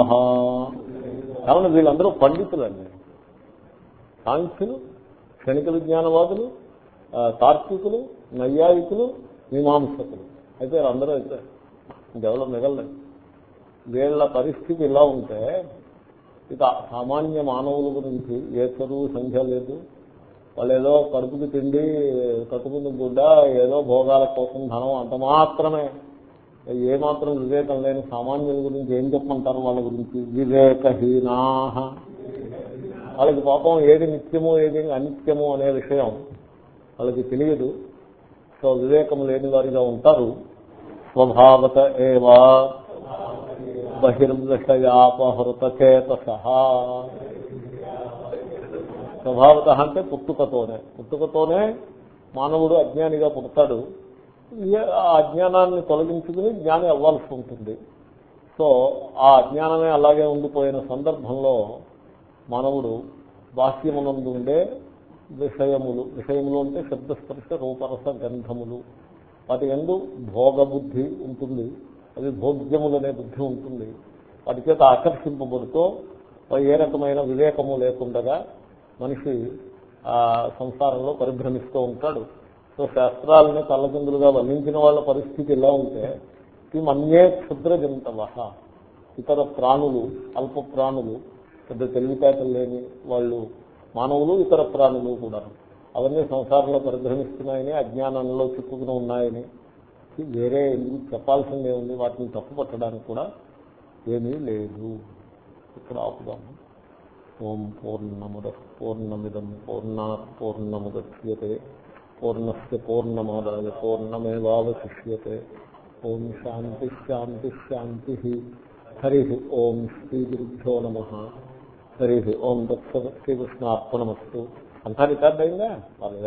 కావున వీళ్ళందరూ పండితులండి. సాంఖ్యులు క్షణిక విజ్ఞానవాదులు తార్కికులు నైయాయికులు మీమాంసకులు. అయితే అందరూ అయితే ఇంకెవరో మిగలలేదు. వీళ్ళ పరిస్థితి ఇలా ఉంటే ఇక సామాన్య మానవుల గురించి ఏ చదువు సంఖ్య లేదు. వాళ్ళు ఏదో కడుపుకి తిండి కట్టుకుని గుడ్డ ఏదో భోగాల కోసం ధనం అంత మాత్రమే. ఏ మాత్రం వివేకం లేని సామాన్యుల గురించి ఏం చెప్పమంటారు వాళ్ళ గురించి? వివేకహీనా. వాళ్ళకి పాపం ఏది నిత్యము ఏది అనిత్యము అనే విషయం వాళ్ళకి తెలియదు. సో వివేకం లేని వారిగా ఉంటారు. స్వభావత ఏవా బహిర్విషయాపహృత చేతస స్వభావత అంటే పుట్టుకతోనే. పుట్టుకతోనే మానవుడు అజ్ఞానిగా పుడతాడు. ఆ అజ్ఞానాన్ని తొలగించుకుని జ్ఞాని అవ్వాల్సి ఉంటుంది. సో ఆ అజ్ఞానమే అలాగే ఉండిపోయిన సందర్భంలో మానవుడు బాహ్యమునందు ఉండే విషయములు విషయములు అంటే శబ్దస్పర్శ రూపరస గంధములు వాటి ఎందు భోగబుద్ధి ఉంటుంది. అవి భోగ్యములనే బుద్ధి ఉంటుంది. వాటి చేత ఆకర్షింపబడుతూ ఏ రకమైన వివేకము లేకుండగా మనిషి ఆ సంసారంలో పరిభ్రమిస్తూ ఉంటాడు. సో శాస్త్రాలని తల్లదండ్రులుగా వర్ణించిన వాళ్ళ పరిస్థితి ఎలా ఉంటే ఈ మన్యే క్షుద్ర జంతవ ఇతర ప్రాణులు అల్ప ప్రాణులు పెద్ద తెలివితేటలు లేని వాళ్ళు మానవులు ఇతర ప్రాణులు కూడా అవన్నీ సంసారంలో పరిభ్రమిస్తున్నాయని అజ్ఞానంలో చిక్కుకుని ఉన్నాయని వేరే ఎందుకు చెప్పాల్సిందే ఉంది వాటిని తప్పు పట్టడానికి కూడా ఏమీ లేదు. ఇక్కడ ఆపుదాము ఓం పూర్ణముద పూర్ణమిదం పూర్ణ పూర్ణముద్యతే పూర్ణస్ పూర్ణమాదాయ పూర్ణమేవాశిష్యతే ఓం శాంతి శాంతి శాంతి. హరి ఓం శ్రీ గురుభ్యో నమ. హరి ఓం దక్ష శ్రీకృష్ణ అర్పణమస్తు అంతా రికార్డ్ అయిందా? వాళ్ళు